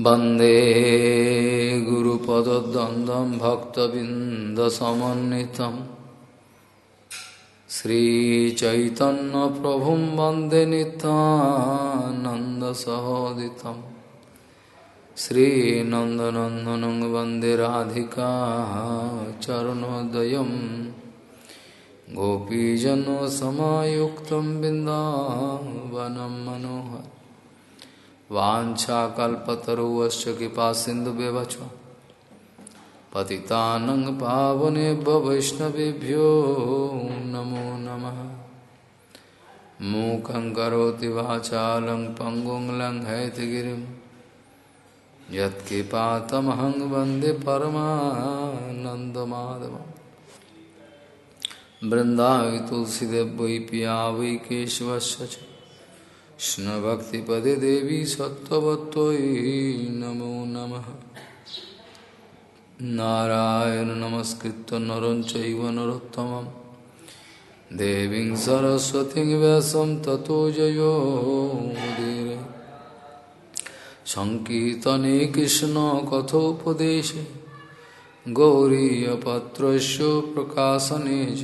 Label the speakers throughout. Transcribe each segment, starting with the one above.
Speaker 1: वंदे गुरुपदद्वन्द्वं भक्तबिन्दसमन्वितं। श्रीचैतन्यप्रभुं वंदे नितानन्दसहोदितं श्रीनन्दनन्दनं वंदे राधिका चरणोदयं। गोपीजनसमायुक्तं बिन्दावनं मनोहर वाछाकल्पतरुश्च कृपा सिंधु व्यवच पतितानं पावनेभ्य वैष्णवेभ्यो नमो नमः। मूकं करोति वाचालं पङ्गुं लङ्घयतिगिरिं यत्कृपातमहं वंदे तुलसीदेव पिया वै कृष्णभक्तिपदे देवी सत्त्ववत्त्वयि नमो नमः। नारायण नमस्कृत्य नरं चैव नरोत्तमं देवीं सरस्वतीं व्यासं ततो जयो मुदीरे। सङ्कीर्तने कृष्णकथोपदेशे गौरीयपत्रस्य प्रकाशने च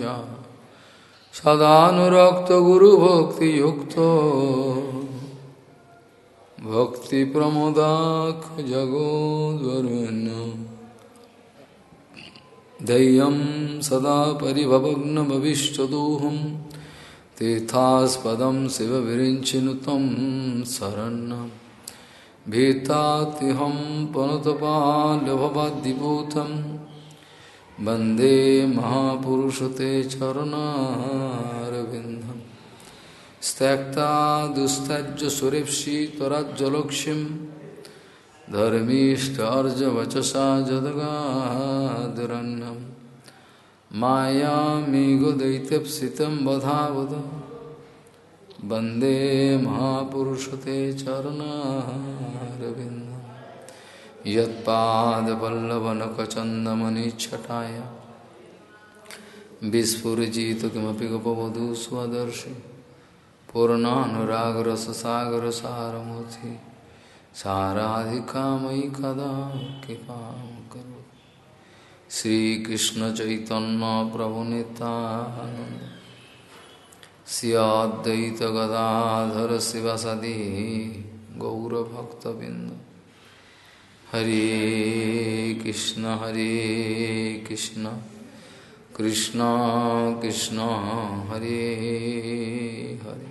Speaker 1: सदानुरक्तगुरुभक्तियुक्तो। भक्तिप्रमोदाख जगोद्वरुण्य दह्यं सदा परिभवग्नमविष्टदोहं तीर्थास्पदं शिवविरिञ्चिनुतं शरण्यं भीतातिहं पनुतपाल्यभवाद्दिभूतम् वंदे महापुरुषते चरणारविन्दं त्यक्ता दुस्तज्य सुरेप्सितराज्जलक्ष्मीं धर्मीष्टार्जवचसा जदगादरण्यं मायामेघदैत्यप्सितं वधावद। वंदे महापुरुषते चरणारविन्दम् यत्पादपल्लवनखचन्दमनिच्छटाय विस्फुरजित किमपि गपवधू स्वदर्शि पूर्णानुरागरससागरसारमूर्ति। साराधिका मयि कदा कृपां करो श्रीकृष्णचैतन्यप्रभुनितानन्द स्याद्वैतगदाधर शिवसदि गौरभक्तबिन्द। हरे कृष्ण हरे कृष्ण। कृष्ण कृष्ण, हरे हरे।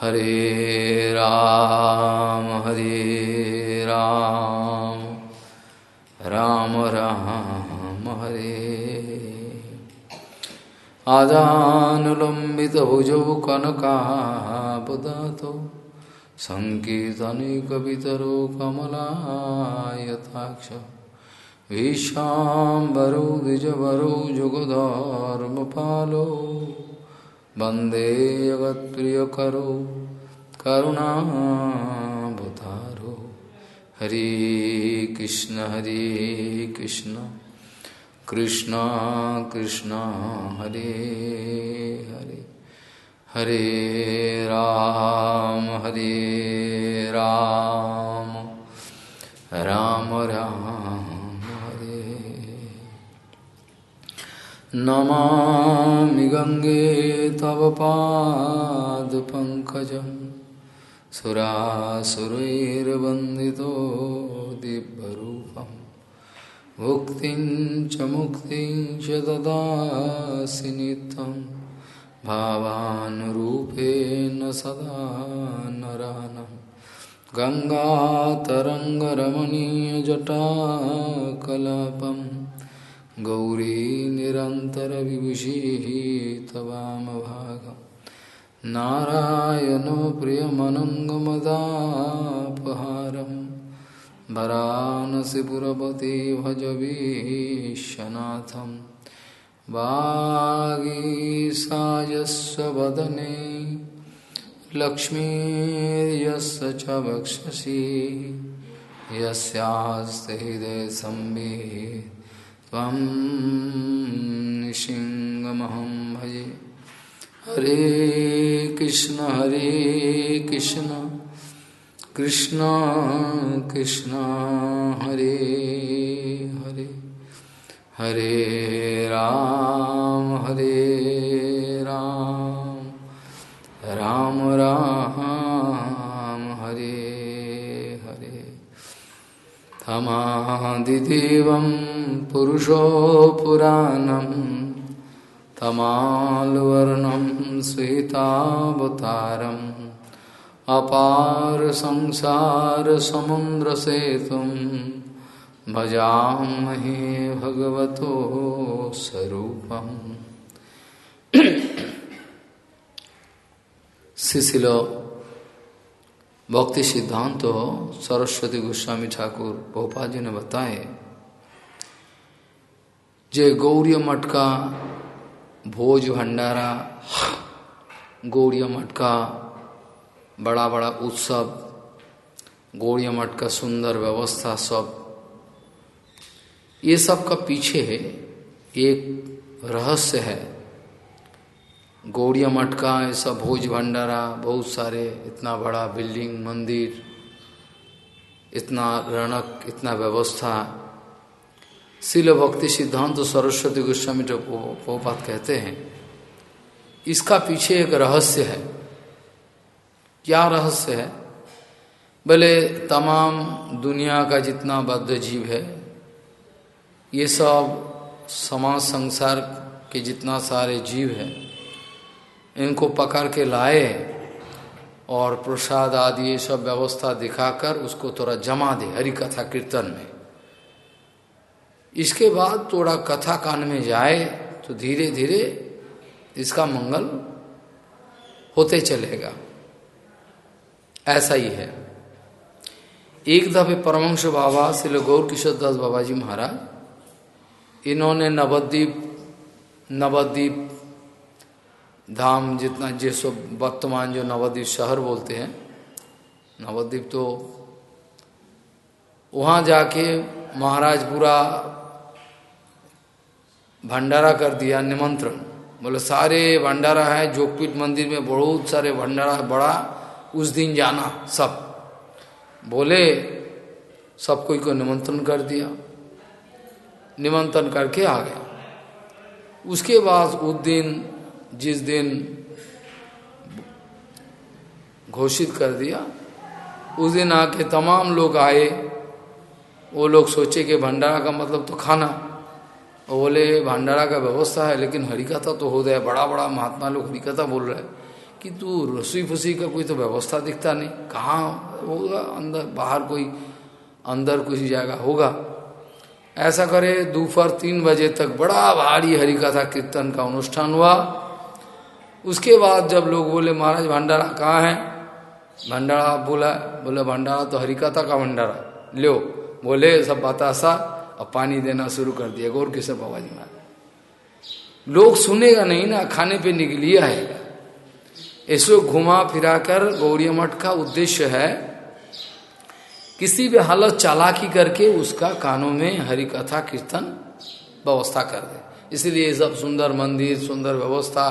Speaker 1: हरे राम हरे राम। राम राम, हरे। आदानुलंबित आदानुलम्बितभुजौ कनकाबदातौ सङ्कीर्तनिकवितरो कमलायताक्ष। विशाम्बरो द्विजवरो, जुगधर्मपालो। वंदे जगत्प्रियकरो करुणाभतारो हरे कृष्ण हरे कृष्ण। कृष्ण कृष्ण, हरे हरे। हरे राम हरे राम। राम राम, हरे। नमामि गङ्गे तव पादपङ्कजं सुरासुरैर्वन्दितो दिव्यरूपं भुक्तिं च मुक्तिं च ददासि नित्यम्। भावानुरूपेण सदा नरानं गङ्गातरङ्गरमणीयजटाकलापं गौरी निरन्तरविभूषिः तवामभागं नारायणो प्रियमनङ्गमदापहारं वरानसिपुरपति भजवीशनाथम् वागीसायस्य वदने लक्ष्मीर्यस्य च वक्षसि, यस्यास्ते हृदय संवित् त्वं भजे। हरे कृष्ण हरे कृष्ण कृष्ण कृष्ण, हरे हरे। हरे राम हरे राम। राम राम, हरे हरे। तमादिदेवं पुरुषो पुराणम् तमालवर्णं श्वेतावतारम् अपार संसारसमुद्रसेतुं भजामहे भगवतो स्वरूपम्। शिशिलो भक्ति सिद्धांत, सरस्वती गोस्वामी ठाकुर भोपाल जी ने बताए, जे गौरी मठ का भोज भंडारा, गौरी मठ का बड़ा बड़ा उत्सव, गौरी मठ का सुंदर व्यवस्था सब ये सब का पीछे है एक रहस्य है। गौड़िया मटका ऐसा भोज भंडारा, बहुत सारे, इतना बड़ा बिल्डिंग, मंदिर, इतना रणक इतना व्यवस्था। शिल भक्ति सिद्धांत तो सरस्वती गोस्वामी पोपात कहते हैं, इसका पीछे एक रहस्य है। क्या रहस्य है? बोले तमाम दुनिया का जितना बद्ध जीव है ये सब समाज संसार के जितना सारे जीव है, इनको पकड़ के लाए और प्रसाद आदि ये सब व्यवस्था दिखाकर उसको थोड़ा जमा दे हरि कथा कीर्तन में। इसके बाद थोड़ा कथा कान में जाए तो धीरे धीरे इसका मंगल होते चलेगा। ऐसा ही है। एक दफे परमंश बाबा, श्री गौर किशोर दास बाबा जी महाराज इन्होंने नवद्वीप नवद्वीप धाम जितना जैसो वर्तमान जो नवद्वीप शहर बोलते हैं, नवद्वीप तो वहाँ जाके महाराज पूरा भंडारा कर दिया, निमंत्रण। बोले, सारे भंडारा है, जोगपीठ मंदिर में बहुत सारे भंडारा बड़ा, उस दिन जाना सब। बोले, सब कोई को निमंत्रण कर दिया। निमंत्रण करके आ गया उसके बाद उस दिन, जिस दिन घोषित कर दिया, उस दिन आके तमाम लोग आए। वो लोग सोचे कि भंडारा का मतलब तो खाना। वो बोले, भंडारा का व्यवस्था है, लेकिन हरिकथा तो हो गया बड़ा बड़ा महात्मा लोग हरिकथा बोल रहे हैं कि तू रसोई फसी का कोई तो व्यवस्था दिखता नहीं। कहाँ होगा? अंदर, बाहर कोई, अंदर किसी जगह होगा। ऐसा करे, दोपहर तीन बजे तक बड़ा भारी हरिकथा कीर्तन का अनुष्ठान हुआ। उसके बाद जब लोग बोले, महाराज, भंडारा कहाँ है? भंडारा बोला, बोले, भंडारा तो हरिकथा का भंडारा। लो बोले, सब बतासा और पानी देना शुरू कर दिया, गौर किशोर बाबा जी महाराज। लोग सुनेगा नहीं ना, खाने पे निकलिया है इसको घुमा फिराकर गौरी मठ का उद्देश्य है किसी भी हालत चालाकी करके उसका कानों में हरि कथा कीर्तन व्यवस्था कर दे। इसलिए सब सुंदर मंदिर, सुंदर व्यवस्था,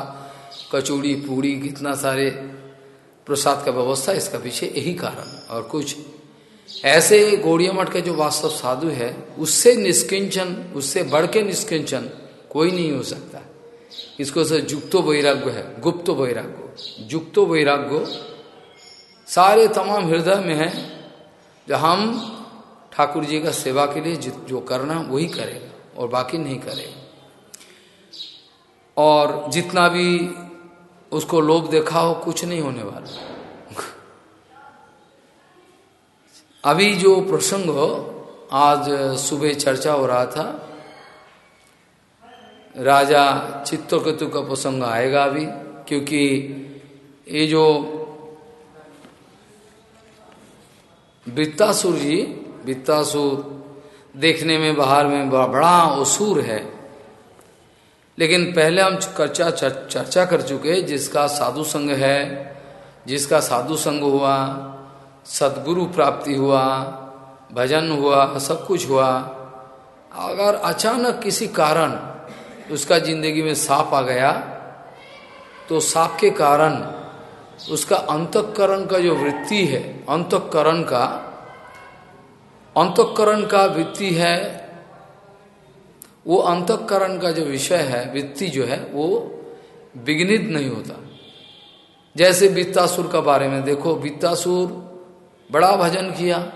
Speaker 1: कचौड़ी, पूड़ी, कितना सारे प्रसाद का व्यवस्था, इसका पीछे यही कारण और कुछ ऐसे गौड़िया मठ के जो वास्तव साधु है, उससे निष्किंचन, उससे बढ़ के निष्किंचन कोई नहीं हो सकता। इसको से जुक्तो वैराग्य है, गुप्त वैराग्य। जुक्तो वैराग्य सारे तमाम हृदय में है जो हम ठाकुर जी का सेवा के लिए जो करना वही करेगा और बाकी नहीं करेगा और जितना भी उसको लोभ देखा हो, कुछ नहीं होने वाला। अभी जो प्रसंग हो, आज सुबह चर्चा हो रहा था, राजा चित्तकेतु का प्रसंग आएगा अभी, क्योंकि ये जो वित्तासुर जी वित्तासुर देखने में, बाहर में बड़ा असुर है। लेकिन पहले हम चर्चा चर्चा कर चुके, जिसका साधु संग है, जिसका साधु संग हुआ, सदगुरु प्राप्ति हुआ, भजन हुआ, सब कुछ हुआ। अगर अचानक किसी कारण उसका ज़िंदगी में सांप आ गया तो सांप के कारण उसका अंतकरण का जो वृत्ति है, अंतकरण का अंतकरण का वृत्ति है, वो अंतकरण का जो विषय है, वृत्ति जो है, वो विघ्नित नहीं होता। जैसे वित्तासुर का बारे में देखो वित्तासुर बड़ा भजन किया।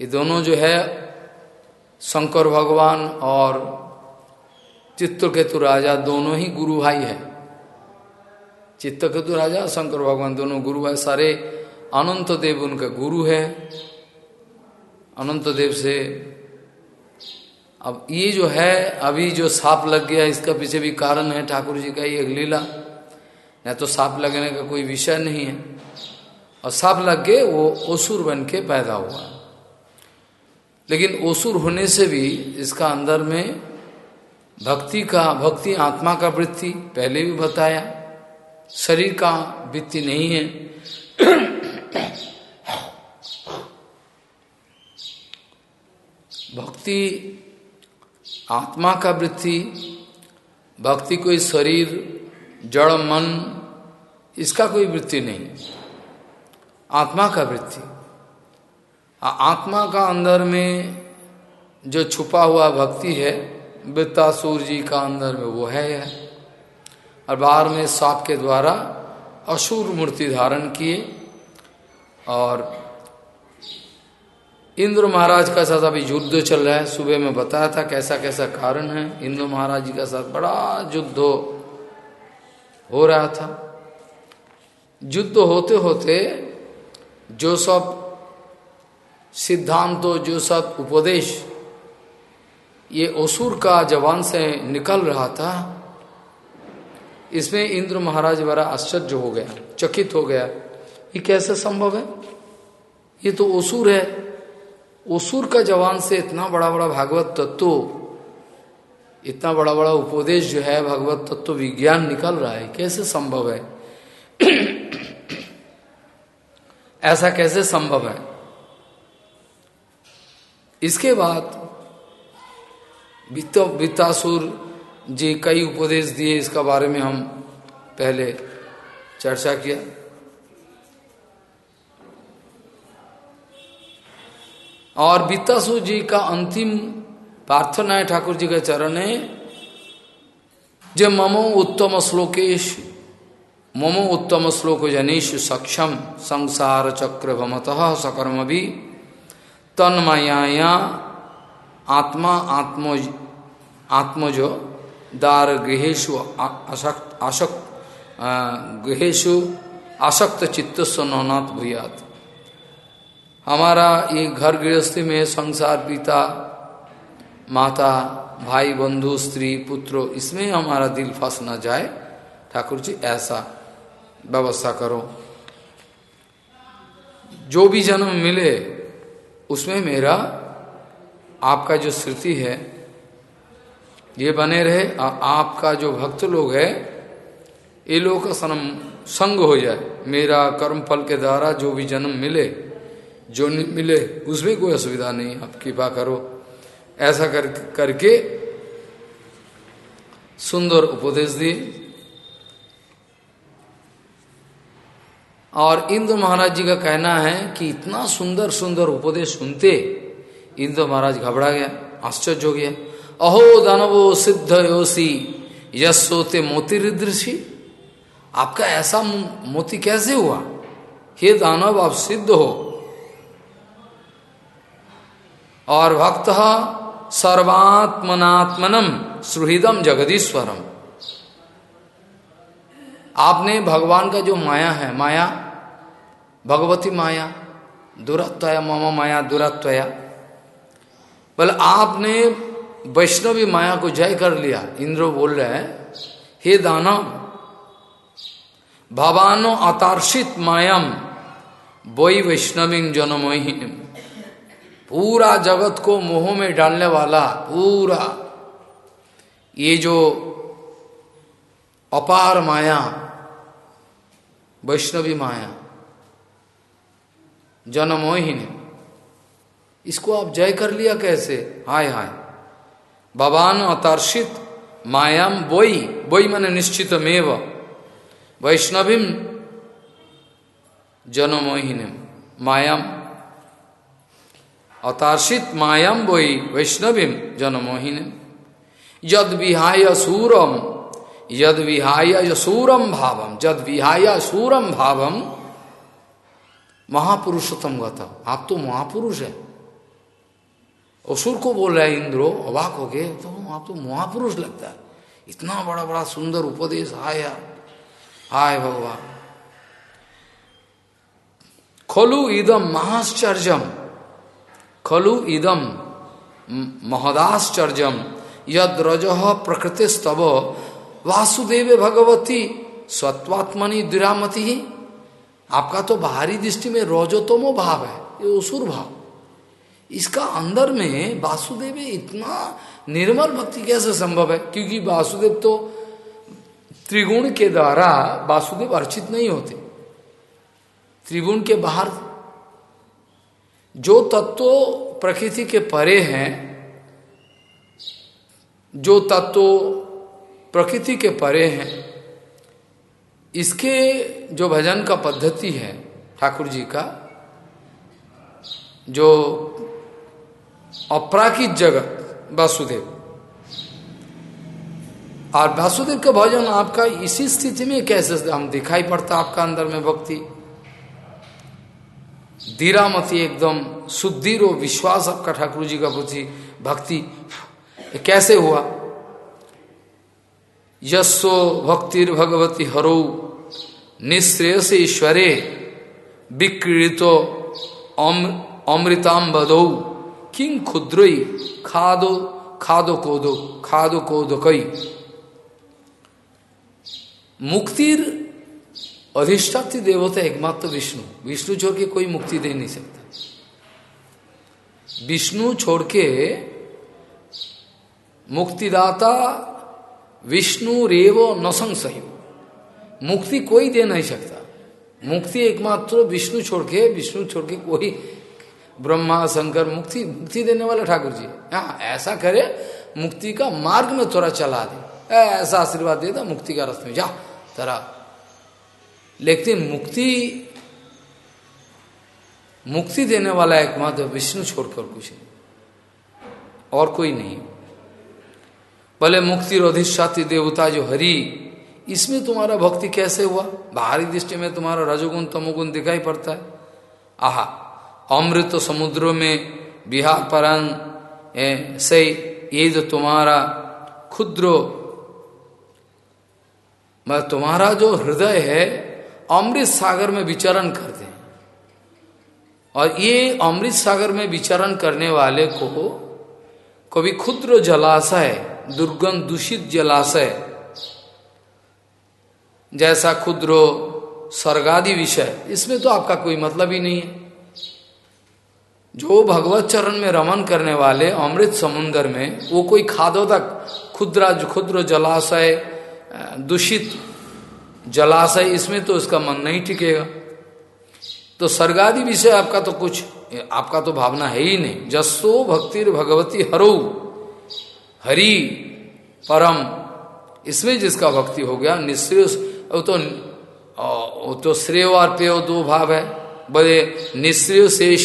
Speaker 1: ये दोनों जो है, शंकर भगवान और चित्तकेतु राजा दोनों ही गुरु भाई है। चित्तकेतु राजा, शंकर भगवान दोनों गुरु है, सारे अनंत देव उनका गुरु है। अनंत देव से अब ये जो है, अभी जो सांप लग गया, इसका पीछे भी कारण है ठाकुर जी का, ये लीला। न तो सांप लगने का कोई विषय नहीं है। और सांप लग के वो ओसुर बन के पैदा हुआ लेकिन ओसुर होने से भी इसका अंदर में भक्ति का, भक्ति आत्मा का वृत्ति पहले भी बताया। शरीर का वृत्ति नहीं है। भक्ति, आत्मा का वृत्ति, भक्ति कोई शरीर, जड़, मन, इसका कोई वृत्ति नहीं। आत्मा का वृत्ति। आत्मा का अंदर में जो छुपा हुआ भक्ति है वृत्तासुर जी का अंदर में वो है यह। और बाहर में सांप के द्वारा असुर मूर्ति धारण किए और इंद्र महाराज का साथ अभी युद्ध चल रहा है। सुबह में बताया था कैसा कैसा कारण है। इंद्र महाराज जी का साथ बड़ा युद्ध हो रहा था। युद्ध होते होते जो सब सिद्धांत, जो सब उपदेश, ये असुर का जवान से निकल रहा था। इसमें इंद्र महाराज बड़ा आश्चर्य हो गया, चकित हो गया। ये कैसे संभव है? ये तो असुर है। असुर का जवान से इतना बड़ा बड़ा भागवत तत्व, इतना बड़ा बड़ा उपदेश जो है, भगवत तत्व विज्ञान निकल रहा है। कैसे संभव है? ऐसा कैसे संभव है? इसके बाद वित्तासुर जी, कई उपदेश दिए, इसका बारे में हम पहले चर्चा किया। और बीतासु जी का अंतिम प्रार्थना ठाकुर जी के चरण है जो ममो उत्तम श्लोकेश, ममो उत्तम श्लोक जनेश सक्षम संसार चक्र भमत सकर्म भी तन्मया आत्मा आत्मो आत्मजो दार गृहेशु आसक्त आसक्त गृहेशु आसक्त चित्त नौनाथ भूयात। हमारा ये घर गृहस्थी में संसार पिता, माता, भाई, बंधु, स्त्री, पुत्र, इसमें हमारा दिल फंस न जाए। ठाकुर जी, ऐसा व्यवस्था करो। जो भी जन्म मिले, उसमें मेरा आपका जो स्मृति है ये बने रहे आ, आपका जो भक्त लोग है ये लोग का सनम संग हो जाए। मेरा कर्म फल के द्वारा जो भी जन्म मिले जो मिले उसमें कोई असुविधा नहीं आप कृपा करो। ऐसा कर करके सुंदर उपदेश दिए। और इंद्र महाराज जी का कहना है कि इतना सुंदर सुंदर उपदेश सुनते इंद्र महाराज घबरा गया आश्चर्य हो गया। अहो दानवो सिद्ध योसी, यशोते मोती रिदृषि आपका ऐसा मोती कैसे हुआ? हे दानव, आप सिद्ध हो। और भक्त सर्वात्मनात्मनम सुहृदम जगदीश्वरम। आपने भगवान का जो माया है, माया, भगवती माया, दुरत्वया मम माया, दुरत्वया, बोले, आपने वैष्णवी माया को जय कर लिया। इंद्र बोल रहे हैं, हे दानव, भवानो अतार्षित मायम, बोई वैष्णवी जनमोहिम पूरा जगत को मोह में डालने वाला, पूरा। ये जो अपार माया, वैष्णवी माया, जनमोहिनी, इसको आप जय कर लिया कैसे? हाय हाय। भवान अतर्षित मायाम बोई बोई मन निश्चित मेव वैष्णवीम जनमोहिनी मायाम अतार्षित मायाम वही वैष्णवीम जनमोहिनी। यद विहाय सूरम यद विहाय सूरम भावम जद विहाय सूरम भावम महापुरुषोत्तम गौतम। आप तो महापुरुष है। असुर को बोल रहा है, इंद्रो, अवाक हो गए। तो आप तो महापुरुष लगता है। इतना बड़ा बड़ा सुंदर उपदेश आया हाय भगवान। खलु इदम महाश्चर्यम, खलु इदम महदाश्चर्यम यद रज प्रकृति स्तव वासुदेव भगवती स्वत्वात्मनि दुरामति आपका तो बाहरी दृष्टि में रोजोतमो भाव है, ये असुर भाव। इसका अंदर में वासुदेव इतना निर्मल भक्ति कैसे संभव है? क्योंकि वासुदेव तो त्रिगुण के द्वारा वासुदेव अर्चित नहीं होते। त्रिगुण के बाहर जो तत्व प्रकृति के परे हैं, जो तत्व प्रकृति के परे हैं, इसके जो भजन का पद्धति है, ठाकुर जी का, जो अपराकित जगत, वासुदेव। और वासुदेव का भजन आपका इसी स्थिति में कैसे हम दिखाई पड़ता आपका अंदर में भक्ति? धीरामती एकदम शुद्धिर विश्वास आपका ठाकुर जी का प्रति भक्ति कैसे हुआ? यशो भक्तिर भगवती हरो, निश्रेयस ईश्वरे विक्रीतो अमृताम बदौ किंग क्षुद्रई खादो खादो कोदो खादो कोदो कई। मुक्तिर अधिष्ठाती देवता एकमात्र विष्णु। विष्णु छोड़ के कोई मुक्ति दे नहीं सकता। विष्णु छोड़ के मुक्तिदाता विष्णु रेव न संशय मुक्ति कोई दे नहीं सकता। मुक्ति एकमात्र विष्णु छोड़ के, विष्णु छोड़ के कोई ब्रह्मा, शंकर, मुक्ति मुक्ति देने वाले ठाकुर जी। हाँ ऐसा करे, मुक्ति का मार्ग में थोड़ा चला दे। ऐसा आशीर्वाद दे दो, मुक्ति का रस में जा। तेरा। लेकिन मुक्ति मुक्ति देने वाला एकमात्र विष्णु छोड़कर कुछ नहीं। और कोई नहीं। भले मुक्ति और अधिष्ठाती देवता जो हरि, इसमें तुम्हारा भक्ति कैसे हुआ? बाहरी दृष्टि में तुम्हारा रजोगुण, तमोगुण दिखाई पड़ता है। आहा अमृत समुद्र में बिहार परंग से ये जो तुम्हारा क्षुद्र मतलब तुम्हारा जो हृदय है, अमृत सागर में विचरण करते हैं और ये अमृत सागर में विचरण करने वाले को कभी क्षुद्र जलाशय दुर्गंध दूषित जलाशय जैसा क्षुद्र स्वर्गादि विषय, इसमें तो आपका कोई मतलब ही नहीं है। जो भगवत चरण में रमन करने वाले अमृत समुन्दर में, वो कोई खादो तक क्षुद्र क्षुद्र जलाशय दूषित जलाशय, इसमें तो उसका मन नहीं टिकेगा। तो सर्गादि विषय आपका तो कुछ, आपका तो भावना है ही नहीं। जसो भक्तिर भगवती हरो, हरि परम, इसमें जिसका भक्ति हो गया निश्चय वो तो तो श्रेय और पेय दो भाव है। बड़े निश्चय से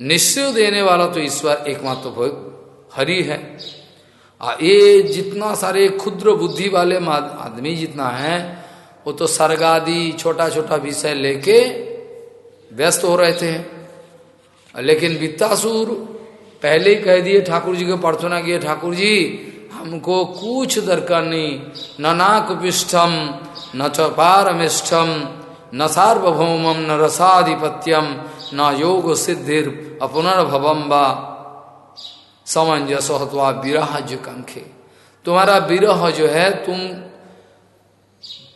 Speaker 1: निश्चय देने वाला तो ईश्वर एकमात्र तो हरि है। आ, ये जितना सारे क्षुद्र बुद्धि वाले आदमी जितना है, वो तो सर्गादि छोटा छोटा विषय लेके व्यस्त हो रहे थे लेकिन वित्तासुर पहले ही कह दिए, ठाकुर जी को प्रार्थना किए, ठाकुर जी, हमको कुछ दरकार नहीं, न नाकुपिष्ठम, न च पारमिष्ठम न सार्वभौमम, न रसाधिपत्यम न योग सिद्धिर अपुनर्भवम व। समंजस हतवा विरह जो कंखे तुम्हारा विरह जो है, तुम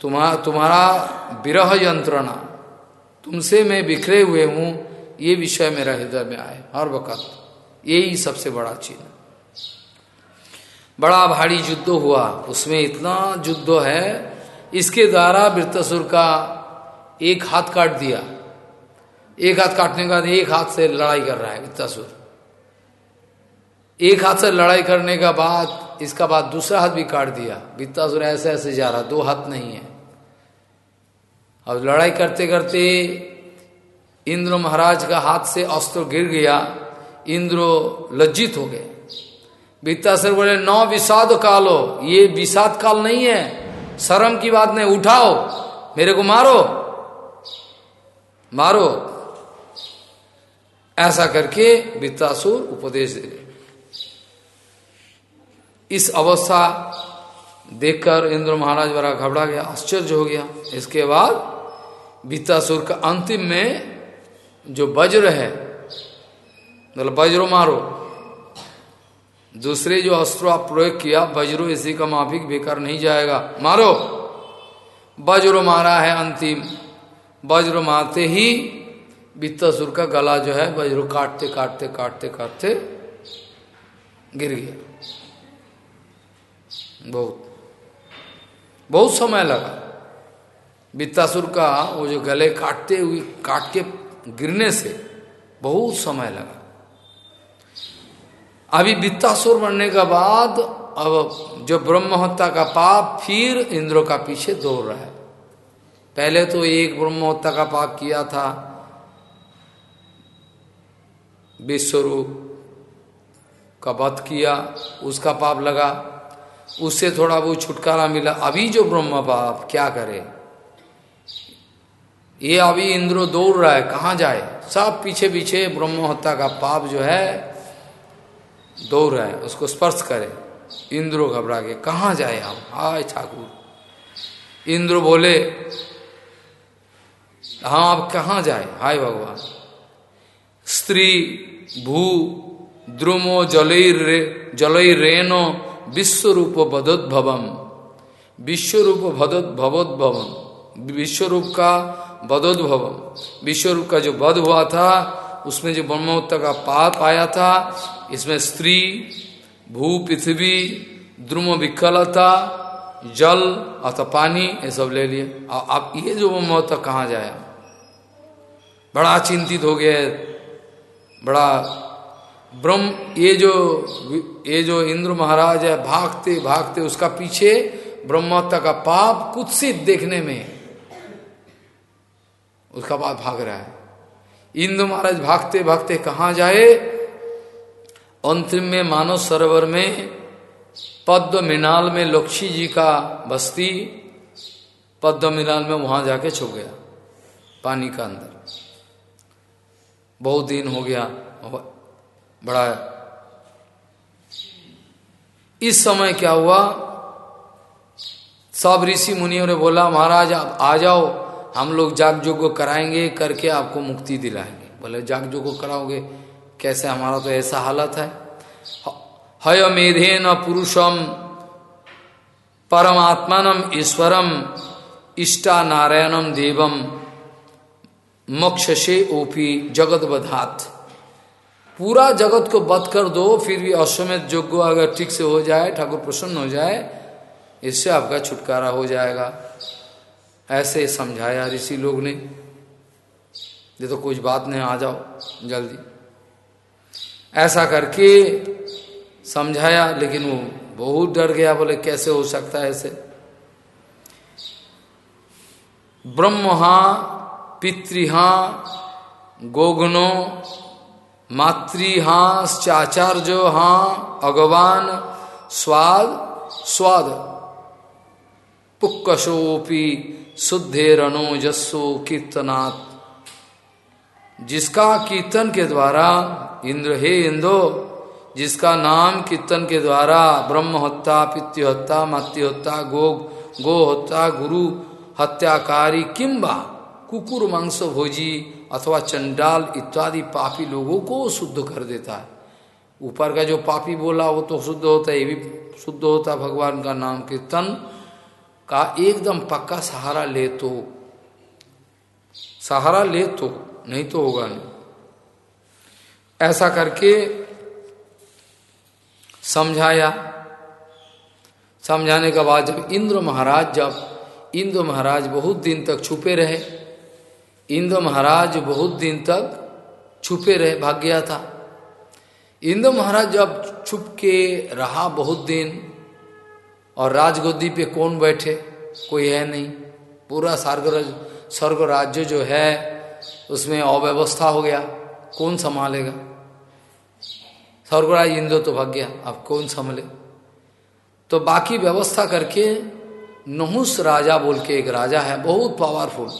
Speaker 1: तुम्हारा तुम्हारा विरह यंत्रणा। तुमसे मैं बिखरे हुए हूँ, ये विषय मेरा हृदय में आए, हर वक्त। यही सबसे बड़ा चीज़ बड़ा भारी युद्ध हुआ। उसमें इतना युद्ध है, इसके द्वारा वृत्तसुर का एक हाथ काट दिया। एक हाथ काटने के बाद एक हाथ से लड़ाई कर रहा है वृत्तासुर एक हाथ से लड़ाई करने का बाद, इसका बाद दूसरा हाथ भी काट दिया। वित्तासुर ऐसे ऐसे जा रहा, दो हाथ नहीं है। अब लड़ाई करते करते इंद्र महाराज का हाथ से अस्त्र गिर गया, इंद्र लज्जित हो गए। वित्तासुर बोले, नौ विषाद कालो, ये विषाद काल नहीं है, शर्म की बात नहीं, उठाओ, मेरे को मारो। मारो। ऐसा करके वित्तासुर उपदेश दे इस अवस्था देखकर इंद्र महाराज बड़ा घबरा गया, आश्चर्य हो गया। इसके बाद वित्तासुर का अंतिम में जो वज्र है मतलब वज्रो मारो, दूसरे जो अस्त्र आप प्रयोग किया, वज्रो इसी का माफिक बेकार नहीं जाएगा। मारो। वज्रो मारा है अंतिम। वज्र मारते ही वित्तासुर का गला जो है वज्र काटते काटते काटते काटते गिर गया। बहुत। बहुत समय लगा। वित्तासुर का वो जो गले काटते हुए, काट के गिरने से बहुत समय लगा। अभी वित्तासुर बनने के बाद, अब जो ब्रह्म हत्या का पाप, फिर इंद्र का पीछे दौड़ रहा है। पहले तो एक ब्रह्म हत्या का पाप किया था विश्वरूप का वध किया, उसका पाप लगा, उससे थोड़ा बहुत छुटकारा मिला। अभी जो ब्रह्म पाप, क्या करे? ये अभी इंद्रो दौड़ रहा है, कहाँ जाए? सब पीछे पीछे ब्रह्म हत्या का पाप जो है, दौड़ रहा है, उसको स्पर्श करे। इंद्रो घबरा के कहाँ जाए हम हाय ठाकुर। इंद्र बोले हम आप कहाँ जाए? हाय भगवान। स्त्री भू द्रुमो जलैर जलैरेनो विश्वरूप भदोद्भवम। विश्वरूप भदोद्भवोद्भवम। विश्वरूप का बदोद्भवम विश्वरूप का जो बध हुआ था, उसमें जो ब्रह्मोत्तर का पाप आया था, इसमें स्त्री, भू, पृथ्वी, द्रुम विकलता, जल अथवा पानी, ये सब ले लिए। अब ये जो ब्रह्मोत्तर कहाँ जाया? बड़ा चिंतित हो गया बड़ा ब्रह्म, ये जो ये जो इंद्र महाराज है, भागते भागते उसका पीछे ब्रह्मत्ता का पाप कुत्सित देखने में उसका बाद भाग रहा है। इंद्र महाराज भागते भागते कहा जाए? अंतिम में, मानव सरोवर में, पद्म मिनाल में लक्ष्मी जी का बस्ती, पद्म मिनाल में वहाँ जाके छुप गया, पानी का अंदर। बहुत दिन हो गया। बड़ा इस समय क्या हुआ? सब ऋषि मुनियों ने बोला, महाराज, आप आ जाओ। हम लोग जाग जोग कराएँगे, करके आपको मुक्ति दिलाएँगे। बोले जाग जोग कराओगे? कैसे? हमारा तो ऐसा हालत है। हय मेधे न पुरुषम परमात्मानम ईश्वरम इष्टा नारायणम देवम। मोक्ष से ओपी जगत बधात पूरा जगत को बद कर दो, फिर भी अश्वमेध योग्य अगर ठीक से हो जाए, ठाकुर प्रसन्न हो जाए, इससे आपका छुटकारा हो जाएगा। ऐसे समझाया ऋषि लोग ने। ये तो कुछ बात नहीं, आ जाओ, जल्दी। ऐसा करके समझाया, लेकिन वो बहुत डर गया, बोले कैसे हो सकता है ऐसे? ब्रह्म पितृहा गोगनो मातृहाश्चाचार्यो हाँ अगवान, स्वाद स्वाद। पुक्कशोपी शुद्धे रणो जस्सो कीर्तनात्। जिसका कीर्तन के द्वारा, इंद्र हे इंदो, जिसका नाम कीर्तन के द्वारा ब्रह्म हत्या पितृ हत्या मातृ गो गो हत्या गुरु, हत्याकारी किम्बा कुकुर मांस भोजी अथवा चंडाल इत्यादि पापी लोगों को शुद्ध कर देता है। ऊपर का जो पापी बोला वो तो शुद्ध होता है, ये भी शुद्ध होता है भगवान का नाम कीर्तन का एकदम पक्का सहारा ले तो। सहारा ले तो नहीं तो होगा नहीं। ऐसा करके समझाया। समझाने के बाद जब इंद्र महाराज, जब इंद्र महाराज बहुत दिन तक छुपे रहे इंद्र महाराज बहुत दिन तक छुपे रहे, भाग गया था। इंद्र महाराज जब छुप के रहा बहुत दिन और राजगोदी पे कौन बैठे, कोई है नहीं। पूरा सार्ग स्वर्ग राज्य जो है, उसमें अव्यवस्था हो गया। कौन संभालेगा? स्वर्गराज इंद्र तो भाग गया, अब कौन संभले? तो बाकी व्यवस्था करके नहुस राजा बोल के एक राजा है, बहुत पावरफुल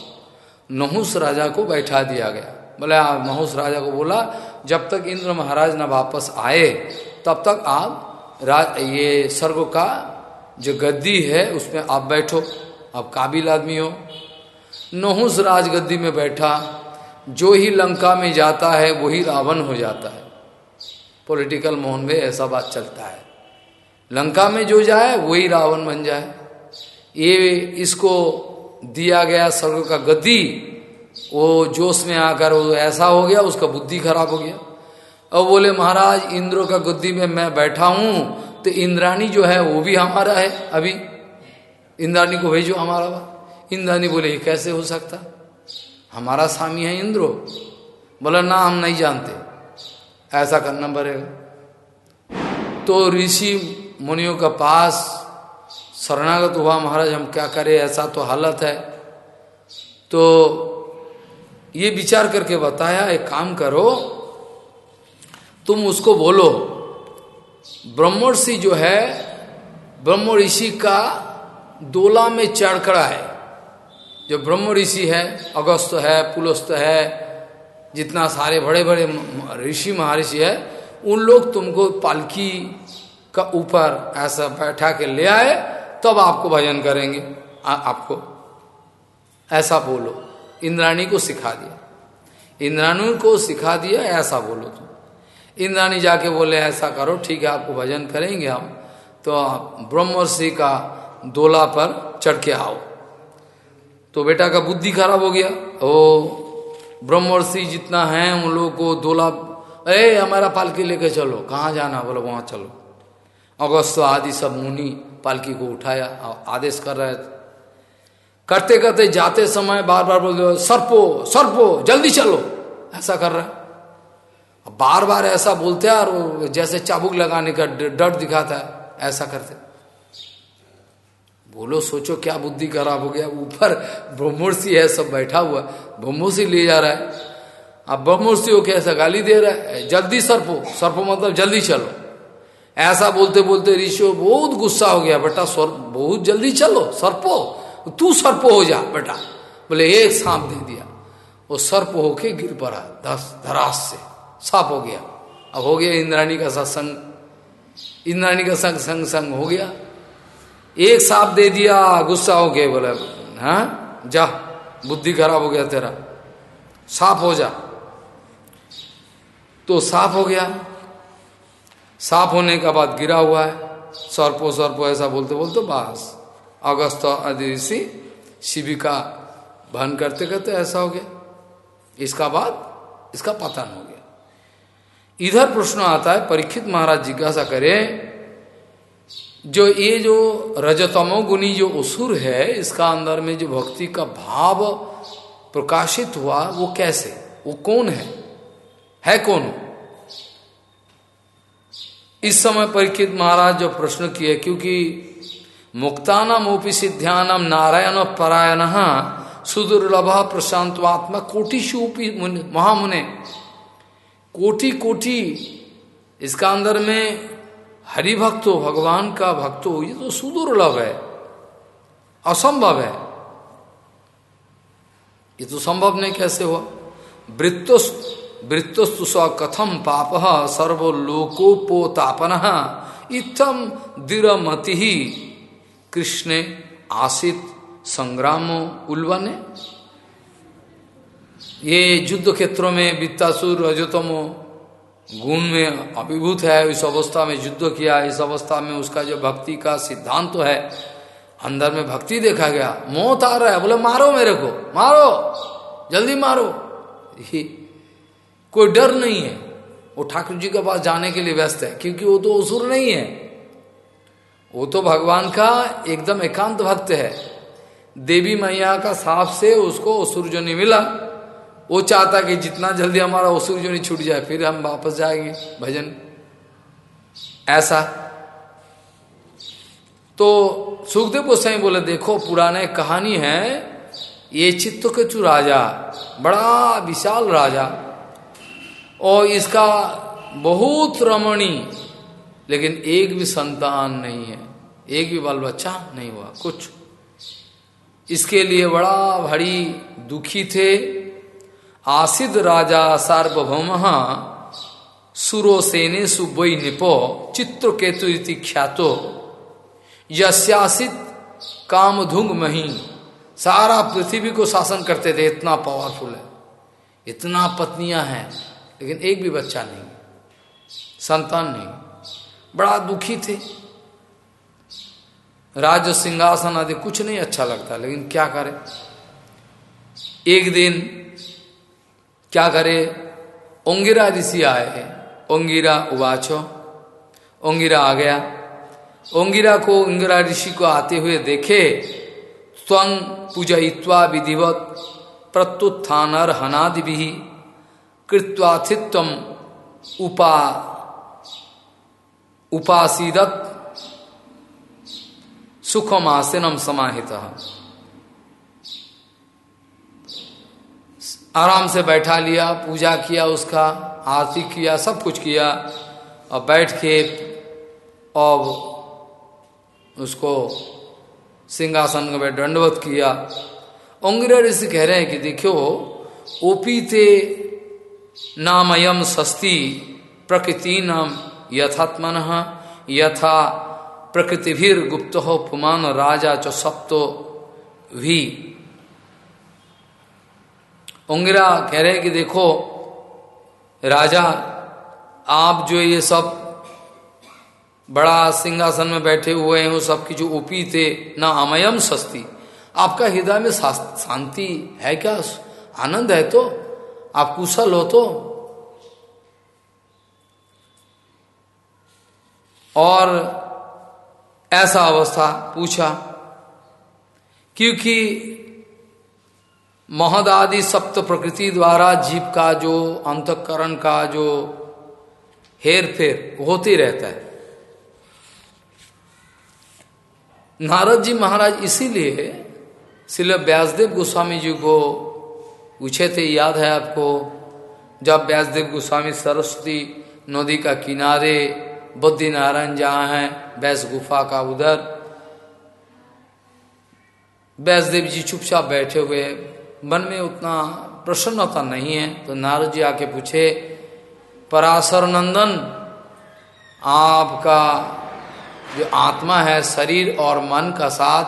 Speaker 1: नहुस राजा को बैठा दिया गया। बोले आप नहुस राजा को बोला, जब तक इंद्र महाराज न वापस आए, तब तक आप राज ये स्वर्ग का जो गद्दी है, उसमें आप बैठो। आप काबिल आदमी हो। नहुस राज गद्दी में बैठा, जो ही लंका में जाता है, वही रावण हो जाता है। पॉलिटिकल मोहन में ऐसा बात चलता है। लंका में जो जाए, वही रावण बन जाए। ये, इसको दिया गया स्वर्ग का गद्दी, वो जोश में आकर वो ऐसा हो गया, उसका बुद्धि खराब हो गया। अब बोले, महाराज, इंद्रो का गद्दी में मैं बैठा हूँ तो इंद्राणी जो है, वो भी हमारा है अभी। इंद्राणी को भेजो हमारा इंद्राणी बोले कैसे हो सकता? हमारा स्वामी है इंद्रो। बोला, ना, हम नहीं जानते। ऐसा करना पड़ेगा। तो ऋषि मुनियों का पास शरणागत हुआ महाराज, हम क्या करें, ऐसा तो हालत है। तो ये विचार करके बताया, एक काम करो, तुम उसको बोलो, ब्रह्मर्षि जो है ब्रह्म ऋषि का दोला में चढ़कड़ा है। जो ब्रह्म ऋषि है, अगस्त है, पुलस्त है, जितना सारे बड़े बड़े ऋषि महर्षि है, उन लोग तुमको पालकी का ऊपर ऐसा बैठा के ले आए तब आपको भजन करेंगे। आ, आपको। ऐसा बोलो। इंद्राणी को सिखा दिया। इंद्राणी को सिखा दिया ऐसा बोलो तुम। इंद्राणी जाके बोले ऐसा करो ठीक है आपको भजन करेंगे हम। तो आप ब्रह्मर्षि का दोला पर चढ़ के आओ। तो बेटा का बुद्धि खराब हो गया। ओ ब्रह्मर्षि जितना है उन लोगों को दोला अरे हमारा पालकी लेके चलो। कहाँ जाना? बोलो वहाँ चलो। अगस्त आदि सब मुनि पालकी को उठाया आदेश कर रहे थे। करते करते जाते समय बार बार बोल दो सर्पो सर्पो, जल्दी चलो। ऐसा कर रहा है। बार बार ऐसा बोलते हैं और जैसे चाबुक लगाने का डर दिखाता है, ऐसा करते बोलो, सोचो क्या बुद्धि खराब हो गया, ऊपर ब्रह्मोर्षि है, सब बैठा हुआ ब्रह्मोर्षि ले जा रहा है। अब ब्रह्मोर्षि हो कैसा गाली दे रहा है, जल्दी सर्पो सर्पो मतलब जल्दी चलो। ऐसा बोलते बोलते ऋषि बहुत गुस्सा हो गया, बेटा सर्प बहुत जल्दी चलो, सर्पो, तू सर्प हो जा, बेटा। बोले, एक सांप दे दिया। वो सर्प होके गिर पड़ा दस धरास से, सांप हो गया। अब हो गया इंद्राणी का सत्संग। इंद्राणी का संग संग संग हो गया। एक सांप दे दिया, गुस्सा हो गया, बोले हाँ जा, बुद्धि खराब हो गया तेरा। साफ़ हो जा। तो साफ़ हो गया। साफ़ होने का बाद गिरा हुआ है। सर्पो सर्पो, ऐसा बोलते बोलते बस। अगस्त आदि ऋषि शिविका भन करते करते ऐसा हो गया। इसका बाद इसका पतन हो गया। इधर प्रश्न आता है, परीक्षित महाराज जिज्ञासा करे, जो ये जो रजतमो गुनी जो असुर है, इसका अंदर में जो भक्ति का भाव प्रकाशित हुआ, वो कैसे? वो कौन है? है कौन? इस समय परीक्षित महाराज जो प्रश्न किए, क्योंकि मुक्तानाम ओपी सिद्ध्यानम नारायण परायण सुदुर्लभ प्रशांत प्रशांतवात्मा कोटिशु महामुने। कोटि कोटि इसका अंदर में हरि भक्त भगवान का भक्त ये तो सुदुर्लभ है। असंभव है। ये तो संभव नहीं कैसे हुआ? वृत्तोस् वृत्तस्तु स कथम पाप सर्वलोकोपोतापन। इतम दिरमति। कृष्ण आसित संग्रामो उल्वने। ये युद्ध क्षेत्रों में वित्तासुर रजतमो गुण में अभिभूत है, इस अवस्था में युद्ध किया, इस अवस्था में उसका जो भक्ति का सिद्धांत तो है, अंदर में भक्ति देखा गया। मौत आ रहा है, बोले, मारो मेरे को, मारो, जल्दी मारो। ही कोई डर नहीं है। वो ठाकुर जी के पास जाने के लिए व्यस्त है, क्योंकि वो तो असुर नहीं है। वो तो भगवान का एकदम एकांत भक्त है। देवी मैया का साफ़ से उसको असुर जो नहीं मिला, वो चाहता कि जितना जल्दी हमारा असुर जो नहीं छूट जाए, फिर हम वापस जाएँगे भजन। ऐसा। तो सुखदेव गोस्वाई बोले, देखो, पुराने कहानी है, ये चित्तकेतु राजा, बड़ा विशाल राजा और इसका बहुत रमणी लेकिन एक भी संतान नहीं है। एक भी बाल बच्चा नहीं हुआ, कुछ। इसके लिए बड़ा भारी दुखी थे। आसिद राजा सार्वभौम सुरोसेने सुबई निपो चित्रकेतु इति ख्यातो। यस्यासित कामधुंग मही। सारा पृथ्वी को शासन करते थे, इतना पावरफुल है। इतना पत्नियाँ हैं। लेकिन एक भी बच्चा नहीं, संतान नहीं, बड़ा दुखी थे। राज सिंहासन आदि कुछ नहीं अच्छा लगता, लेकिन क्या करे? एक दिन क्या करे? ओंगिरा ऋषि आए ओंगिरा उवाचो ओंगिरा आ गया। ओंगिरा को ओंगिरा ऋषि को आते हुए देखे स्वंग पूजयित्वा विधिवत प्रत्युत्थानर हनादि भी कृत्वाथित्व उपा, उपासीदत सुखम आसनम समाहित। आराम से बैठा लिया, पूजा किया उसका, आरती किया, सब कुछ किया, और बैठ के और उसको सिंहासन में दंडवत किया। उंग्र ऋषि कह रहे हैं कि देखो, ओपीते नामयम सस्ती प्रकृति नाम यथात्मन, यथा प्रकृति प्रकृतिभिर गुप्त हो पुमान राजा च सप्तो भी उंगरा कह रहे कि देखो, राजा, आप जो ये सब बड़ा सिंहासन में बैठे हुए हैं, वो सबकी जो उपी थे, ना अमयम सस्ती। आपका हृदय में शांति है क्या? आनंद है तो? आप कुशल हो तो। और ऐसा अवस्था पूछा, क्योंकि महदादि सप्त प्रकृति द्वारा जीव का जो अंतकरण का जो हेर फेर होते रहता है। नारद जी महाराज इसीलिए शिल व्यासदेव गोस्वामी जी को पूछे थे, याद है आपको? जब व्यासदेव गोस्वामी सरस्वती नदी का किनारे बुद्धि नारायण जहाँ है, व्यास गुफा का उधर, व्यासदेव जी चुपचाप बैठे हुए, मन में उतना प्रसन्नता नहीं है तो नारद जी आके पूछे, पराशर नंदन, आपका जो आत्मा है, शरीर और मन का साथ,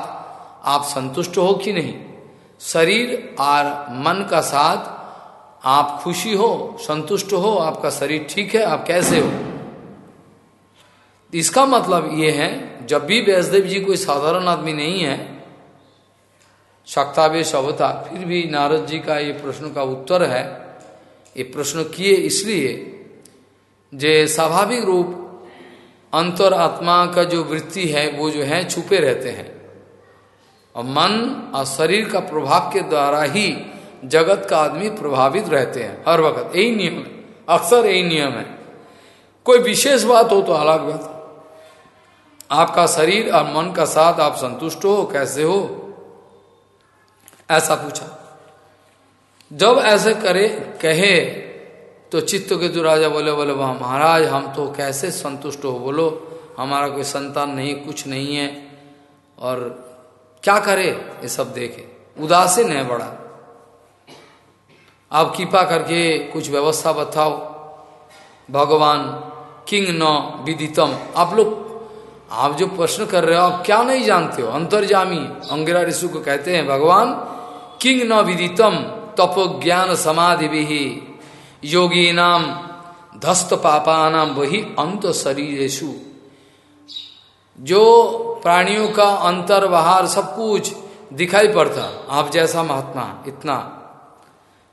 Speaker 1: आप संतुष्ट हो कि नहीं? शरीर और मन का साथ, आप खुशी हो, संतुष्ट हो, आपका शरीर ठीक है, आप कैसे हो? इसका मतलब ये है, जब भी व्यासदेव जी कोई साधारण आदमी नहीं है, शक्तावेश अवता फिर भी नारद जी का ये प्रश्न का उत्तर है, ये प्रश्न किए इसलिए जे स्वाभाविक रूप अंतर आत्मा का जो वृत्ति है, वो जो है, छुपे रहते हैं। और मन और शरीर का प्रभाव के द्वारा ही जगत का आदमी प्रभावित रहते हैं हर वक्त। यही नियम है। अक्सर यही नियम है। कोई विशेष बात हो तो अलग बात। आपका शरीर और मन का साथ आप संतुष्ट हो, कैसे हो? ऐसा पूछा। जब ऐसे करे, कहे तो चित्त के जो राजा बोले बोले, वह महाराज, हम तो कैसे संतुष्ट हो? बोलो, हमारा कोई संतान नहीं, कुछ नहीं है। और क्या करे? ये सब देखे। उदासीन है बड़ा। आप कृपा करके कुछ व्यवस्था बताओ। भगवान, किंग न विदितम। आप लोग, आप जो प्रश्न कर रहे हो, आप क्या नहीं जानते हो? अंतर्जामी अंगिरा ऋषु को कहते हैं, भगवान, किंग न विदितम, तपो ज्ञान समाधि भी योगी नाम धस्त पापा नाम वही अंत शरीरेशु जो प्राणियों का अंतर बाहर सब कुछ दिखाई पड़ता। आप जैसा महात्मा, इतना।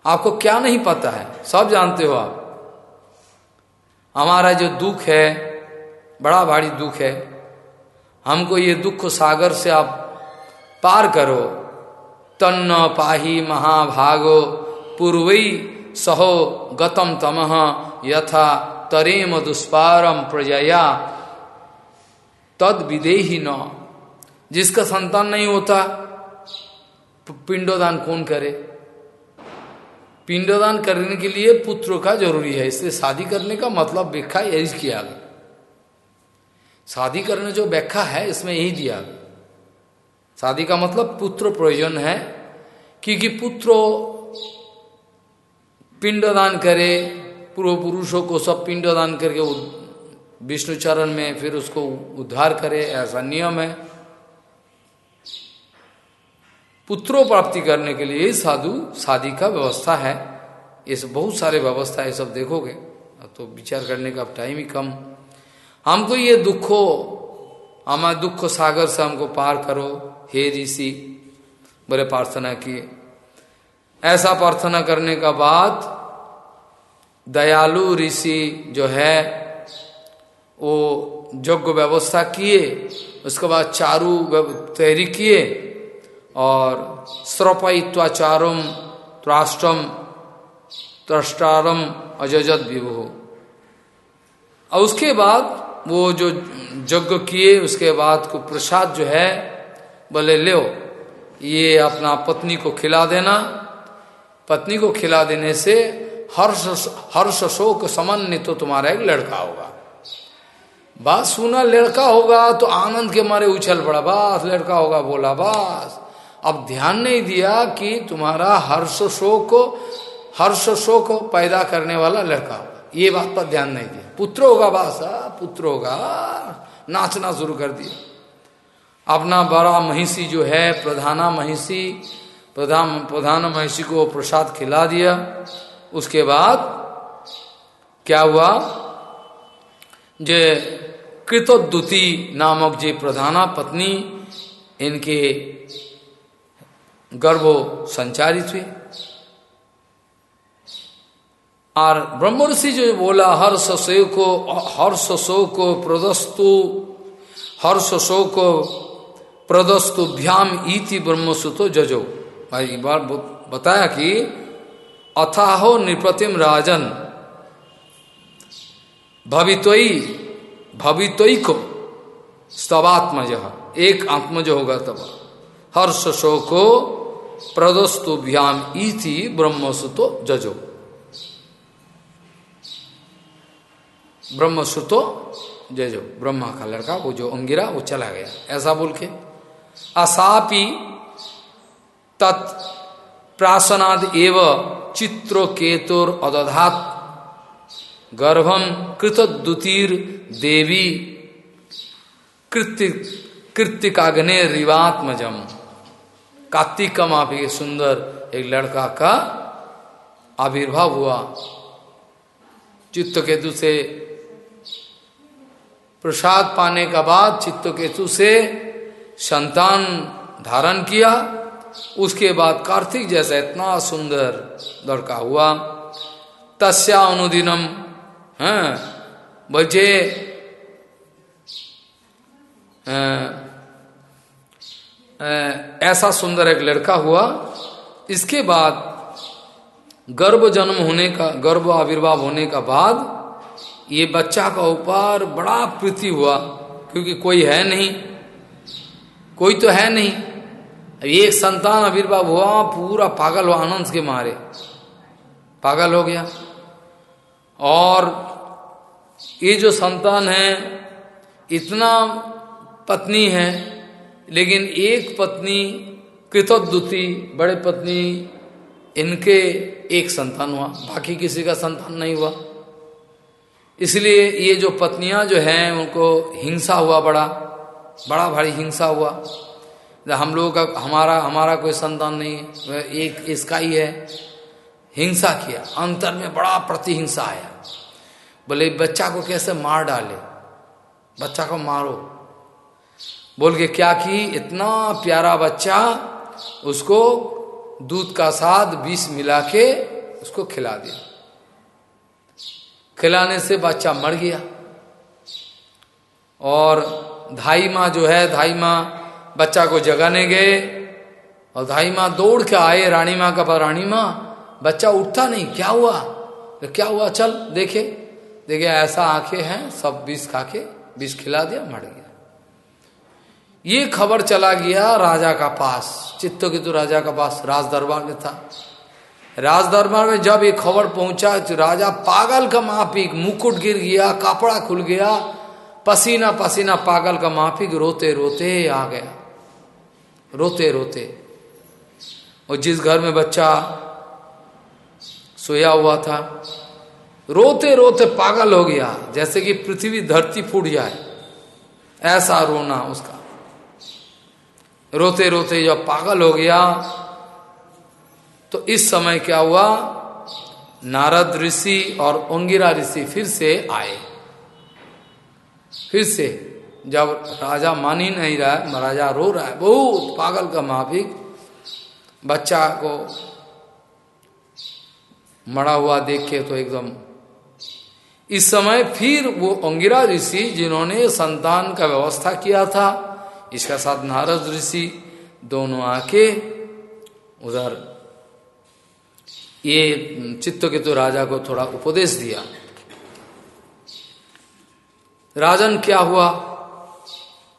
Speaker 1: आपको क्या नहीं पता है? सब जानते हो आप। हमारा जो दुख है, बड़ा भारी दुख है, हमको ये दुख सागर से आप पार करो। तन्न पाही महाभागो पूर्वी सहो गतम तमह यथा तरेम दुष्पारम प्रजया। तद विदेही न। जिसका संतान नहीं होता, पिंडोदान कौन करे? पिंडोदान करने के लिए पुत्र का ज़रूरी है। इसलिए शादी करने का मतलब व्याख्या यही किया गया। शादी करने जो व्याख्या है, इसमें यही दिया गया। शादी का मतलब पुत्र प्रयोजन है, क्योंकि पुत्र पिंडदान करे, पूर्व पुरुषों को सब पिंडदान करके विष्णु चरण में फिर उसको उद्धार करे, ऐसा नियम है। पुत्रों प्राप्ति करने के लिए साधु शादी का व्यवस्था है। इस बहुत सारे व्यवस्था है सब देखोगे। तो विचार करने का टाइम ही कम। हमको ये दुखो, हमारे दुख सागर से हमको पार करो, हे ऋषि। बड़े प्रार्थना किए। ऐसा प्रार्थना करने का बाद दयालु ऋषि जो है वो यज्ञ व्यवस्था किए, उसके बाद चारू तैयारी किए और स्रपयित्वाचारम त्राष्ट्रम त्रष्टारम अजजत विभो। और उसके बाद वो जो यज्ञ किए, उसके बाद को प्रसाद जो है, बोले ले ये अपना पत्नी को खिला देना। पत्नी को खिला देने से हर्ष हर्ष शोक समन्वित तो तुम्हारा एक लड़का होगा। बात सुना, लड़का होगा तो आनंद के मारे उछल पड़ा। बस, लड़का होगा बोला, बस। अब ध्यान नहीं दिया कि तुम्हारा हर्ष शोक हर्ष शोक पैदा करने वाला लड़का होगा। ये बात पर ध्यान नहीं दिया। पुत्र होगा, बस पुत्र होगा। नाचना शुरू कर दिया। अपना बड़ा महिषी जो है, प्रधाना महिषी, प्रधान प्रधान महिषी को प्रसाद खिला दिया। उसके बाद क्या हुआ? जे कृतोद्युति नामक जे प्रधाना पत्नी, इनके गर्भो संचारित हुए। और ब्रह्म ऋषि जो बोला, हर्ष शो को हर्ष शो को प्रदस्तु, हर्ष शो को प्रदस्तु भ्याम इति ब्रह्मसुतो जजो। भाई बार बताया कि अथाहो नृपतिम राजन, भवितोई भवितोई को स्तवात्मज। एक आत्मज होगा तब। हर्ष शो को प्रदस्तु भ्याम इति ब्रह्मसुतो जजो। ब्रह्म सुतो जय जो ब्रह्मा का लड़का, वो जो अंगिरा, वो चला गया। ऐसा बोल के। असापी तत् प्रासनाद एव चित्रो केतुर अदधात गर्भम कृतद्युतिर देवी कृत्य कृत्तिकाग्ने रिवात्मजम कार्तिक का माफ़ी सुंदर एक लड़का का आविर्भाव हुआ। चित्त केतु से प्रसाद पाने का बाद चित्त केतु से संतान धारण किया। उसके बाद कार्तिक जैसा इतना सुंदर लड़का हुआ। तस्या अनुदिनम है बचे ऐसा सुंदर एक लड़का हुआ। इसके बाद गर्भ जन्म होने का, गर्भ आविर्भाव होने का बाद ये बच्चा का ऊपर बड़ा प्रीति हुआ, क्योंकि कोई है नहीं। कोई तो है नहीं। एक संतान आविर्भाव हुआ, पूरा पागल हुआ, आनंद के मारे। पागल हो गया। और ये जो संतान है, इतना पत्नी है, लेकिन एक पत्नी कृतोद्युति बड़े पत्नी, इनके एक संतान हुआ, बाकी किसी का संतान नहीं हुआ। इसलिए ये जो पत्नियाँ जो हैं, उनको हिंसा हुआ बड़ा बड़ा भारी हिंसा हुआ। हम लोगों का, हमारा हमारा कोई संतान नहीं है एक, इसका ही है। हिंसा किया। अंतर में बड़ा प्रतिहिंसा आया। बोले, बच्चा को कैसे मार डाले? बच्चा को मारो। बोल के क्या की? इतना प्यारा बच्चा उसको दूध का साथ विष मिला के उसको खिला दिया। खिलाने से बच्चा मर गया। और धाई माँ जो है धाई माँ बच्चा को जगाने गए। और धाई माँ दौड़ के आए रानी माँ का रानी माँ बच्चा उठता नहीं, क्या हुआ? तो क्या हुआ? चल, देखे। देखे, ऐसा आँखें हैं, सब विष खा के विष खिला दिया, मर गया। ये खबर चला गया राजा का पास, चित्तो की तो राजा का पास राज दरबार में था। राज दरबार में जब ये खबर पहुँचा तो राजा पागल का माफिक मुकुट गिर गया, कपड़ा खुल गया, पसीना पसीना, पागल का माफिक रोते रोते आ गया। रोते रोते। और जिस घर में बच्चा सोया हुआ था। रोते रोते पागल हो गया, जैसे कि पृथ्वी धरती फूट जाए। ऐसा रोना उसका। रोते रोते जब पागल हो गया तो इस समय क्या हुआ? नारद ऋषि और ओंगिरा ऋषि फिर से आए। फिर से जब राजा मान ही नहीं रहा है राजा रो रहा है, बहुत पागल का माफिक बच्चा को मरा हुआ देख के तो एकदम। इस समय फिर वो अंगिरा ऋषि जिन्होंने संतान का व्यवस्था किया था, इसका साथ नारद ऋषि दोनों आके उधर ये चित्त के तो राजा को थोड़ा उपदेश दिया। राजन, क्या हुआ?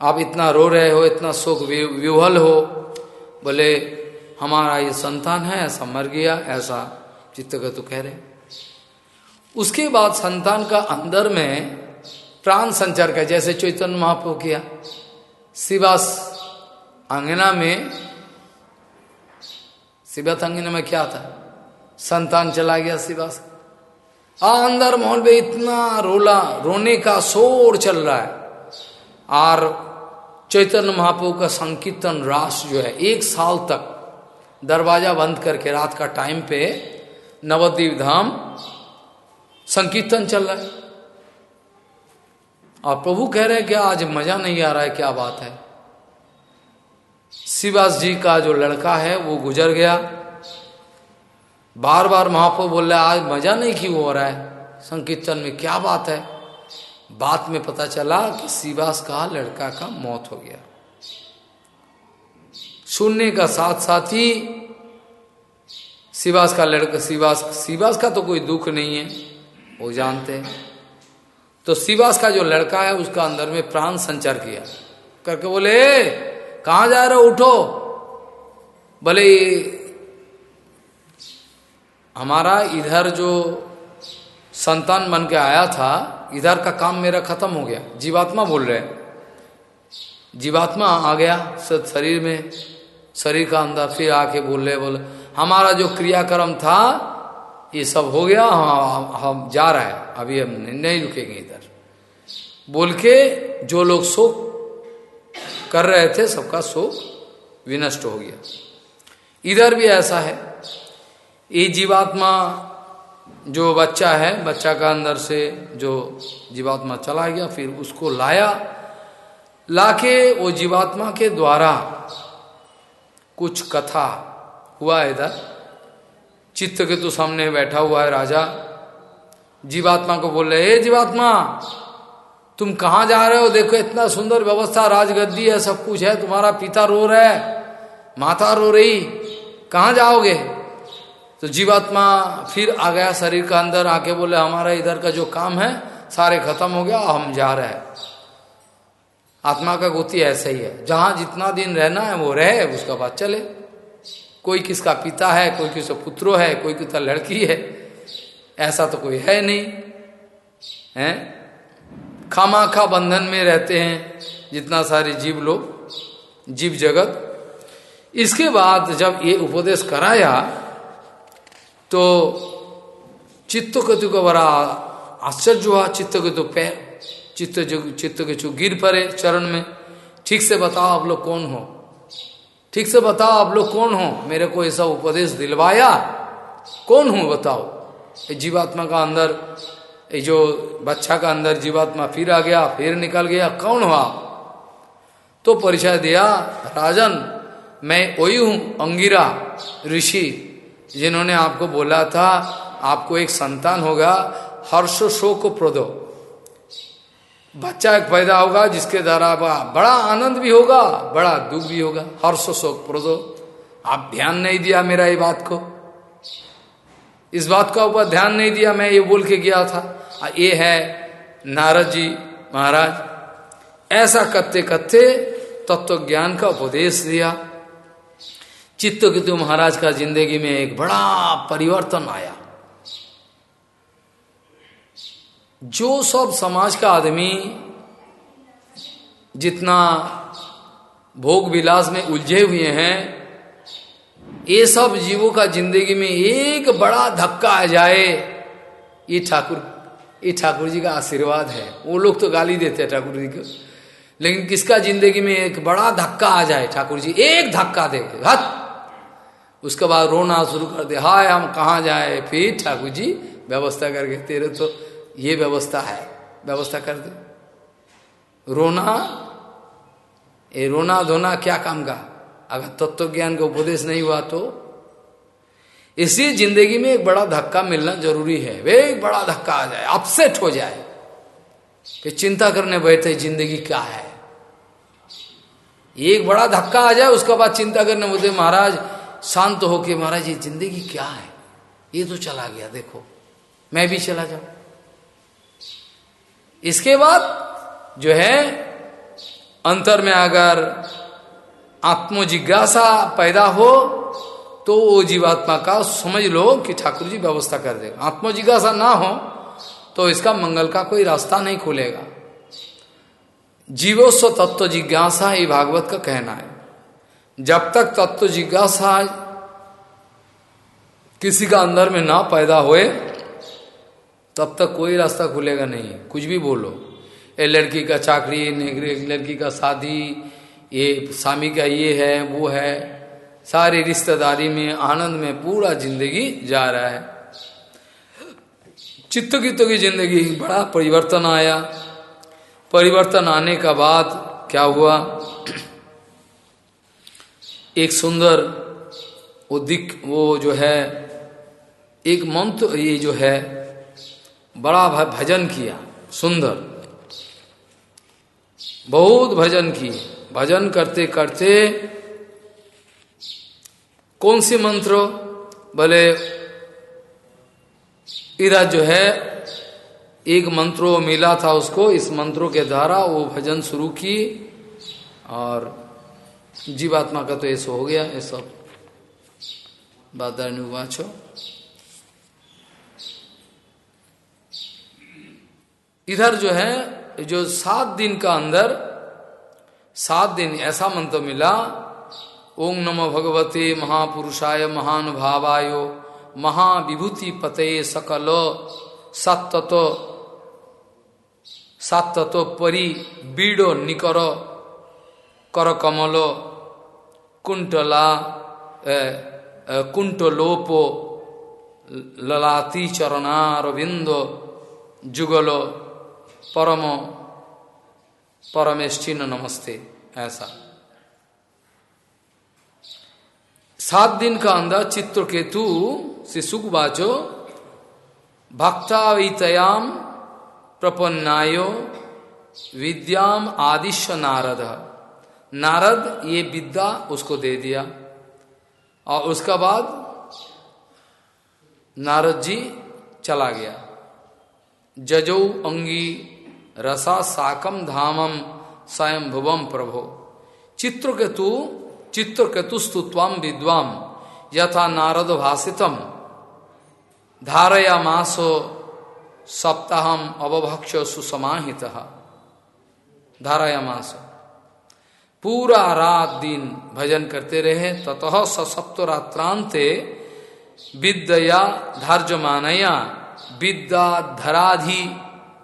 Speaker 1: आप इतना रो रहे हो, इतना शोक विवल हो, बोले, हमारा ये संतान है, ऐसा मर गया, ऐसा चित्त के तो कह रहे उसके बाद संतान का अंदर में प्राण संचार का जैसे चैतन्य महाप्रभु किया। शिवास अंगना में शिवत अंगना में क्या था? संतान चला गया शिवास अंदर माहौल में इतना रोला, रोने का शोर चल रहा है। और चैतन्य महाप्रभु का संकीर्तन रास जो है, एक साल तक दरवाज़ा बंद करके रात का टाइम पे नवद्वीप धाम, संकीर्तन चल रहा है। और प्रभु कह रहे हैं कि आज मज़ा नहीं आ रहा है, क्या बात है। शिवास जी का जो लड़का है, वो गुजर गया। बार बार महाप्रभु बोल रहे आज मज़ा नहीं क्यों हो रहा है? संकीर्तन में क्या बात है? बात में पता चला कि शिवास का लड़का का मौत हो गया। सुनने का साथ साथ ही शिवास का लड़का शिवास शिवास का तो कोई दुख नहीं है, वो जानते हैं। तो शिवास का जो लड़का है, उसका अंदर में प्राण संचार किया। करके बोले, कहा जा रहे उठो। बोले, हमारा इधर जो संतान बन के आया था, इधर का काम मेरा खत्म हो गया। जीवात्मा बोल रहे जीवात्मा आ गया शरीर में, शरीर का अंदर फिर आके बोल रहे बोले हमारा जो क्रियाक्रम था ये सब हो गया हम, हम जा रहा है। अभी हम नहीं रुकेंगे इधर। बोल के जो लोग शोक कर रहे थे सबका शोक विनष्ट हो गया। इधर भी ऐसा है। ये जीवात्मा जो बच्चा है बच्चा का अंदर से जो जीवात्मा चला गया फिर उसको लाया। लाके वो जीवात्मा के द्वारा कुछ कथा हुआ है इधर। चित्त के तो सामने बैठा हुआ है राजा। जीवात्मा को बोल रहे, हे जीवात्मा, तुम कहा जा रहे हो? देखो, इतना सुंदर व्यवस्था, राजगद्दी है, सब कुछ है, तुम्हारा पिता रो रहा है, माता रो रही, कहा जाओगे? तो जीवात्मा फिर आ गया शरीर का अंदर, आके बोले, हमारा इधर का जो काम है, सारे खत्म हो गया, हम जा रहे हैं। आत्मा का गति ऐसा ही है। जहाँ जितना दिन रहना है, वो रहे, उसका बाद चले। कोई किसका पिता है, कोई किसका पुत्रो है, कोई किसका लड़की है, ऐसा तो कोई है नहीं। है? खामा खा बंधन में रहते हैं जितना सारे जीव लोग, जीव जगत। इसके बाद जब ये उपदेश कराया तो चित्त कतु को बड़ा आश्चर्य हुआ। चित्त तो पैर चित्त चित्त के चु गिर पड़े चरण में। ठीक से बताओ आप लोग कौन हो? ठीक से बताओ, आप लोग कौन हो? मेरे को ऐसा उपदेश दिलवाया। कौन हूँ बताओ? जीवात्मा का अंदर, ये जो बच्चा का अंदर जीवात्मा फिर आ गया, फिर निकल गया, कौन हुआ? तो परिचय दिया, राजन, मैं वही हूँ, अंगिरा, ऋषि, जिन्होंने आपको बोला था, आपको एक संतान होगा हर्ष शोक प्रदो बच्चा एक पैदा होगा जिसके द्वारा बड़ा आनंद भी होगा, बड़ा दुख भी होगा। हर्ष शोक प्रदो आप ध्यान नहीं दिया मेरा ये बात को। इस बात का ऊपर ध्यान नहीं दिया, मैं ये बोल के गया था ये है नारद जी महाराज। ऐसा करते करते तत्व ज्ञान का उपदेश दिया। चित्त केतु महाराज का ज़िंदगी में एक बड़ा परिवर्तन आया। जो सब समाज का आदमी जितना भोग विलास में उलझे हुए हैं, ये सब जीवों का ज़िंदगी में एक बड़ा धक्का आ जाए, ये ठाकुर ये ठाकुर जी का आशीर्वाद है। वो लोग तो गाली देते हैं ठाकुर जी को। लेकिन किसका ज़िंदगी में एक बड़ा धक्का आ जाए ठाकुर जी? एक धक्का दे के हत उसके बाद रोना शुरू कर दे, हाय, हम कहा जाए? फिर ठाकुर जी व्यवस्था करके, तेरे तो ये व्यवस्था है। व्यवस्था कर दे। रोना, ये रोना धोना क्या काम का? अगर तत्व ज्ञान का उपदेश नहीं हुआ तो? इसी ज़िंदगी में एक बड़ा धक्का मिलना ज़रूरी है। वे एक बड़ा धक्का आ जाए, अपसेट हो जाए। कि चिंता करने बैठे, ज़िंदगी क्या है? एक बड़ा धक्का आ जाए, उसके बाद चिंता करने बोलते महाराज, शांत होके, महाराज, ये ज़िंदगी क्या है? ये तो चला गया, देखो। मैं भी चला जाऊँ। इसके बाद जो है, अंतर में अगर आत्मजिज्ञासा पैदा हो तो वो जीवात्मा का समझ लो कि ठाकुर जी व्यवस्था कर देगा। आत्मजिज्ञासा ना हो तो इसका मंगल का कोई रास्ता नहीं खुलेगा। जीवोस्व तत्व जिज्ञासा ये भागवत का कहना है। जब तक तत्व जिज्ञासा किसी का अंदर में ना पैदा होए तब तक कोई रास्ता खुलेगा नहीं। कुछ भी बोलो। ये लड़की का चाकरी लड़की का शादी, ये स्वामी का ये है, वो है। सारी रिश्तेदारी में, आनंद में पूरा ज़िंदगी जा रहा है। चित्त की की ज़िंदगी बड़ा परिवर्तन आया। परिवर्तन आने का बाद क्या हुआ? एक सुंदर, वो दिक वो जो है, एक मंत्र ये जो है बड़ा भजन किया, सुंदर। बहुत भजन किए। भजन करते करते कौन सी मंत्र? बोले, इरा जो है, एक मंत्रो मिला था उसको, इस मंत्रों के द्वारा वो भजन शुरू की और जीवात्मा का तो ऐसा हो गया ये सब बाधानुवाचो इधर जो है, जो सात दिन का अंदर, सात दिन ऐसा मंत्र मिला, ओम नमो भगवते महापुरुषाय महानुभावाय, महाविभूति पते सकल सत्तो सत्तो परि बीड़ो निकर कर कमल कुंटला कुंटलोपो ललाती चरणारविंदो जुगलो परम परमेष्ठिन नमस्ते, ऐसा। सात दिन का अंदर चित्र चित्रकेतु से सुखबाचो, भक्तावितयाम, प्रपन्नायो, विद्याम आदिश्य नारद। नारद ये विद्या उसको दे दिया। और उसका बाद नारद जी चला गया। जजो अंगी रसा साकम धामम स्वयं भुवम प्रभो। चित्रकेतु चित्रकेतु स्तुत्वाम विद्वाम यथा नारद भाषितम धारया मासो सप्ताहम अवभक्ष सुसमाहित। धारया मास पूरा रात दिन भजन करते रहे, ततः सप्तरात्रांते विद्या धार्यमानया विद्या धराधि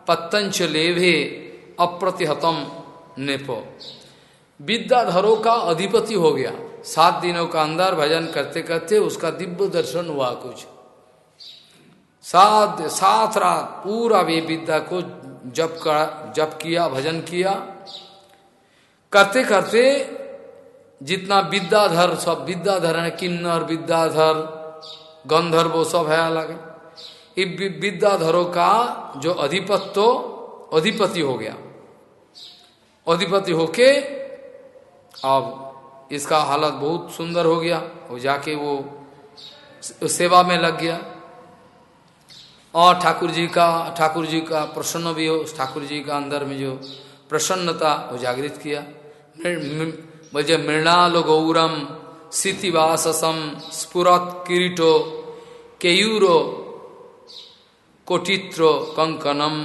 Speaker 1: पत्तंच लेभे अप्रतिहतम नेपो। विद्याधरों का अधिपति हो गया। सात दिनों का अंदर भजन करते करते उसका दिव्य दर्शन हुआ कुछ। सात सात रात पूरा वे विद्या को जप कर, जप किया, भजन किया। करते करते जितना विद्याधर, सब विद्याधर है, किन्नर, विद्याधर, गंधर्व, सब है अलग। विद्याधरों का जो अधिपत्य अधिपति हो गया। अधिपति होके अब इसका हालत बहुत सुंदर हो गया और जाके वो सेवा में लग गया। और ठाकुर जी का, ठाकुर जी का प्रसन्न भी हो, ठाकुर जी का अंदर में जो प्रसन्नता वो जागृत किया। बोले मृणाल गौरम सितिवाससम स्फुरत किरीटो केयूरो कोटित्रो कंकनम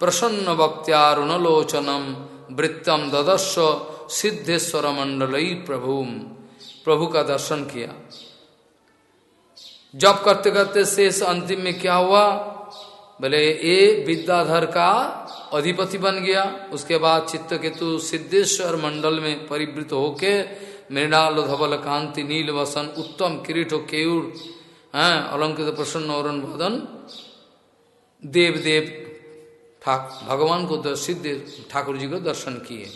Speaker 1: प्रसन्न वक्त्यारुणलोचनम वृत्तम ददस्व सिद्धेश्वर मंडल प्रभु प्रभु का दर्शन किया। जब करते करते शेष अंतिम में क्या हुआ? बोले ये विद्याधर का अधिपति बन गया, उसके बाद चित्त केतु सिद्धेश्वर मंडल में परिवृत होके मृणाल, धवल, कांति, नील वसन उत्तम, किरीट, केयूर, है, अलंकृत, प्रसन्न और देव देव ठाक, भगवान को सिद्ध ठाकुर जी को दर्शन किए।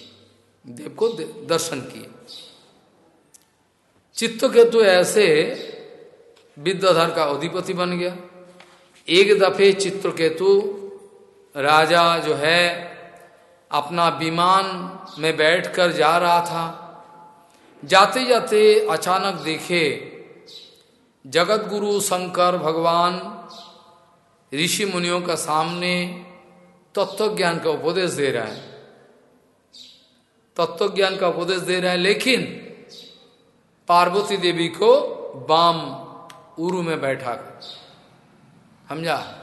Speaker 1: देव को दर्शन किए। चित्त केतु ऐसे विद्याधर का अधिपति बन गया। एक दफे चित्रकेतु राजा जो है, अपना विमान में बैठकर जा रहा था। जाते जाते अचानक देखे जगत गुरु शंकर भगवान ऋषि मुनियों का सामने तत्व ज्ञान का उपदेश दे रहा है। तत्व ज्ञान का उपदेश दे रहा है, लेकिन पार्वती देवी को बाम उरु में बैठा समझा?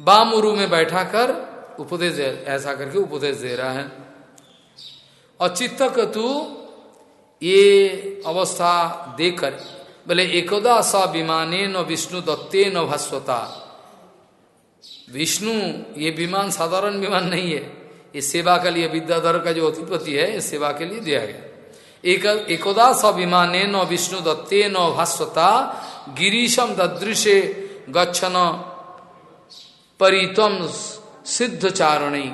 Speaker 1: बाम उरु में बैठा कर उपदेश ऐसा करके उपदेश दे रहा है। और चित्तक तू ये अवस्था देकर बोले, एकदा स विमाने न विष्णु दत्ते न भस्वता। विष्णु, ये विमान साधारण विमान नहीं है। ये सेवा के लिए विद्याधर का जो अधिपति है इस सेवा के लिए दिया गया। एक, एकदा सविमाने न विष्णु दत्ते न भास्वता गिरीशम ददृशे गच्छन परितम सिद्ध चारणी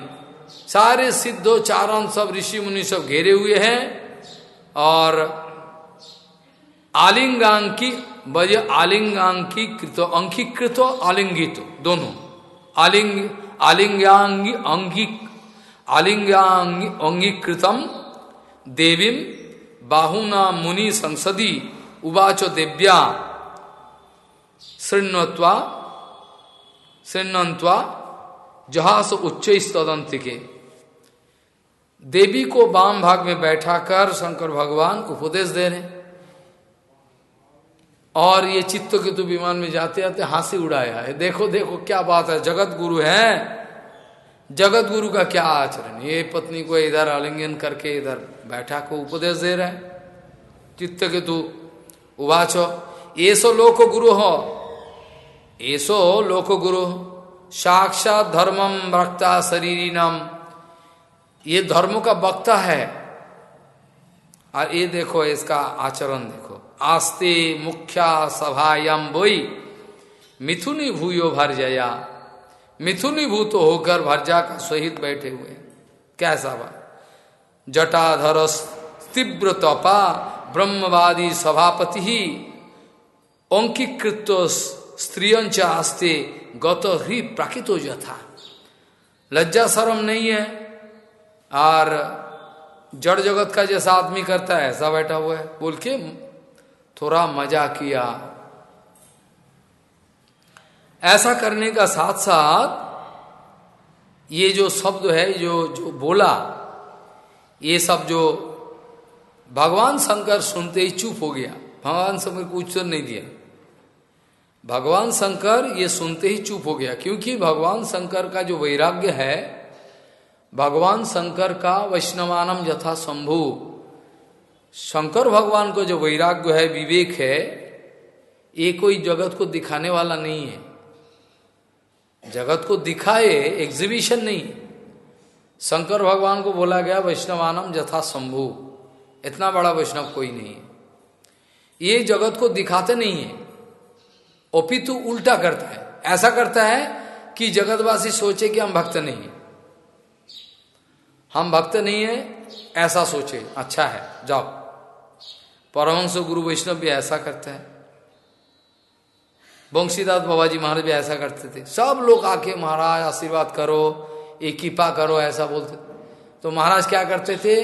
Speaker 1: सारे सिद्धो चारण सब ऋषि मुनि सब घेरे हुए हैं और आलिंगांकी, बजे आलिंगांकी कृतो, अंकीकृत, आलिंगित, दोनों। आलिंग, आलिंगांगी अंगिक आलिंगांगी, अंगीकृतम देवीम बाहुना, मुनि, संसदी, उवाचो, देव्या, शृण्वत्वा शृण्वंत्वा जहास उच्च तदंत के देवी को वाम भाग में बैठाकर शंकर भगवान को उपदेश दे रहे और ये चित्त के तो विमान में जाते जाते हँसी उड़ाया है। देखो देखो, क्या बात है। जगत गुरु है। जगत गुरु का क्या आचरण? ये पत्नी को इधर आलिंगन करके इधर बैठा को उपदेश दे रहे हैं। चित्त के तू उवाचो। ऐसो लोक गुरु हो। ऐसो लोक गुरु। साक्षात धर्मम वक्ता शरीरी नाम ये धर्म का वक्ता है। और ये देखो इसका आचरण। देखो आस्ते मुख्या सभायाम बोई। मिथुनी भूयो भर जया। मिथुनीभूत होकर भरजा का सहित बैठे हुए। कैसा बा जटाधर तीव्र तपा, ब्रह्मवादी सभापति ही। अंकीकृत स्त्रियंच आस्ते गत ही प्राकृतो था लज्जा शर्म नहीं है? और जड़ जगत का जैसा आदमी करता है, ऐसा बैठा हुआ है। बोल के थोड़ा मज़ा किया। ऐसा करने का साथ साथ ये जो शब्द है, जो जो बोला, ये सब जो भगवान शंकर सुनते ही चुप हो गया। भगवान शंकर को उत्तर नहीं दिया। भगवान शंकर ये सुनते ही चुप हो गया, क्योंकि भगवान शंकर का जो वैराग्य है, भगवान शंकर का वैष्णवानम यथा शंभु। शंकर भगवान को जो वैराग्य है, विवेक है, ये कोई जगत को दिखाने वाला नहीं है। जगत को दिखाए एग्जीबिशन नहीं। शंकर भगवान को बोला गया, वैष्णवानम जथा शंभु इतना बड़ा वैष्णव कोई नहीं है। ये जगत को दिखाते नहीं है। ओपितु उल्टा करता है। ऐसा करता है कि जगतवासी सोचे कि हम भक्त नहीं है। हम भक्त नहीं है, ऐसा सोचे। अच्छा है, जाओ। परमंश गुरु वैष्णव भी ऐसा करते हैं। बंशीदास बाबा जी महाराज भी ऐसा करते थे। सब लोग आके महाराज आशीर्वाद करो एक कृपा करो ऐसा बोलते। तो महाराज क्या करते थे?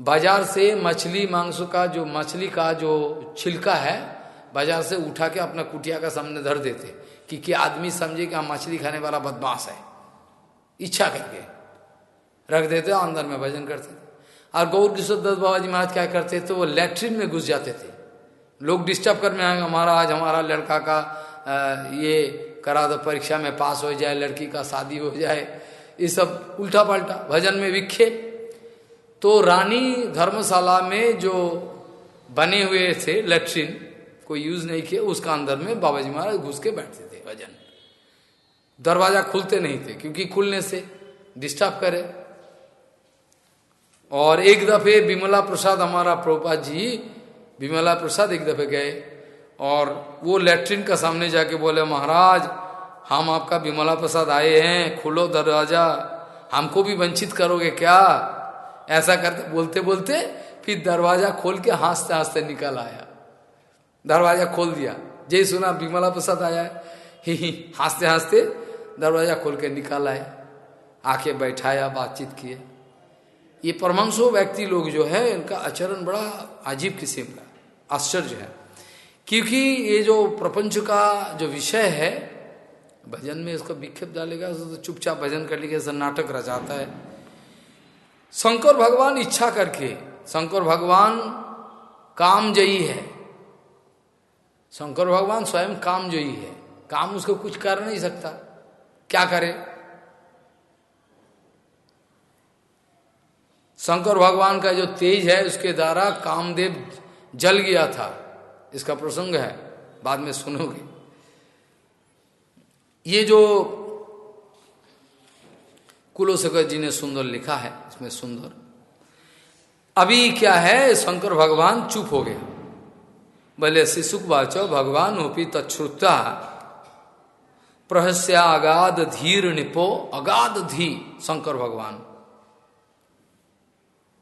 Speaker 1: बाज़ार से मछली मांस का जो मछली का जो छिलका है बाज़ार से उठा के अपना कुटिया का सामने धर देते। कि, कि आदमी समझे कि हम मछली खाने वाला बदमाश है। इच्छा करके रख देते अंदर में भजन करते थे। और गौर किशोर दत्त बाबा जी महाराज क्या करते थे, वो लेट्रिन में घुस जाते थे। लोग डिस्टर्ब करने आएँगे महाराज हमारा लड़का का ये करा दो परीक्षा में पास हो जाए, लड़की का शादी हो जाए। ये सब उल्टा पल्टा भजन में विक्षेप तो रानी धर्मशाला में जो बने हुए थे लेट्रिन, कोई यूज़ नहीं किया, उसका अंदर में बाबा जी महाराज घुस के बैठते थे भजन। दरवाज़ा खुलते नहीं थे, क्योंकि खुलने से डिस्टर्ब करे। और एक दफे विमला प्रसाद, हमारा प्रोपा जी, विमला प्रसाद एक दफे गए और वो लेट्रिन का सामने जाके बोले, महाराज, हम आपका विमला प्रसाद आए हैं, खुलो दरवाज़ा, हमको भी वंचित करोगे क्या? ऐसा करते बोलते बोलते फिर दरवाज़ा खोल के हँसते हँसते निकल आया। दरवाज़ा खोल दिया। जय सुना विमला प्रसाद आया ही। ही हँसते हँसते दरवाज़ा खोल के निकाल आया आके बैठाया, बातचीत किए। ये परमांशो व्यक्ति लोग जो है, इनका आचरण बड़ा अजीब किस्म का, आश्चर्य है। क्योंकि ये जो प्रपंच का जो विषय है, भजन में इसको विक्षेप डालेगा तो चुपचाप भजन कर लेगा नाटक रचाता है। शंकर भगवान इच्छा करके, शंकर भगवान काम जयी है। शंकर भगवान स्वयं काम जयी है। काम उसको कुछ कर नहीं सकता। क्या करे? शंकर भगवान का जो तेज है, उसके द्वारा कामदेव जल गया था। इसका प्रसंग है, बाद में सुनोगे। ये जो कुलोशकर जी ने सुंदर लिखा है, इसमें सुंदर। अभी क्या है, शंकर भगवान चुप हो गया। बोले शिशुक वाचो भगवान होपी तछ्रुता प्रहस्या अगाध धीर निपो अगाध धी शंकर भगवान।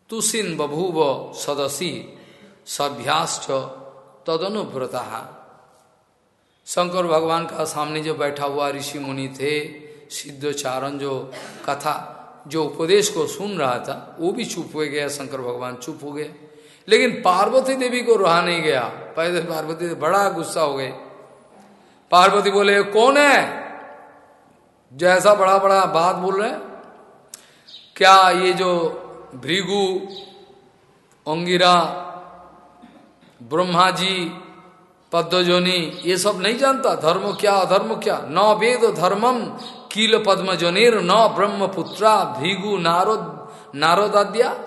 Speaker 1: तुसिन बभूव सदसी सभ्यास तदनुव्रता। शंकर भगवान का सामने जो बैठा हुआ ऋषि मुनि थे, सिद्धोचारण जो कथा, जो उपदेश को सुन रहा था, वो भी चुप हो गया, शंकर भगवान चुप हो गए। लेकिन पार्वती देवी को रहा नहीं गया। पहले पार्वती देवी बड़ा गुस्सा हो गए। पार्वती बोले, कौन है? जैसा बड़ा बड़ा बात बोल रहे क्या ये जो भृगु, अंगिरा ब्रह्मा जी पद्मजोनी, ये सब नहीं जानता। धर्म क्या, अधर्म क्या? न वेद धर्मम कील पद्मजोनिर, न ब्रह्म पुत्रा भृगु नारद, नारदाद्या,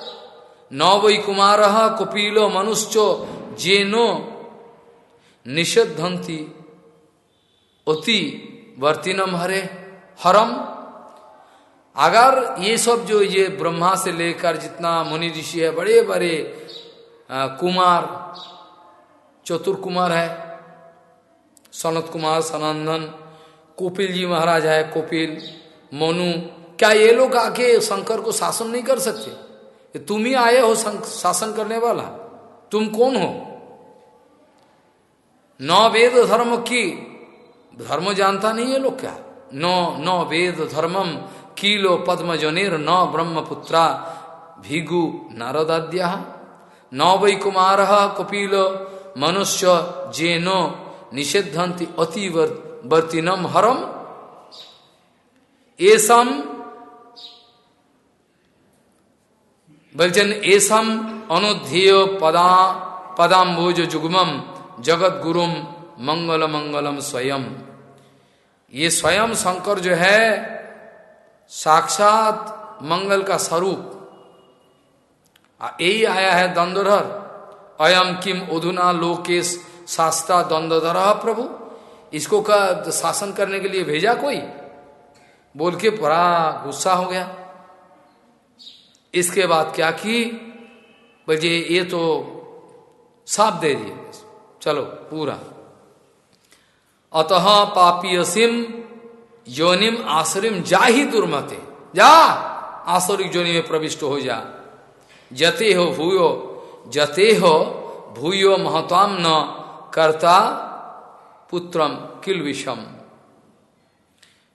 Speaker 1: न वै कुमार, कुपीलो मनुष्चो जेनो निषेधंती अति वर्तिनम हरे, हरम। अगर ये सब जो ये ब्रह्मा से लेकर जितना मुनि ऋषि है, बड़े बड़े कुमार, चतुर कुमार है, सनत कुमार सनंदन कोपिल जी महाराज है, कोपिल, मोनू, क्या ये लोग आके शंकर को शासन नहीं कर सकते? तुम ही आए हो शासन करने वाला। तुम कौन हो? नौ वेद धर्म की, धर्म जानता नहीं है लोग क्या? नौ नौ वेद धर्मम कीलो पद्म जनेर नौ ब्रह्म पुत्रा भिगु नारदाद्या। नौ वै कुमार कपिलो मनुष्य जेनो निषेधंति अति वर्तिनम हरम। एसम एसम अनुध्येय पदा, पदाम्बोज जुगमम जगत गुरुम मंगल मंगलम स्वयं ये स्वयं शंकर जो है साक्षात मंगल का स्वरूप। यही आया है दंदोधर अयम किम उधुना लोकेश शास्त्रा द्वंद्वधर प्रभु। इसको का शासन करने के लिए भेजा कोई? बोल के बड़ा गुस्सा हो गया। इसके बाद क्या की? बजे ये तो साफ़ दे दिए। चलो, पूरा। अतः पापीयसिम योनिम आश्रिम जा ही दुर्मते। जा, आसुरिक जोनि में प्रविष्ट हो जा। जते हो भूयो, जते हो भूयो महत्वाम न कर्ता पुत्रम किल विषम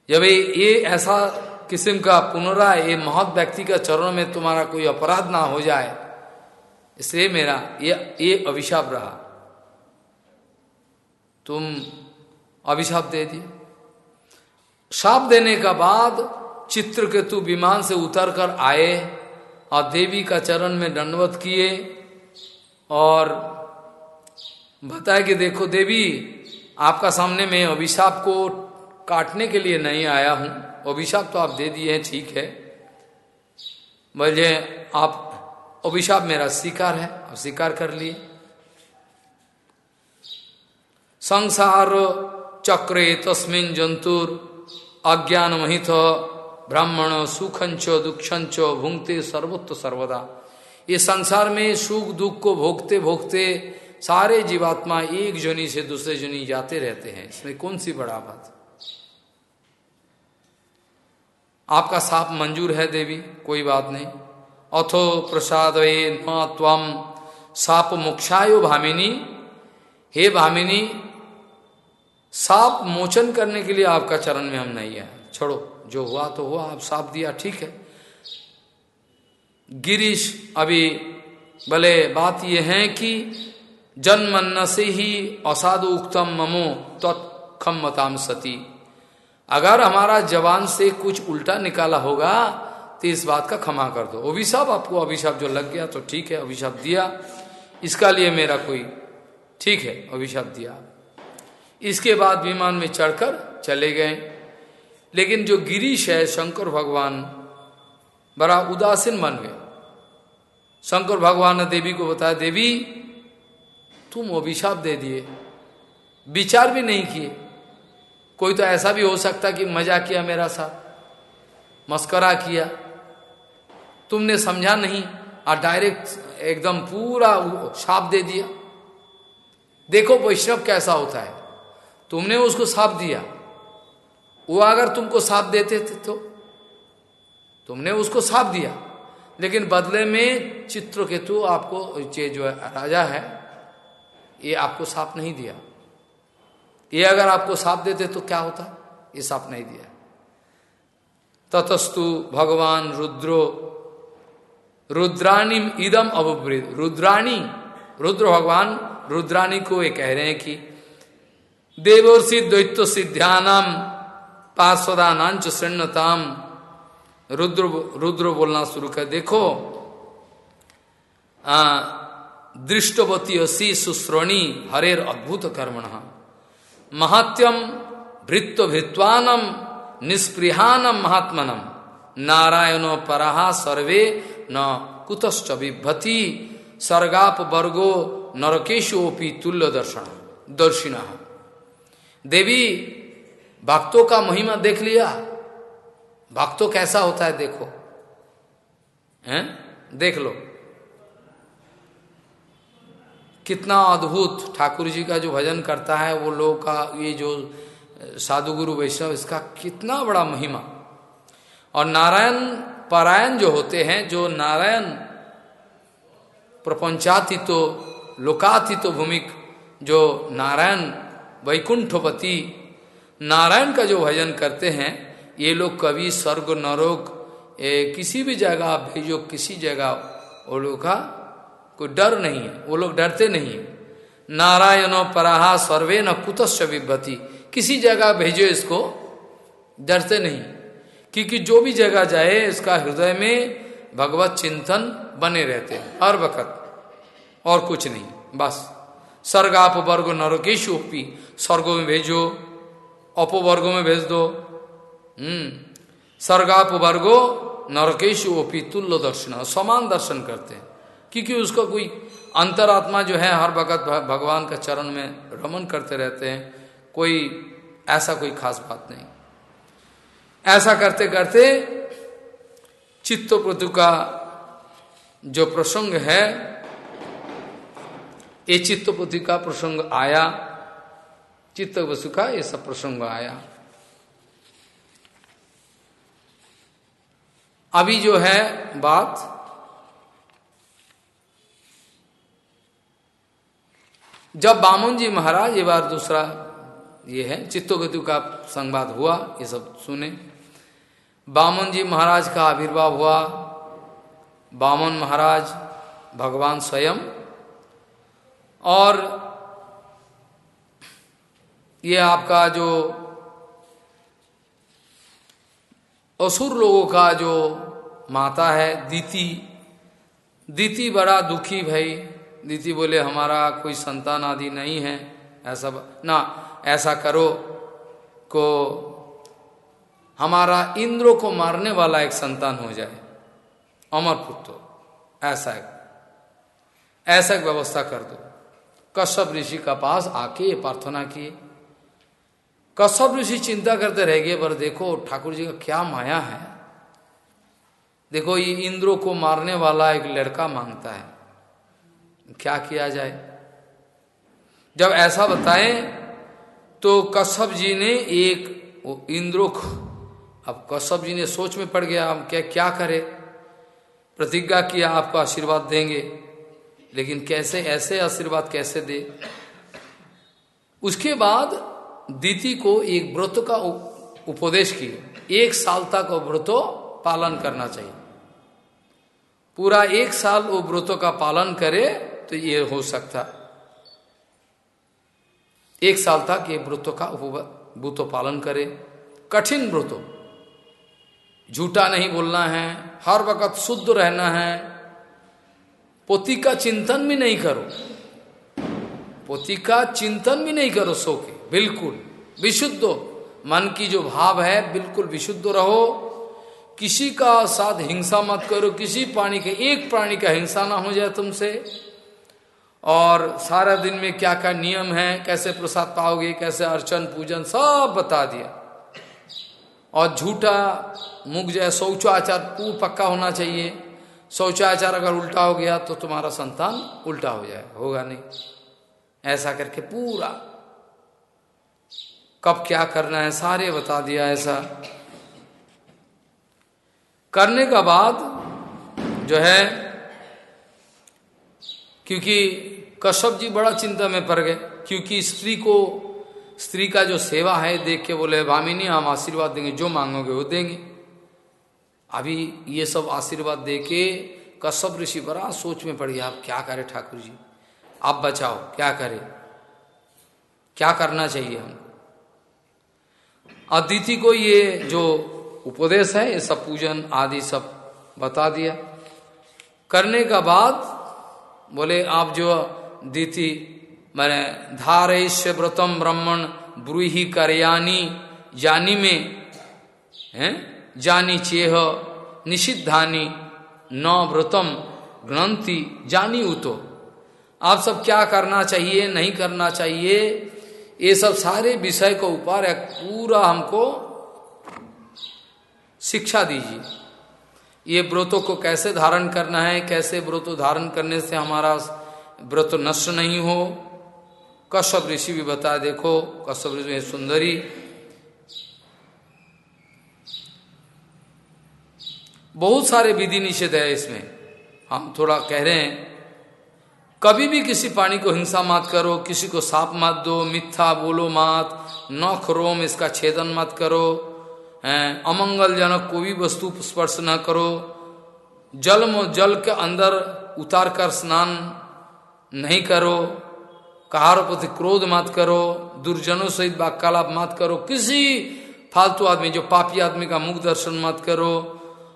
Speaker 1: जब ये ऐसा किस्म का पुनरा ये महत व्यक्ति का चरणों में तुम्हारा कोई अपराध ना हो जाए। इसलिए मेरा ये ये अभिशाप रहा। तुम अभिशाप दे दिए। शाप देने का बाद चित्रकेतु विमान से उतर कर आए और देवी का चरण में दंडवत किए और बताए कि देखो देवी, आपका सामने में अभिशाप को काटने के लिए नहीं आया हूँ। अभिशाप तो आप दे दिए हैं, ठीक है। बोले, आप अभिशाप मेरा स्वीकार है, आप स्वीकार कर लिए। संसार चक्रे तस्मिन जंतुर अज्ञान महित ब्राह्मण सुखंच दुखंच भूंगते सर्वोत्त सर्वदा। ये संसार में सुख दुख को भोगते भोगते सारे जीवात्मा एक जनी से दूसरे जनी जाते रहते हैं। इसमें कौन सी बड़ा बात? आपका साप मंजूर है देवी, कोई बात नहीं। अथो प्रसाद न तम साप मोक्षायो भामिनी। हे भामिनी साप मोचन करने के लिए आपका चरण में हम नहीं है। छोड़ो, जो हुआ तो हुआ, आप साप दिया, ठीक है। गिरीश, अभी भले बात यह है कि जन्म से ही असाधु उक्तम ममो तत्खम सती। अगर हमारा जवान से कुछ उल्टा निकाला होगा तो इस बात का क्षमा कर दो। अभिशाप, आपको अभिशाप जो लग गया तो ठीक है, अभिशाप दिया। इसका लिए मेरा कोई, ठीक है, अभिशाप दिया। इसके बाद विमान में चढ़कर चले गए। लेकिन जो गिरीश है, शंकर भगवान, बड़ा उदासीन बन गए शंकर भगवान ने देवी को बताया, देवी, तुम अभिशाप दे दिए, विचार भी नहीं किए। कोई तो ऐसा भी हो सकता कि मज़ा किया मेरा साथ, मस्करा किया। तुमने समझा नहीं, और डायरेक्ट एकदम पूरा साप दे दिया। देखो वैष्णव कैसा होता है। तुमने उसको साप दिया। वो अगर तुमको साप देते थे तो? तुमने उसको साप दिया। लेकिन बदले में चित्र चित्रकेतु आपको, ये जो है, राजा है, ये आपको साप नहीं दिया। ये अगर आपको साप देते तो क्या होता? ये साप नहीं दिया। ततस्तु भगवान रुद्रो रुद्राणी इदम अवृत रुद्राणी, रुद्र भगवान रुद्राणी को ये कह रहे हैं कि देवर्षि द्वैत्व सिद्ध्यानाम पार्श्वदानांच श्रृणताम रुद्र रुद्र बोलना शुरू कर, देखो। दृष्टवती असी सुश्रोणी हरेर अद्भुत कर्मण। महात्यम भृत्व भृत्वानम निष्पृहानम महात्मनम। नारायणो पराहा सर्वे न कुतश्च विभति सर्गाप वर्गो नरकेशोपी तुल्य दर्शन दर्शिना। देवी, भक्तों का महिमा देख लिया। भक्तों कैसा होता है देखो। हैं? देख लो। कितना अद्भुत ठाकुर जी का जो भजन करता है, वो लोग का, ये जो, साधु गुरु वैष्णव, इसका कितना बड़ा महिमा। और नारायण पारायण जो होते हैं, जो नारायण प्रपंचाती तो लोकाती तो भूमिक, जो नारायण वैकुंठपति नारायण का जो भजन करते हैं, ये लोग कभी स्वर्ग नरोग किसी भी जगह भेजो, किसी जगह, वो लोग का कोई डर नहीं है, वो लोग डरते नहीं है। नारायणो पराहा सर्वे न कुतश्च विभति किसी जगह भेजो इसको, डरते नहीं। क्योंकि जो भी जगह जाए, इसका हृदय में भगवत चिंतन बने रहते हैं, हर वक्त, और कुछ नहीं, बस। स्वर्गाप वर्ग नरकेश ओपी स्वर्गो में भेजो, अपवर्गो में भेज दो। हम्म। स्वर्गाप वर्गो नरकेश ओपी तुल्य दर्शन, समान दर्शन करते हैं। क्योंकि उसका कोई अंतरात्मा जो है, हर वक्त भगवान का चरण में रमन करते रहते हैं। कोई ऐसा कोई खास बात नहीं। ऐसा करते करते चित्त प्रतु का जो प्रसंग है ये चित्तपति का प्रसंग आया, चित्त वसु का ये सब प्रसंग आया। अभी जो है बात, जब बामन जी महाराज, ये बार दूसरा ये है, चित्तोगति का संवाद हुआ, ये सब सुने। बामन जी महाराज का आविर्भाव हुआ। बामन महाराज भगवान स्वयं और ये आपका जो असुर लोगों का जो माता है, दीति दीति बड़ा दुखी भाई। दीति बोले, हमारा कोई संतान आदि नहीं है, ऐसा ना, ऐसा करो को हमारा इंद्र को मारने वाला एक संतान हो जाए, अमर पुत्र, ऐसा एक ऐसा एक व्यवस्था कर दो। कश्यप ऋषि का पास आके प्रार्थना किए। कश्यप ऋषि चिंता करते रह गए, पर देखो, ठाकुर जी का क्या माया है। देखो, ये इंद्रो को मारने वाला एक लड़का माँगता है। क्या किया जाए? जब ऐसा बताए तो कश्यप जी ने एक इंद्रो को, अब कश्यप जी ने सोच में पड़ गया हम क्या क्या करे? प्रतिज्ञा किया आपको आशीर्वाद देंगे। लेकिन कैसे, ऐसे आशीर्वाद कैसे दे? उसके बाद दीति को एक व्रत का उपदेश किए। एक साल तक वो व्रतो पालन करना चाहिए। पूरा एक साल वो व्रतों का पालन करे तो ये हो सकता। एक साल तक ये व्रतों का व्रतो पालन करे। कठिन व्रतो। झूठा नहीं बोलना है। हर वक्त शुद्ध रहना है। पोती का चिंतन भी नहीं करो। पोती का चिंतन भी नहीं करो सो के बिल्कुल। विशुद्ध मन की जो भाव है, बिल्कुल विशुद्ध रहो। किसी का साथ हिंसा मत करो। किसी प्राणी के, एक प्राणी का हिंसा ना हो जाए तुमसे। और सारा दिन में क्या क्या नियम है, कैसे प्रसाद पाओगे, कैसे अर्चन, पूजन, सब बता दिया। और झूठा, मुख जो है, शौचाचार पूर्ण पक्का होना चाहिए। शौचाचार अगर उल्टा हो गया तो तुम्हारा संतान उल्टा हो जाए, होगा नहीं। ऐसा करके पूरा। कब क्या करना है, सारे बता दिया ऐसा। करने का बाद जो है, क्योंकि कश्यप जी बड़ा चिंता में पड़ गए, क्योंकि स्त्री को, स्त्री का जो सेवा है, देख के बोले, भामिनी, हम आशीर्वाद देंगे, जो मांगोगे वो देंगे। अभी ये सब आशीर्वाद दे के कश्यप ऋषि बड़ा सोच में पड़ गया आप क्या करें ठाकुर जी? आप बचाओ, क्या करें? क्या करना चाहिए हम अदिति को ये जो उपदेश है, ये सब पूजन आदि सब बता दिया। करने का बाद बोले, आप जो दीति मैंने धारेश व्रतम ब्राह्मण ब्रूही करयानी जानी में, है? जानी चेह निषिद्धानी न व्रतम ग्रंथि जानी उतो। आप सब क्या करना चाहिए, नहीं करना चाहिए, ये सब सारे विषय को ऊपर एक पूरा हमको शिक्षा दीजिए। ये व्रतों को कैसे धारण करना है, कैसे व्रतो धारण करने से हमारा व्रत नष्ट नहीं हो, कश्यप ऋषि भी बता, देखो, कश्यप ऋषि सुंदरी बहुत सारे विधि निषेध है इसमें। हम थोड़ा कह रहे हैं, कभी भी किसी प्राणी को हिंसा मत करो, किसी को साप मत दो, मिथ्या बोलो मत, नख रोम इसका छेदन मत करो अमंगलजनक कोई भी वस्तु स्पर्श न करो, जल जल के अंदर उतार कर स्नान नहीं करो, कहार प्रति क्रोध मत करो, दुर्जनों सहित वाक्यालाप मत करो, किसी फालतू आदमी, जो पापी आदमी का मुख दर्शन मत करो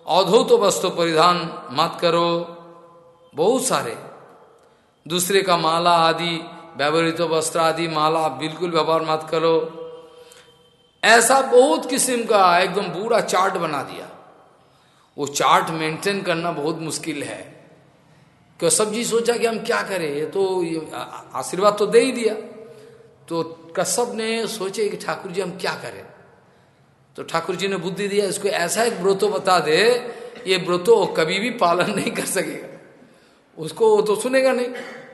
Speaker 1: अधोत वस्त्र परिधान मत करो। बहुत सारे। दूसरे का माला आदि, व्यवहित वस्त्र आदि, माला बिल्कुल व्यवहार मत करो। ऐसा बहुत किस्म का एकदम बुरा चार्ट बना दिया। वो चार्ट मेंटेन करना बहुत मुश्किल है। क्यों? सब जी सोचा कि हम क्या करें? ये तो आशीर्वाद तो दे ही दिया। तो कश्यप ने सोचे कि ठाकुर जी हम क्या करें? तो ठाकुर जी ने बुद्धि दिया, इसको ऐसा एक व्रतो बता दे, ये व्रतो कभी भी पालन नहीं कर सकेगा। उसको वो तो सुनेगा नहीं।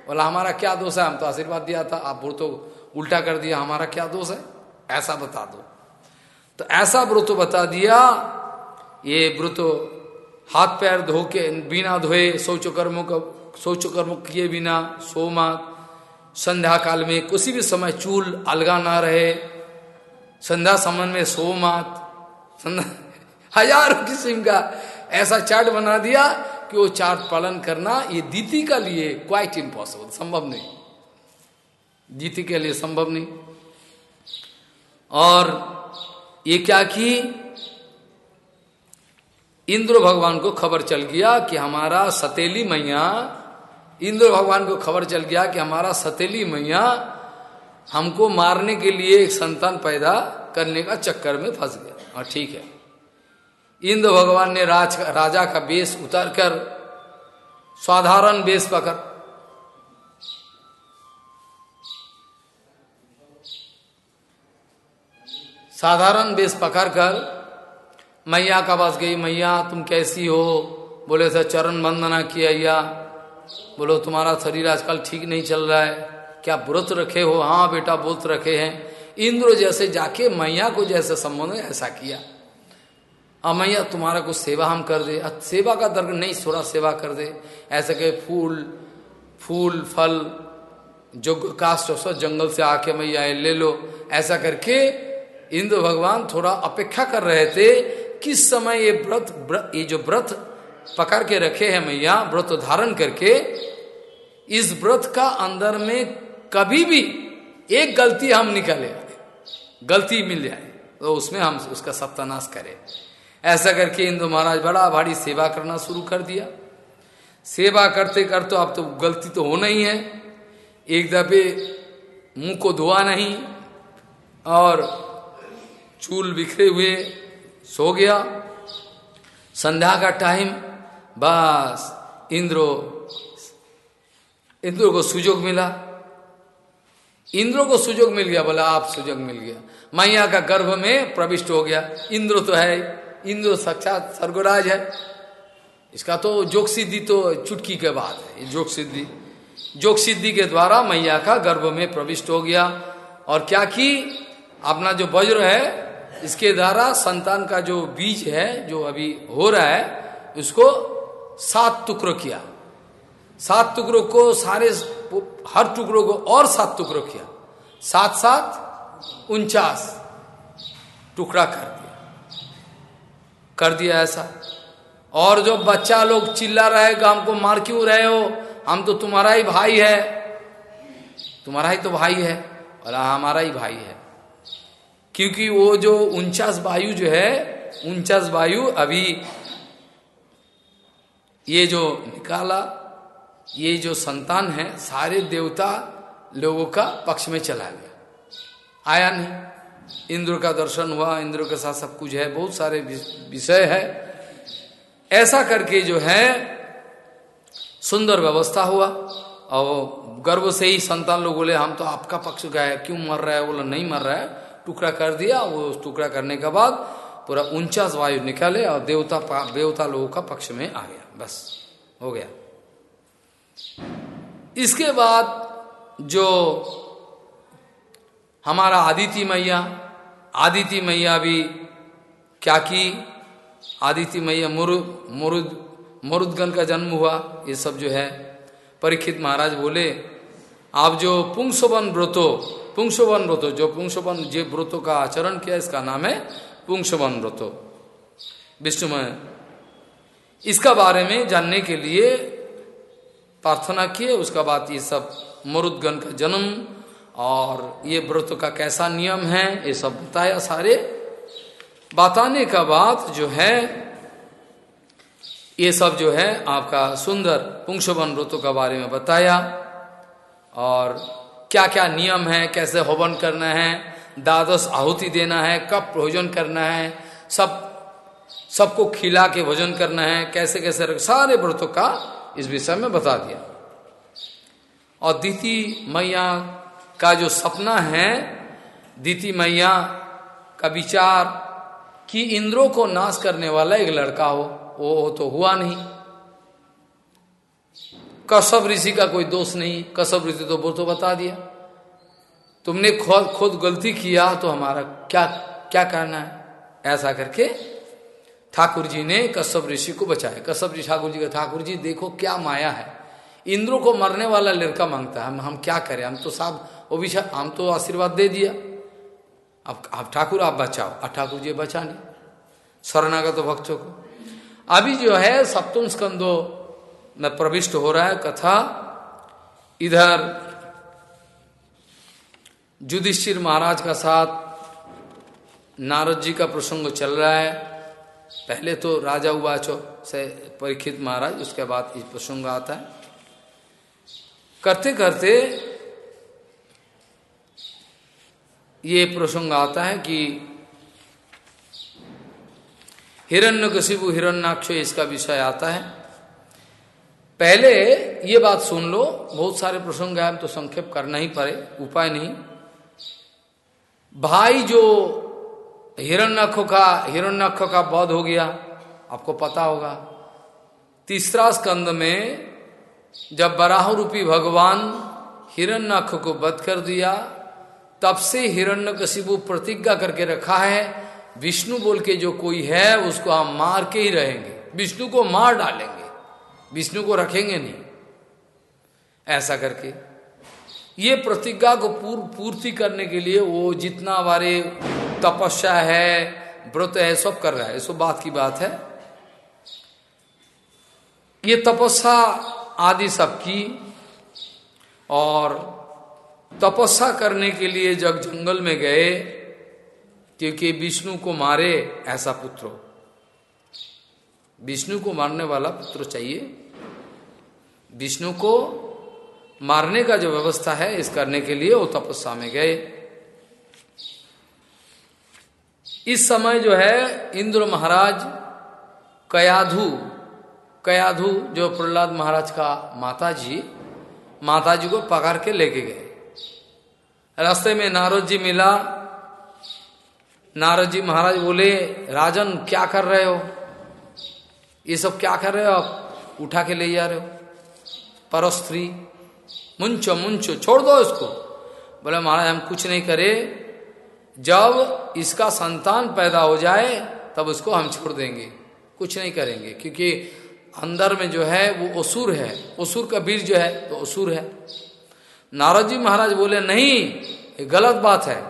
Speaker 1: बोला, हमारा क्या दोष है? हम तो आशीर्वाद दिया था, आप व्रतो उल्टा कर दिया, हमारा क्या दोष है? ऐसा बता दो। तो ऐसा व्रत बता दिया, ये व्रत हाथ पैर धो के बिना धोए, शौच कर्मों का, शौच कर्म किए बिना सोमा संध्या काल में किसी भी समय चूल अलगा ना रहे संध्या समन में सो मात। हज़ारों किस्म का ऐसा चार्ट बना दिया कि वो चार्ट पालन करना ये दीति का लिए क्वाइट इम्पॉसिबल संभव नहीं। दीति के लिए संभव नहीं। और ये क्या की? इंद्र भगवान को खबर चल गया कि हमारा सतेली मैया इंद्र भगवान को खबर चल गया कि हमारा सतेली मैया हमको मारने के लिए एक संतान पैदा करने का चक्कर में फंस गया। और ठीक है। इंद्र भगवान ने राज, राजा का बेस उतर कर, साधारण बेस पकड़। साधारण बेस पकड़ कर, मैया का पास गई, मैया, तुम कैसी हो? बोले, सर, चरण वंदना किया बोलो, तुम्हारा शरीर आजकल ठीक नहीं चल रहा है। क्या व्रत रखे हो? हाँ बेटा, व्रत रखे हैं। इंद्र जैसे जाके मैया को जैसे संबोधन ऐसा किया। अब मैया, तुम्हारा कुछ सेवा हम कर दे। सेवा का दर्द नहीं, थोड़ा सेवा कर दे। ऐसे के फूल फूल, फल, जो कास्ट जंगल से आके मैया ले लो। ऐसा करके इंद्र भगवान थोड़ा अपेक्षा कर रहे थे किस समय ये व्रत, ये जो व्रत पकड़ के रखे हैं मैया, व्रत धारण करके, इस व्रत का अंदर में कभी भी एक गलती हम निकले गलती मिल जाए तो उसमें हम उसका सत्यानाश करें। ऐसा करके इंद्र महाराज बड़ा भारी सेवा करना शुरू कर दिया। सेवा करते करते अब तो गलती तो होना ही है। एक दफे मुँह को धोआ नहीं और चूल बिखरे हुए सो गया। संध्या का टाइम, बस इंद्रो, इंद्र को सुजोग मिला। इंद्र को सुजोग मिल गया, बोला, आप सुजोग मिल गया। मैया का गर्भ में प्रविष्ट हो गया। इंद्र तो है इंद्र साक्षात स्वर्गराज है। इसका तो जोग सिद्धि तो चुटकी के बाद है। जोग सिद्धि जोग सिद्धि के द्वारा मैया का गर्भ में प्रविष्ट हो गया। और क्या की? अपना जो वज्र है, इसके द्वारा संतान का जो बीज है, जो अभी हो रहा है, उसको सात टुकड़ों किया। सात टुकड़ों को सारे हर टुकड़ों को और सात टुकड़ों किया। सात सात उनचास टुकड़ा कर दिया। कर दिया ऐसा। और जो बच्चा लोग चिल्ला रहे हम को मार क्यों रहे हो? हम तो तुम्हारा ही भाई है। तुम्हारा ही तो भाई है? और हमारा ही भाई है। क्योंकि वो जो उनचास वायु जो है, उनचास वायु अभी ये जो निकाला ये जो संतान है, सारे देवता लोगों का पक्ष में चला गया। आया नहीं। इंद्र का दर्शन हुआ, इंद्र के साथ सब कुछ है, बहुत सारे विषय है। ऐसा करके जो है, सुंदर व्यवस्था हुआ। और गर्व से ही संतान लोग बोले, हम तो आपका पक्ष गए, क्यों मर रहा है? बोला, नहीं मर रहा है। टुकड़ा कर दिया, वो टुकड़ा करने के बाद पूरा उनचास वायु निकाले और देवता देवता लोगों का पक्ष में आ गया। बस, हो गया। इसके बाद जो हमारा आदिति मैया आदिति मैया भी क्या की? आदिति मैया मुरुद मुरुद मुरुदगन का जन्म हुआ, ये सब जो है, परीक्षित महाराज बोले, आप जो पुंसवन व्रतो पुंसवन व्रतो, जो पुंसवन जो व्रतों का आचरण किया, इसका नाम है पुंसवन व्रतो। विष्णुमय इसका बारे में जानने के लिए प्रार्थना किए, उसका बाद ये सब मरुदगण का जन्म और ये व्रत का कैसा नियम है, ये सब बताया सारे। बताने का बाद जो है, ये सब जो है आपका सुंदर पुंशवन व्रतों का बारे में बताया और क्या क्या नियम है, कैसे हवन करना है, द्वादश आहुति देना है, कब भोजन करना है, सब, सबको खिला के भोजन करना है कैसे कैसे सारे व्रतों का इस विषय में बता दिया। और दीति मैया का जो सपना है, दीति मैया का विचार कि इंद्रों को नाश करने वाला एक लड़का हो, वो तो हुआ नहीं। कश्यप ऋषि का कोई दोष नहीं, कश्यप ऋषि तो वो तो बता दिया। तुमने खुद खुद गलती किया तो हमारा क्या क्या करना है? ऐसा करके ठाकुर जी ने कश्यप ऋषि को बचाया। कश्यप जी ठाकुर जी का, ठाकुर जी, देखो क्या माया है। इंद्र को मरने वाला लड़का माँगता है। हम हम क्या करें? हम तो साहब, वो भी हम तो आशीर्वाद दे दिया। अब आप ठाकुर, आप बचाओ। और ठाकुर जी बचा नहीं शरणागत तो भक्तों को। अभी जो है, सप्तम स्कंदो में प्रविष्ट हो रहा है कथा। इधर, युधिष्ठिर महाराज का साथ नारद जी का प्रसंग चल रहा है। पहले तो राजा उवाचो से परीक्षित महाराज, उसके बाद इस प्रसंग आता है। करते करते ये प्रसंग आता है कि हिरण्य कशिबु हिरण्याक्ष इसका विषय आता है। पहले ये बात सुन लो, बहुत सारे प्रसंग है तो संक्षेप करना ही पड़े, उपाय नहीं। भाई जो हिरण्यक्ष का हिरण्यक्ष का बध हो गया। आपको पता होगा। तीसरा स्कंद में जब बराह रूपी भगवान हिरण्यक्ष को बध कर दिया तब से हिरण्य कशिबु प्रतिज्ञा करके रखा है विष्णु बोल के जो कोई है उसको हम मार के ही रहेंगे। विष्णु को मार डालेंगे। विष्णु को रखेंगे नहीं। ऐसा करके। ये प्रतिज्ञा को पूर, पूर्ति करने के लिए वो जितना बारे तपस्या है, व्रत है, सब कर रहा है। सब बात की बात है। ये तपस्या आदि सब की और तपस्या करने के लिए जब जंगल में गए, क्योंकि विष्णु को मारे ऐसा पुत्र। विष्णु को मारने वाला पुत्र चाहिए। विष्णु को मारने का जो व्यवस्था है इस करने के लिए वो तपस्या में गए। इस समय जो है इंद्र महाराज कयाधु कयाधु जो प्रहलाद महाराज का माता जी माता जी को पकड़ के लेके गए। रास्ते में नारद जी मिला। नारद जी महाराज बोले, राजन, क्या कर रहे हो? ये सब क्या कर रहे हो आप? उठा के ले जा रहे हो। परस्त्री मुंचो मुंचो, छोड़ दो इसको। बोले, महाराज, हम कुछ नहीं करे। जब इसका संतान पैदा हो जाए, तब उसको हम छोड़ देंगे। कुछ नहीं करेंगे, क्योंकि अंदर में जो है, वो असुर है। असुर का वीर जो है तो असुर है। नारद जी महाराज बोले, नहीं, ये गलत बात है।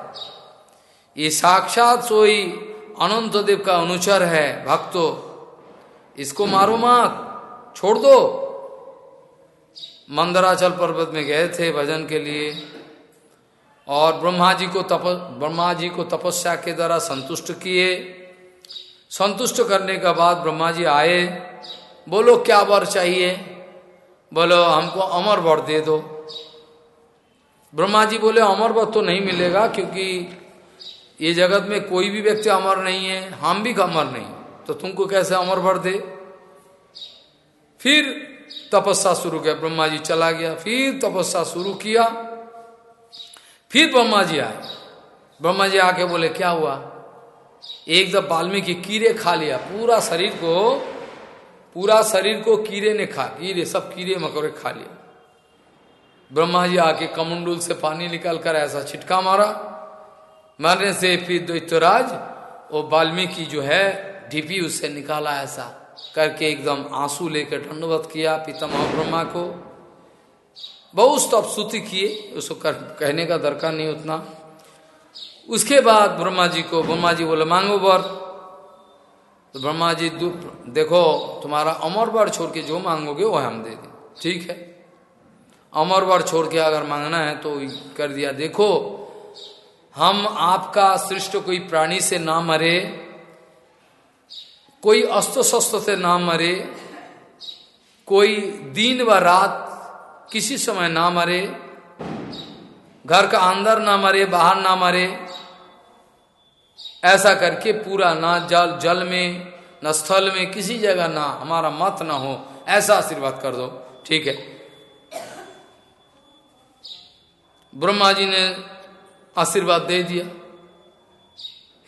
Speaker 1: ये साक्षात सोई अनंत देव का अनुचर है, भक्तो। इसको मारो मात, छोड़ दो। मंदराचल पर्वत में गए थे भजन के लिए। और ब्रह्मा जी को तप, ब्रह्मा जी को तपस्या के द्वारा संतुष्ट किए। संतुष्ट करने के बाद ब्रह्मा जी आए। बोलो, क्या वर चाहिए? बोलो, हमको अमर वर दे दो। ब्रह्मा जी बोले, अमर वर तो नहीं मिलेगा क्योंकि ये जगत में कोई भी व्यक्ति अमर नहीं है। हम भी अमर नहीं तो तुमको कैसे अमर वर दे? फिर तपस्या शुरू किया। ब्रह्मा जी चला गया। फिर तपस्या शुरू किया। फिर ब्रह्मा जी आए। ब्रह्मा जी आके बोले, क्या हुआ? एक दम वाल्मीकि कीड़े खा लिया। पूरा शरीर को, पूरा शरीर को कीड़े ने खा, कीड़े, सब कीड़े मकोड़े खा लिया ब्रह्मा जी आके कमुंडुल से पानी निकाल कर ऐसा छिटका मारा। मारने से फिर दैत्यराज वो वाल्मीकि जो है ढीपी उससे निकाला ऐसा, करके एकदम आँसू लेकर दंडवत किया पितामह ब्रह्मा को। बहुत स्तप स्तुति किए उसको कर, कहने का दरकार नहीं उतना। उसके बाद ब्रह्मा जी को ब्रह्मा जी बोले मांगो वर। तो ब्रह्मा जी देखो तुम्हारा अमर वर छोड़ के जो मांगोगे वो हम दे दें। ठीक है? अमर वर छोड़ के अगर मांगना है तो कर दिया। देखो हम आपका सृष्ट कोई प्राणी से ना मरे कोई अस्त्र शस्त्र से ना मरे कोई दिन व रात किसी समय ना मरे, घर का अंदर ना मरे, बाहर ना मरे, ऐसा करके पूरा ना जल जल में, न स्थल में, किसी जगह ना, हमारा मत ना हो, ऐसा आशीर्वाद कर दो, ठीक है? ब्रह्मा जी ने आशीर्वाद दे दिया।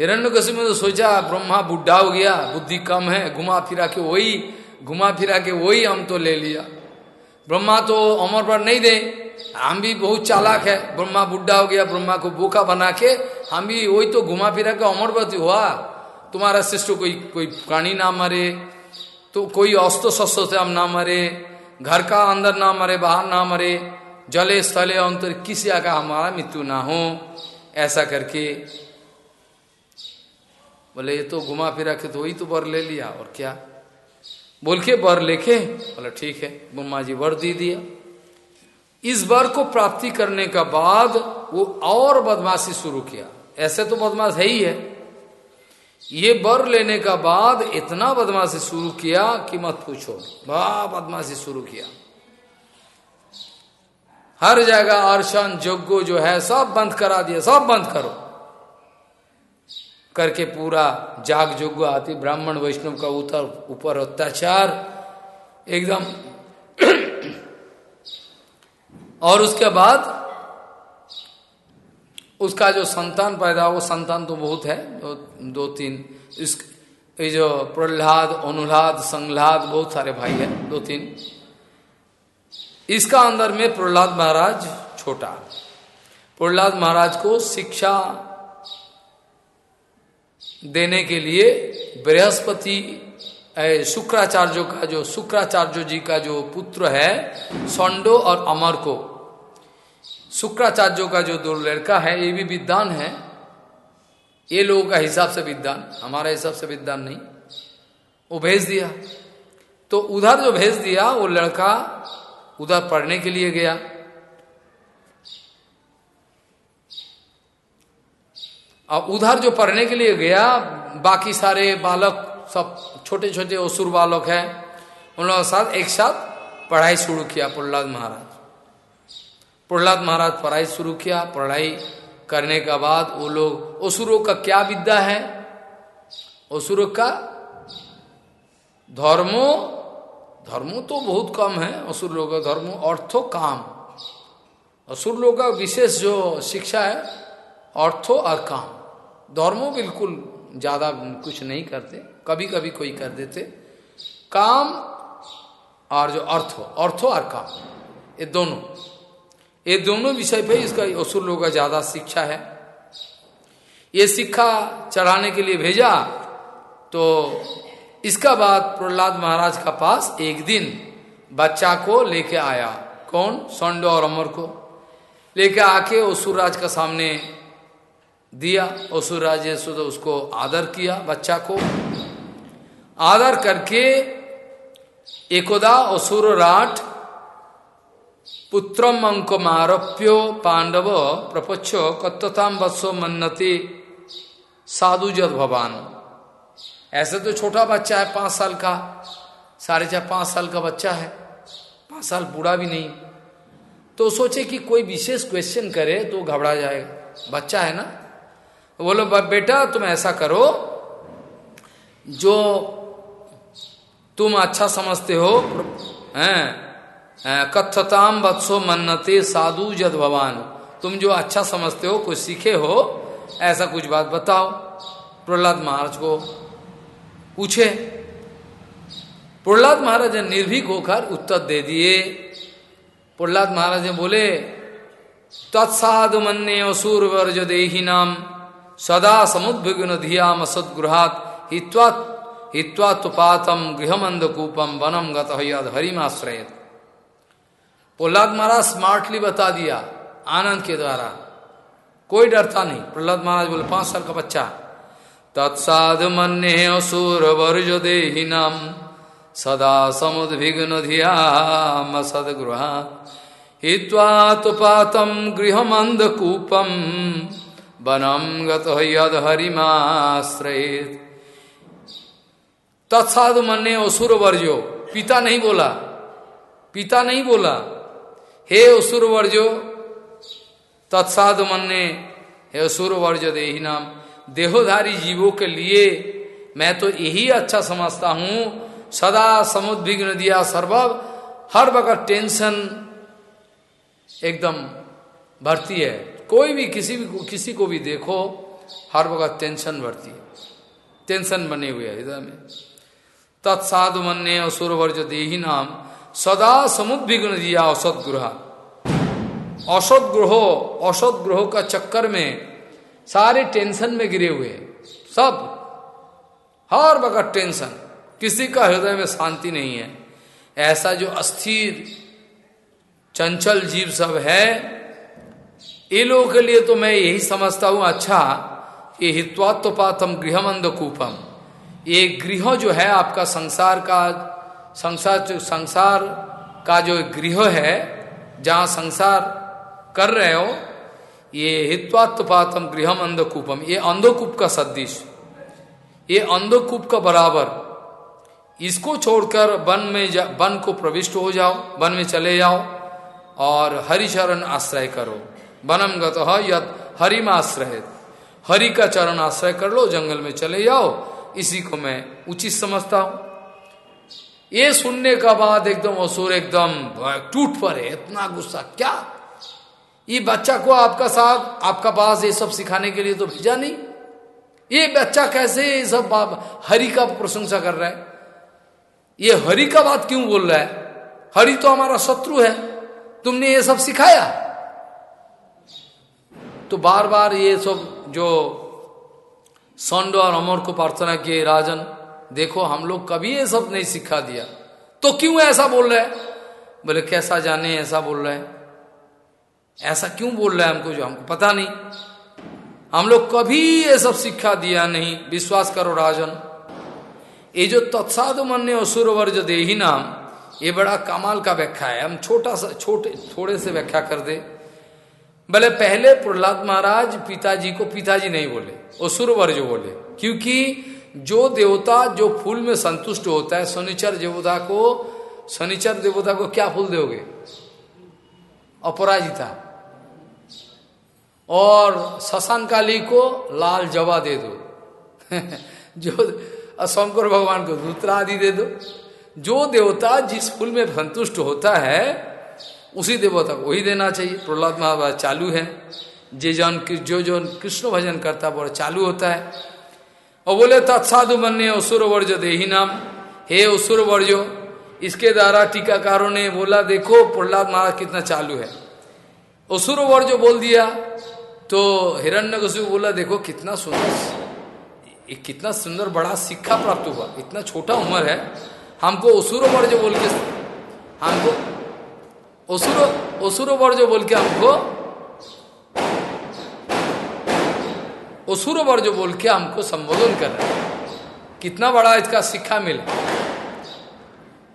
Speaker 1: हिरण्य कश्यप में तो सोचा, ब्रह्मा बुढ़ा हो गया, बुद्धि कम है, घुमा फिरा के वही, घुमा फिरा के वही हम तो ले लिया। ब्रह्मा तो अमर पर नहीं दे। हम भी बहुत चालाक है। ब्रह्मा बुढ़ा हो गया, ब्रह्मा को बोखा बना के हम भी वही तो घुमा फिरा के अमरवती हुआ। तुम्हारा शिष्ट कोई कोई प्राणी ना मरे तो कोई अस्त्र शस्त्र से हम ना मरे, घर का अंदर ना मरे, बाहर ना मरे, जले स्थले अंतर किसी का हमारा मृत्यु ना हो। ऐसा करके बोले, ये तो घुमा फिरा के तो वही तो बर ले लिया, और क्या? बोल के बर लेके बोला, ठीक है ब्रह्मा जी वर दे दिया। इस वर को प्राप्ति करने का बाद वो और बदमाशी शुरू किया। ऐसे तो बदमाश है ही है। ये बर लेने का बाद इतना बदमाशी शुरू किया कि मत पूछो। बा बदमाशी शुरू किया। हर जगह अर्शन जोग्गो जो है, सब बंद करा दिया, सब बंद करो। करके पूरा जाग जोग्य आती ब्राह्मण वैष्णव का उतर ऊपर अत्याचार एकदम। और उसके बाद उसका जो संतान पैदा वो संतान तो बहुत है दो, दो तीन इस ये जो प्रहलाद अनुलाद संघलाद बहुत सारे भाई है दो तीन। इसका अंदर में प्रहलाद महाराज छोटा। प्रहलाद महाराज को शिक्षा देने के लिए बृहस्पति शुक्राचार्य का जो, शुक्राचार्य जी का जो पुत्र है, सौंडो और अमर को। शुक्राचार्य का जो दो लड़का है, ये भी विद्वान है। ये लोगों का हिसाब से विद्वान, हमारा हिसाब से विद्वान नहीं। वो भेज दिया। तो उधर जो भेज दिया, वो लड़का उधर पढ़ने के लिए गया। और उधर जो पढ़ने के लिए गया, बाकी सारे बालक, सब छोटे छोटे असुर बालक है उन लोगों के साथ एक साथ पढ़ाई शुरू किया प्रहलाद महाराज। प्रहलाद महाराज पढ़ाई शुरू किया, पढ़ाई करने के बाद वो लोग, असुरों का क्या विद्या है? असुरों का धर्मो धर्मो तो बहुत कम है, असुर लोग का धर्मो, अर्थो काम। असुर लोग का विशेष जो शिक्षा है, अर्थो और काम। धर्मो बिल्कुल ज़्यादा कुछ नहीं करते कभी कभी कोई कर देते। काम और जो अर्थ अर्थो और काम, ये दोनों। ये दोनों विषय पे इसका असुर लोगों का ज़्यादा शिक्षा है। ये शिक्षा चढ़ाने के लिए भेजा तो इसका बाद प्रहलाद महाराज का पास एक दिन बच्चा को लेके आया। कौन? सौंड और अमर को। लेके आके असुरराज का सामने दिया असुरराज तो उसको आदर किया, बच्चा को। आदर करके एकोदा असुर राठ पुत्रम अंक आरोप्यो पांडव प्रपच्छ कत्तताम वत्सो मन्नति साधु जद भवान। ऐसे तो छोटा बच्चा है, पाँच साल का, साढ़े चार, पाँच साल का बच्चा है, पाँच साल बूढ़ा भी नहीं। तो सोचे कि कोई विशेष क्वेश्चन करे तो घबरा जाएगा। बच्चा है ना? बोलो बेटा, तुम ऐसा करो, जो तुम अच्छा समझते हो, हैं कथताम वत्सो मन्नते साधु जद भवान। तुम जो अच्छा समझते हो, कुछ सीखे हो, ऐसा कुछ बात बताओ। प्रहलाद महाराज को पूछे। प्रहलाद महाराज ने निर्भीक होकर उत्तर दे दिए। प्रहलाद महाराज ने बोले, तत्साधु मन्ने असुर वर्ज देही नाम सदा समुद्भिग्न धियाम सदगृहात हित्वा हित्वा तुपातम गृहमंद कूपम वनम गत हरिमाश्रय प्रहलाद महाराज स्मार्टली बता दिया आनंद के द्वारा। कोई डरता नहीं। प्रहलाद महाराज बोले, पाँच साल का बच्चा। तत्साध मन असुर वर्ज देहिनम। सदा समुद्भिघ्न धियाम सदगृहा हित्वा तुपातम गृहमंद कूपम वनम गत हरिमाश्रयेत तत्साधु मन्ने असुर वर्जो पिता नहीं बोला पिता नहीं बोला हे असुर वर्जो तत्साधु मन्ने हे असुर वर्ज देही नाम देहोधारी जीवों के लिए मैं तो यही अच्छा समझता हूँ सदा समुद्विग्न दिया सर्वव हर वक्त टेंशन एकदम भरती है कोई भी किसी भी किसी को भी देखो, हर वक्त टेंशन भरती है। टेंशन बने हुए है इधर में। तत्साधु मन्ने असुर वर्ज देही नाम। सदा समुद्विग्न दिया औसत ग्रह। औसत ग्रहो, औसत ग्रहों का चक्कर में सारे टेंशन में गिरे हुए सब। हर वक्त टेंशन किसी का हृदय में शांति नहीं है। ऐसा जो अस्थिर, चंचल जीव सब है ये लोगों के लिए तो मैं यही समझता हूँ अच्छा ये हित्वात्पातम गृहमंद कूपम ये गृह जो है आपका संसार का, संसार संसार का जो गृह है, जहाँ संसार कर रहे हो, ये हित्वात्पातम गृहम अंधकूपम ये अंधकूप का सदृश। ये अंधकूप का बराबर। इसको छोड़कर वन में वन को प्रविष्ट हो जाओ, वन में चले जाओ और हरिचरण आश्रय करो। वनम गत यद हरि आश्रय हरि का चरण आश्रय कर लो, जंगल में चले जाओ। इसी को मैं उचित समझता हूँ। ये सुनने का बाद एकदम असुर एकदम टूट पड़े। इतना गुस्सा, क्या? ये बच्चा को आपका साथ, आपका पास ये सब सिखाने के लिए तो भेजा नहीं। ये बच्चा कैसे ये सब बाप हरि का प्रशंसा कर रहा है? ये हरि का बात क्यों बोल रहा है? हरि तो हमारा शत्रु है। तुमने ये सब सिखाया? तो बार बार ये सब जो सौंड और अमर को प्रार्थना किए, राजन, देखो हम लोग कभी ये सब नहीं सिखा दिया। तो क्यों ऐसा बोल रहे बोले, कैसा जाने, ऐसा बोल रहे ऐसा क्यों बोल रहे हैं हमको जो हमको पता नहीं। हम लोग कभी ये सब सिखा दिया नहीं। विश्वास करो, राजन। ये जो तत्साधु मन असुर वर्ज दे नाम, ये बड़ा कमाल का व्याख्या है। हम छोटा सा, छोटे, थोड़े से व्याख्या कर दे। भले पहले प्रहलाद महाराज पिताजी को पिताजी नहीं बोले असुर वर्ज बोले, क्योंकि जो देवता, जो फूल में संतुष्ट होता है, शनिचर देवता को, शनिचर देवता को क्या फूल दोगे? अपराजिता। और शशांकाली को लाल जवा दे दो। जो शंकर भगवान को दूसरा आदि दे दो। जो देवता जिस फूल में संतुष्ट होता है उसी देवता को वही देना चाहिए। प्रहलाद महाभारत चालू है। जे जन जो जो कृष्ण भजन करता है चालू होता है। और बोले, तत्साधु बनने असुर वर्ज दे नाम। हे असुर वर्जो इसके द्वारा टीकाकारों ने बोला, देखो, प्रहलाद महाराज कितना चालू है। असुर वर्जो बोल दिया तो हिरण्य बोला, देखो, कितना सुंदर कितना सुंदर बड़ा शिक्षा प्राप्त हुआ। इतना छोटा उम्र है। हमको असुर वर्ज बोल के हमको असुरो असुरो वर्ज बोल के हमको असुरो वर्ज बोल के हमको संबोधन कर रहे हैं कितना बड़ा इसका शिक्षा मिला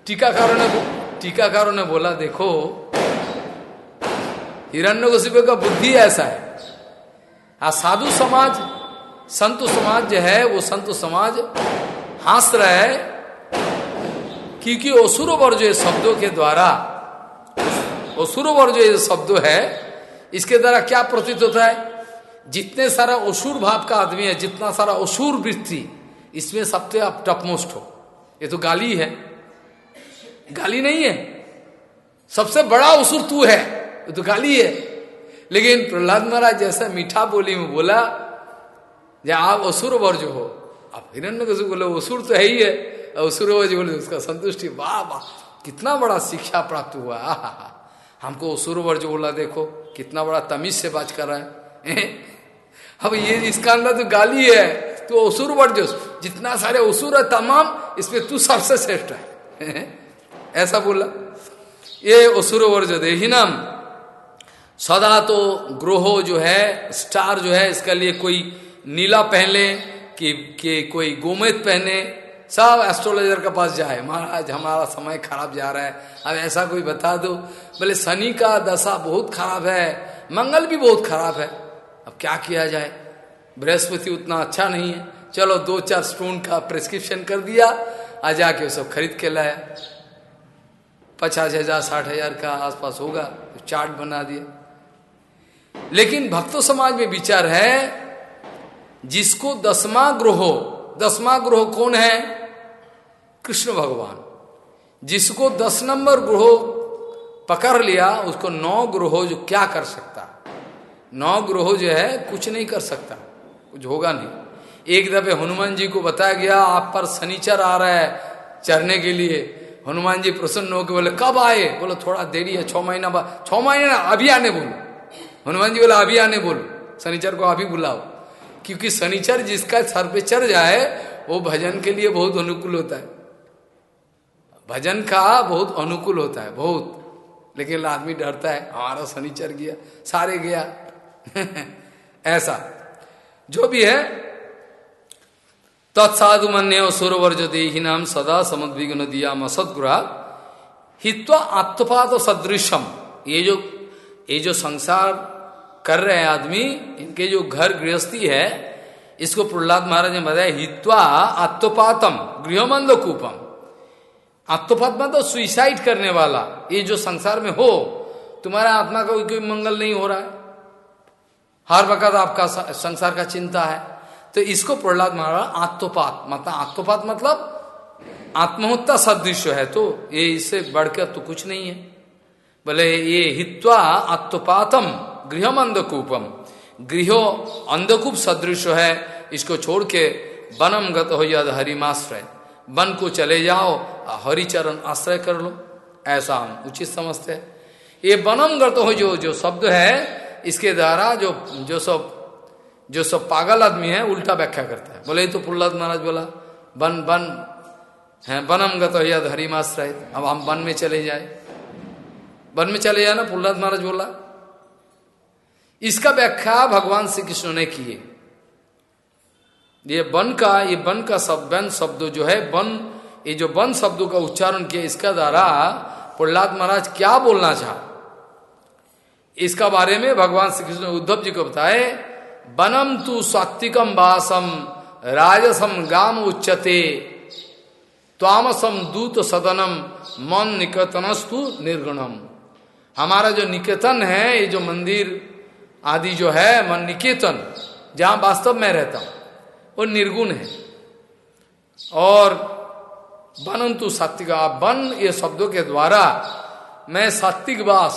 Speaker 1: टीकाकारों ने टीकाकारों ने बोला देखो हिरण्य का बुद्धि ऐसा है आ साधु समाज संत समाज जो है वो संत समाज हंस रहा है क्योंकि असुर वर्ज शब्दों के द्वारा असुर वर्ज शब्द है, इसके द्वारा क्या प्रतीत होता है? जितने सारा असुर भाव का आदमी है, जितना सारा असुर वृत्ति, इसमें सबसे आप टपमोस्ट हो। ये तो गाली है। गाली नहीं है। सबसे बड़ा असुर तू है। ये तो गाली है। लेकिन प्रहलाद महाराज जैसा मीठा बोली में बोला या आप असुर वर्ज हो, आप हिरण्य कशु बोले असुर तो है ही है। असुर वर्ज बोले, उसका संतुष्टि, वाह वाह, कितना बड़ा शिक्षा प्राप्त हुआ। हमको असुर वर्ज बोला देखो कितना बड़ा तमीज से बात कर रहा है। अब ये इसका अंदर तो गाली है तो असुर वर्ज जितना सारे असुर है तमाम इसमें तू सबसे श्रेष्ठ है। ऐसा बोला। ये असुर वर्ज नाम सदा तो ग्रोह जो है स्टार जो है इसका लिए कोई नीला पहने कि, कि कोई गोमित पहने सब एस्ट्रोलॉजर के पास जाए। महाराज, हमारा समय खराब जा रहा है। अब ऐसा कोई बता दो। बोले, शनि का दशा बहुत खराब है। मंगल भी बहुत खराब है। अब क्या किया जाए? बृहस्पति उतना अच्छा नहीं है। चलो, दो चार स्टोन का प्रिस्क्रिप्शन कर दिया। आ जाके सब खरीद के लाया पचास हज़ार, साठ हज़ार का आसपास होगा। तो चार्ट बना दिया लेकिन भक्तों समाज में विचार है, जिसको दसवा ग्रह दसवा ग्रह कौन है? कृष्ण भगवान, जिसको दस नंबर ग्रह पकड़ लिया, उसको नौ ग्रह जो क्या कर सकता? नौ ग्रह जो है, कुछ नहीं कर सकता, कुछ होगा नहीं। एक दफे हनुमान जी को बताया गया, आप पर शनिचर आ रहा है चढ़ने के लिए। हनुमान जी प्रसन्न होकर बोले, कब आए? बोलो, थोड़ा देरी है, छह महीना बाद छह महीने अभी आने बोलो। हनुमान जी बोले, अभी आने बोलो, शनिचर को अभी बुलाओ। क्योंकि शनिचर जिसका सर पे चढ़ जाए, वो भजन के लिए बहुत अनुकूल होता है। भजन का बहुत अनुकूल होता है, बहुत। लेकिन आदमी डरता है, हमारा शनिचर गया, सारे गया। ऐसा। जो भी है, तत्साधु मन्य सुरवर जो दे नाम सदा समुद्विघ्न दिया मसदगुरा हित्वा आत्मपात सदृशम ये जो ये जो संसार कर रहे हैं आदमी, इनके जो घर गृहस्थी है, इसको प्रहलाद महाराज ने बताया, हित्वा आत्मपातम गृहमंद कूपम आत्मपात मतलब सुइसाइड करने वाला, ये जो संसार में हो, तुम्हारा आत्मा का कोई मंगल नहीं हो रहा है। हर वक्त आपका संसार का चिंता है। तो इसको प्रहलाद महाराज आत्मपात मतलब आत्मपात मतलब आत्महत्या सदृश है। तो ये इससे बढ़कर तो कुछ नहीं है। बोले ये हित्वा आत्मपातम गृहम अंधकूपम गृह अंधकूप सदृश है, इसको छोड़ के बनम गत हो यद हरिमाश्रय। वन को चले जाओ हरिचरण आश्रय कर लो। ऐसा हम उचित समझते हैं। ये वनम गत हो जो जो शब्द है, इसके द्वारा जो जो सब जो सब पागल आदमी है, उल्टा व्याख्या करता है। बोले तो प्रहलाद महाराज बोला, वन वन, है वनम गत यद हरिमाश्रय, अब हम वन में चले जाए। वन में चले जाए ना प्रहलाद महाराज बोला, इसका व्याख्या भगवान श्री कृष्ण ने किए। ये वन का, ये वन का शब्द वन शब्द जो है वन ये जो वन शब्दों का उच्चारण किया, इसका द्वारा प्रहलाद महाराज क्या बोलना चाह? इसका बारे में भगवान श्री कृष्ण उद्धव जी को बताए, बनम तु सात्विकम वासम राजसम गाम उच्चते दूत सदनम, मन निकतनस्तु निर्गुणम। हमारा जो निकेतन है, ये जो मंदिर आदि जो है, मन निकेतन, जहाँ वास्तव में रहता हूँ। वो निर्गुण है। और बनंतु सात्विक वन ये शब्दों के द्वारा मैं सात्विक वास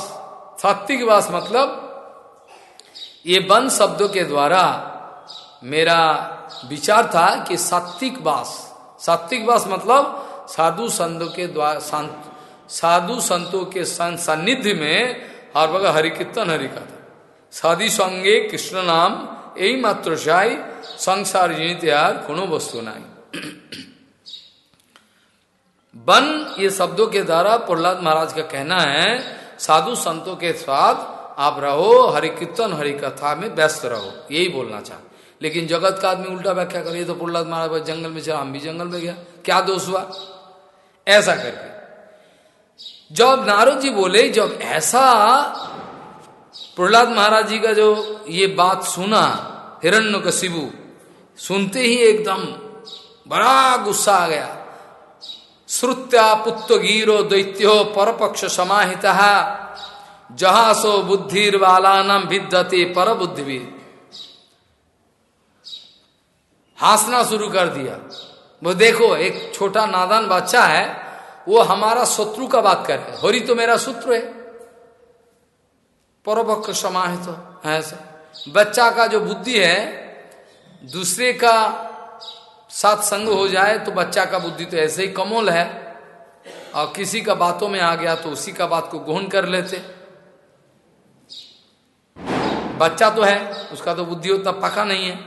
Speaker 1: सात्विक वास मतलब ये बन शब्दों के द्वारा मेरा विचार था कि सात्विक वास सात्विक वास मतलब साधु संतों के द्वारा साधु संतों के सानिध्य में हर वगह हरि का था। साधि संगे कृष्ण नाम यही मात्र संसार जनित यार कोनो वस्तु नहीं। वन ये शब्दों के द्वारा प्रहलाद महाराज का कहना है, साधु संतों के साथ आप रहो, हरि कीर्तन, हरि कथा में व्यस्त रहो, यही बोलना चाह। लेकिन जगत का आदमी उल्टा व्याख्या करिए तो प्रहलाद महाराज जंगल में चला, हम भी जंगल में गया। क्या दोष हुआ? ऐसा करके। जब नारद जी बोले, जब ऐसा प्रहलाद महाराज जी का जो ये बात सुना हिरण्य कशिबू सुनते ही एकदम बड़ा गुस्सा आ गया। श्रुत्या पुत्र गिरो दैत्यो परपक्ष समाहित। जहा सो बुद्धिर बालानम विद्यते पर बुद्धि हंसना शुरू कर दिया। वो देखो, एक छोटा नादान बच्चा है। वो हमारा शत्रु का बात करे होरी तो मेरा सूत्र है। परपक्ष समाहित है। ऐसा बच्चा का जो बुद्धि है, दूसरे का साथ संग हो जाए तो बच्चा का बुद्धि तो ऐसे ही कमोल है। और किसी का बातों में आ गया तो उसी का बात को गोहन कर लेते। बच्चा तो है, उसका तो बुद्धि उतना पका नहीं है।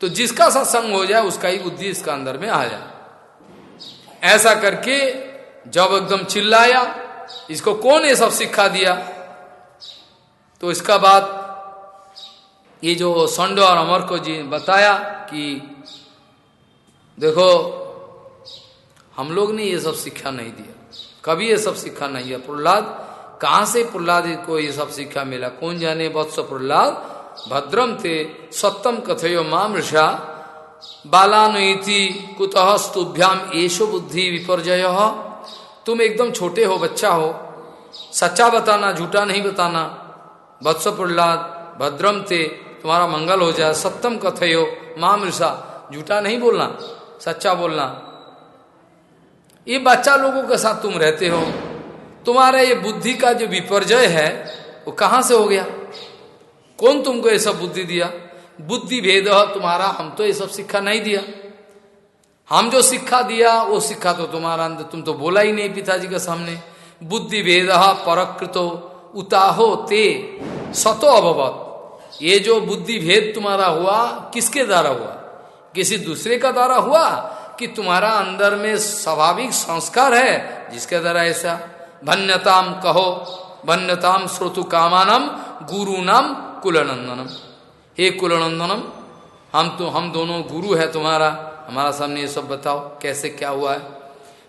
Speaker 1: तो जिसका सत्संग हो जाए, उसका ही बुद्धि इसका अंदर में आ जाए। ऐसा करके जब एकदम चिल्लाया, इसको कौन ये सब सिखा दिया? तो इसका बाद ये जो संडो और अमर को जी बताया कि देखो, हम लोग ने ये सब शिक्षा नहीं दिया। कभी ये सब शिक्षा नहीं दिया। प्रहलाद, कहाँ से प्रहलाद को ये सब शिक्षा मिला? कौन जाने? वत्स प्रहलाद, भद्रम थे सत्यम कथयो माम ऋषा बालानुति कुतः स्तुभ्याम बुद्धि विपर्जय। तुम एकदम छोटे हो, बच्चा हो, सच्चा बताना, झूठा नहीं बताना। वत्स प्रहलाद, भद्रम थे तुम्हारा मंगल हो जाए सत्यम कथयो माम ऋषा झूठा नहीं बोलना, सच्चा बोलना। ये बच्चा लोगों के साथ तुम रहते हो, तुम्हारा ये बुद्धि का जो विपर्जय है, वो कहाँ से हो गया? कौन तुमको ये सब बुद्धि दिया? बुद्धि भेद, तुम्हारा हम तो ये सब शिक्षा नहीं दिया। हम जो शिक्षा दिया, वो शिक्षा तो तुम्हारा अंदर तुम तो बोला ही नहीं पिताजी के सामने। बुद्धि भेद, परकृतो, उताहो ते, सतो अभवत। ये जो बुद्धि भेद तुम्हारा हुआ, किसके द्वारा हुआ? किसी दूसरे का द्वारा हुआ कि तुम्हारा अंदर में स्वाभाविक संस्कार है? जिसके द्वारा ऐसा? भन्यताम कहो, भन्यताम श्रोतु कामानम गुरु नाम कुलनंदनम। हे कुलनंदनम, हम तो हम दोनों गुरु है तुम्हारा। हमारा सामने ये सब बताओ, कैसे क्या हुआ है?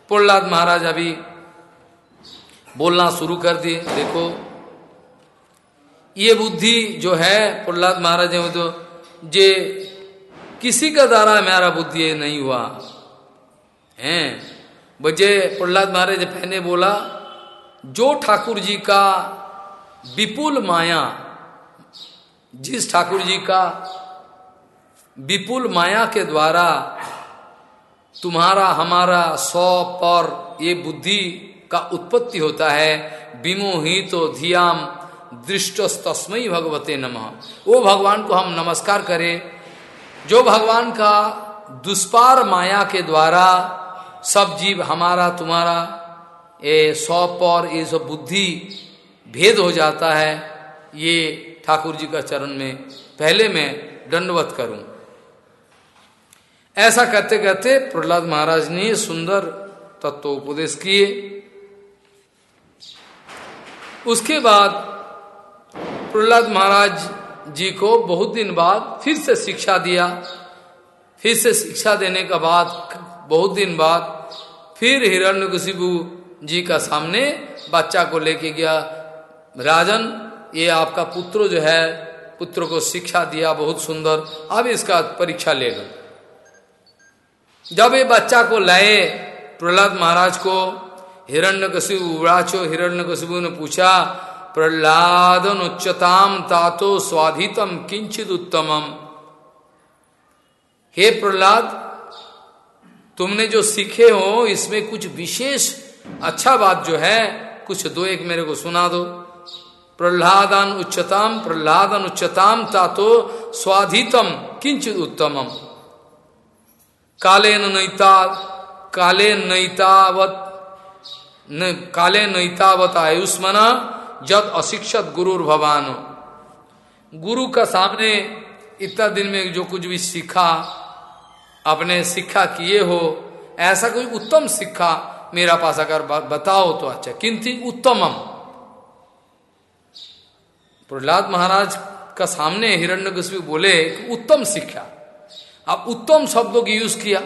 Speaker 1: प्रहलाद महाराज अभी बोलना शुरू कर दिए। देखो ये बुद्धि जो है, प्रहलाद महाराज तो जे किसी का द्वारा मेरा बुद्धि नहीं हुआ। हैं? बजे प्रहलाद महाराज पहने बोला, जो ठाकुर जी का विपुल माया, जिस ठाकुर जी का विपुल माया के द्वारा तुम्हारा, हमारा सौ पर ये बुद्धि का उत्पत्ति होता है, विमोहित तो धियाम दृष्ट तस्मय भगवते नमः। वो भगवान को हम नमस्कार करें। जो भगवान का दुष्पार माया के द्वारा सब जीव हमारा, तुम्हारा, ये सौ पर, ये सब बुद्धि भेद हो जाता है, ये ठाकुर जी का चरण में पहले मैं दंडवत करूँ। ऐसा करते करते प्रहलाद महाराज ने सुंदर तत्व उपदेश किए। उसके बाद प्रहलाद महाराज जी को बहुत दिन बाद फिर से शिक्षा दिया। फिर से शिक्षा देने का बाद, बहुत दिन बाद फिर हिरण्यकशिपु जी का सामने बच्चा को लेके गया। राजन, ये आपका पुत्र जो है, पुत्र को शिक्षा दिया, बहुत सुंदर। अब इसका परीक्षा ले लो। जब ये बच्चा को लाए प्रहलाद महाराज को हिरण्य कशिबु उड़ाचो हिरण्य ने पूछा प्रहलादन उच्चताम तातो स्वाधितम किंचित उत्तमम। हे प्रहलाद तुमने जो सीखे हो इसमें कुछ विशेष अच्छा बात जो है कुछ दो एक मेरे को सुना दो। प्रहलादन उच्चताम प्रहलादन उच्चताम तातो स्वाधितम किंचित उत्तमम। काले नैता काले नैतावत न, काले नैतावत आयुष्मना जद अशिक्षत गुरु भवान। गुरु का सामने इतना दिन में जो कुछ भी सीखा अपने शिक्षा किए हो, ऐसा कोई उत्तम शिक्षा मेरा पास अगर बताओ तो अच्छा। किंतु उत्तमम। प्रहलाद महाराज का सामने हिरण्य बोले उत्तम शिक्षा अब उत्तम शब्दों की यूज़ किया।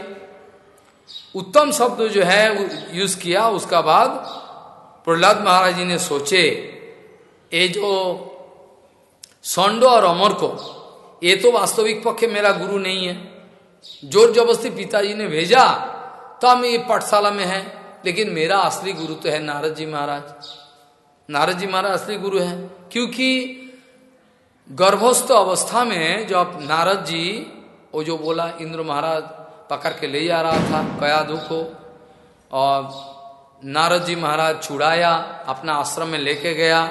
Speaker 1: उत्तम शब्द जो है यूज़ किया, उसका बाद प्रहलाद महाराज जी ने सोचे ये जो सौंडो और अमर को ये तो वास्तविक पक्ष मेरा गुरु नहीं है। ज़ोर जबरस्ती पिताजी ने भेजा तो हम ये पाठशाला में है, लेकिन मेरा असली गुरु तो है नारद जी महाराज। नारद जी महाराज असली गुरु है, क्योंकि गर्भस्थ अवस्था में जब नारद जी, वो जो बोला, इंद्र महाराज पकड़ के ले जा रहा था कयादू को, और नारद जी महाराज छुड़ाया, अपना आश्रम में लेके गया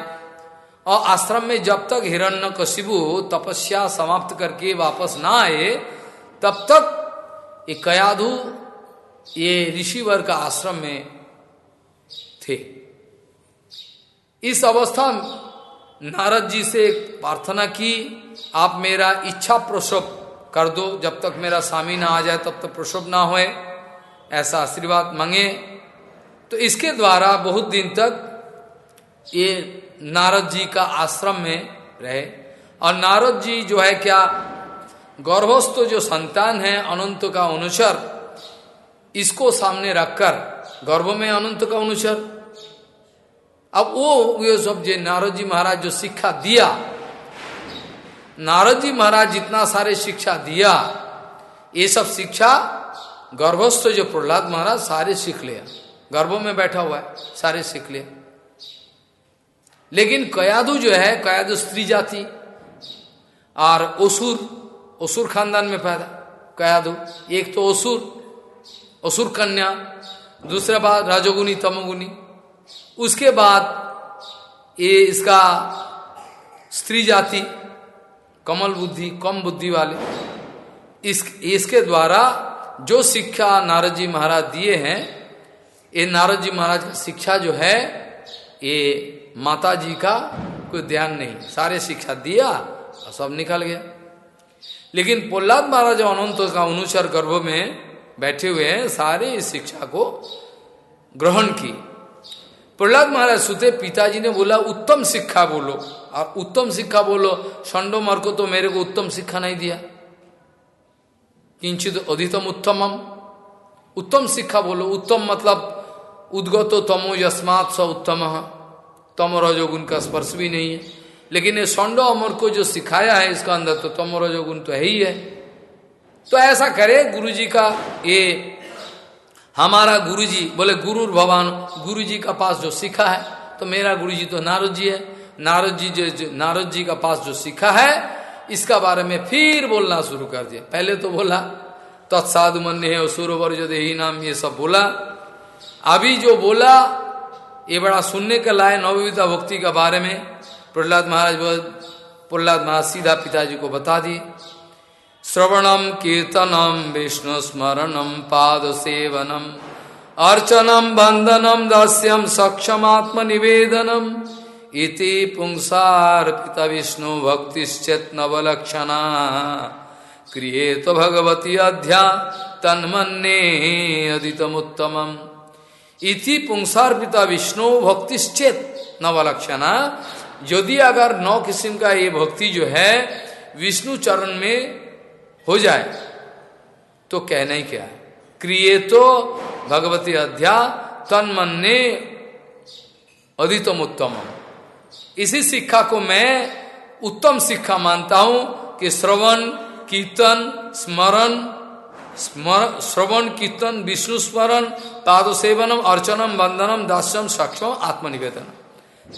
Speaker 1: और आश्रम में जब तक हिरण्य कशिबु तपस्या समाप्त करके वापस ना आए, तब तक ये कयाधु ये ऋषिवर का आश्रम में थे। इस अवस्था नारद जी से प्रार्थना की, आप मेरा इच्छा प्रसव कर दो, जब तक मेरा स्वामी ना आ जाए, तब तक प्रसव ना होए, ऐसा आशीर्वाद मांगे। तो इसके द्वारा बहुत दिन तक ये नारद जी का आश्रम में रहे। और नारद जी जो है क्या, गर्भस्थ जो संतान है अनंत का अनुचर, इसको सामने रखकर गर्भ में अनंत का अनुचर। अब वो ये सब जो नारद जी महाराज जो शिक्षा दिया, नारद जी महाराज जितना सारे शिक्षा दिया, ये सब शिक्षा गर्भस्थ जो प्रहलाद महाराज सारे सीख लिया। गर्भों में बैठा हुआ है, सारे सीख लिया। लेकिन कयादु जो है, कयादु स्त्री जाति, और ओसुर ओसुर खानदान में पैदा, कयादु। एक तो ओसुर असुर कन्या, दूसरा बात राजोगुनी, तमोगुनी। उसके बाद ये इसका स्त्री जाति, कमल बुद्धि, कम बुद्धि वाले। इस, इसके द्वारा जो शिक्षा नारद जी महाराज दिए हैं, ये नारद जी महाराज की शिक्षा जो है, ये माता जी का कोई ध्यान नहीं। सारे शिक्षा दिया और सब निकल गया। लेकिन प्रहलाद महाराज अनंत का अनुचर गर्भ में बैठे हुए हैं, सारे इस शिक्षा को ग्रहण की। प्रहलाद महाराज सुते पिताजी ने बोला, उत्तम शिक्षा बोलो। और उत्तम शिक्षा बोलो। संडो मर को तो मेरे को उत्तम शिक्षा नहीं दिया। किंचित अधितम उत्तमम। उत्तम शिक्षा बोलो। उत्तम मतलब उद्गतो तमो यस्मात स तम रजोगुण का स्पर्श भी नहीं है। लेकिन ये सौंडो अमर को जो सिखाया है, इसका अंदर तो तमो रजोगुण तो है ही है। तो ऐसा करे गुरु जी का ये हमारा गुरु जी बोले गुरु भगवान गुरु जी का पास जो सीखा है तो मेरा गुरु जी तो नारद जी है। नारद जी, जो नारद जी का पास जो सीखा है, इसका बारे में फिर बोलना शुरू कर दिया। पहले तो बोला, तत्साधु मन है सूरवर जो देही नाम, ये सब बोला। अभी जो बोला ये बड़ा सुनने का लाए नवविता भक्ति का बारे में प्रहलाद महाराज प्रहलाद महाराज सीधा पिताजी को बता दिए। श्रवणम, कीर्तनम, विष्णु स्मरणम, पाद सेवनम, अर्चनम बंधनम दास्यम, सक्षमात्म निवेदनम, इति पुंसार्पित विष्णु भक्तिश्चेत नवलक्षणा क्रिए तो भगवती अध्या तन्मन्ने अदितमुत्तम इति पुंसार्पिता विष्णु भक्तिश्चेत। नवलक्षणा, यदि अगर नौ किस्म का ये भक्ति जो है, विष्णु चरण में हो जाए तो कहना ही क्या क्रिए तो भगवती अध्या तन मन ने अधितम उत्तम इसी शिक्षा को मैं उत्तम शिक्षा मानता हूँ कि श्रवण, कीर्तन, स्मरण श्रवण, कीर्तन विष्णु स्मरण पाद सेवनम अर्चनम बंदनम दास्यम सक्षम आत्मनिवेदन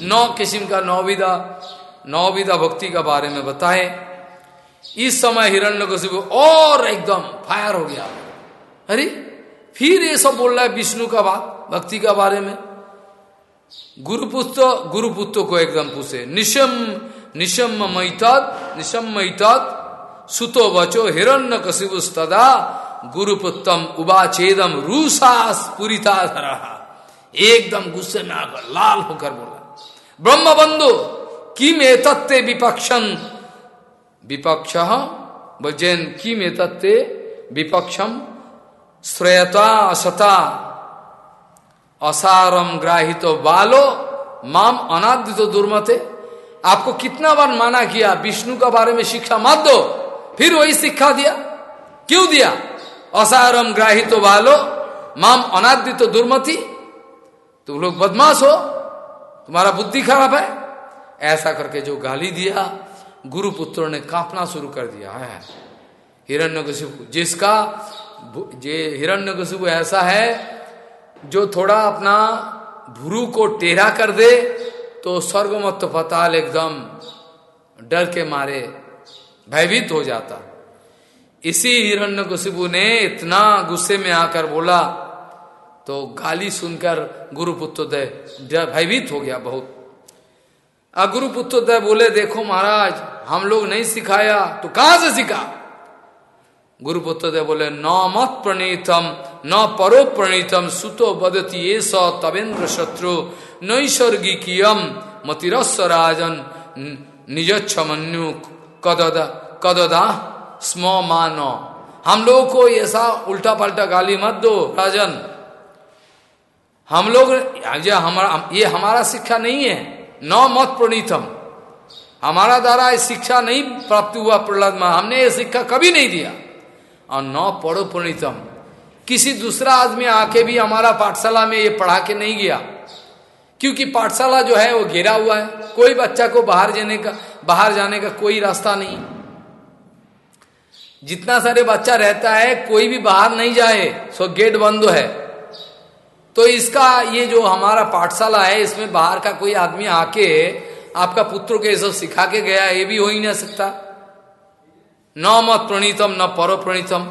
Speaker 1: नौ किस्म का नौविदा नौविदा भक्ति का बारे में बताए। इस समय हिरण्य और एकदम फायर हो गया। अरे, फिर ये सब बोल रहा है विष्णु का बात, भक्ति का बारे में। गुरुपुत्र गुरुपुत्र को एकदम पूछे, निशम निशम मैतद निशम मैतद सुतो बचो हिरण्य कशिबुस्तदा गुरुपुत्रम उबाचेदम रूसास पुरीता एकदम गुस्से में आकर लाल होकर बोला ब्रह्म बंधु किम एतत्ते विपक्षन विपक्ष? भजन किम एतत्ते विपक्षम श्रेयता असता असारम ग्राहित बालो, माम अनादित दुर्मते। आपको कितना बार माना किया, विष्णु का बारे में शिक्षा मत दो, फिर वही शिक्षा दिया। क्यों दिया? असारम ग्राहित बालो, माम अनादित दुर्मति। तुम लोग बदमाश हो, तुम्हारा बुद्धि खराब है। ऐसा करके जो गाली दिया गुरुपुत्र ने कांपना शुरू कर दिया है। हिरण्य जिसका जे हिरण्य ऐसा है, जो थोड़ा अपना भुरु को टेढ़ा कर दे तो स्वर्गमत पताल एकदम डर के मारे भयभीत हो जाता। इसी हिरण्य ने इतना गुस्से में आकर बोला तो गाली सुनकर गुरुपुत्र भयभीत हो गया बहुत। गुरुपुत्र दे बोले, देखो महाराज, हम लोग नहीं सिखाया तो कहाँ से सिखा? गुरुपुत्र बोले, न मत प्रणीतम, न परो प्रणीतम सुतो बदती ये स शत्रु नैसर्गिकीयम मतिरस्व राजन निजच्छ मनु कददा कददा। स्म मान। हम लोग को ऐसा उल्टा पल्टा गाली मत दो, राजन। हम लोग, ये हमारा ये हमारा शिक्षा नहीं है। न मत प्रणीतम। हमारा द्वारा शिक्षा नहीं प्राप्त हुआ प्रहलाद हमने ये शिक्षा कभी नहीं दिया। और न पढ़ो प्रणीतम। किसी दूसरा आदमी आके भी हमारा पाठशाला में ये पढ़ा के नहीं गया। क्योंकि पाठशाला जो है वो घेरा हुआ है। कोई बच्चा को बाहर जाने का, बाहर जाने का कोई रास्ता नहीं। जितना सारे बच्चा रहता है, कोई भी बाहर नहीं जाए, सो गेट बंद है। तो इसका ये जो हमारा पाठशाला है, इसमें बाहर का कोई आदमी आके आपका पुत्र को ये सब सिखा के गया, ये भी हो ही नहीं सकता। न मत प्रणीतम, न परो प्रणीतम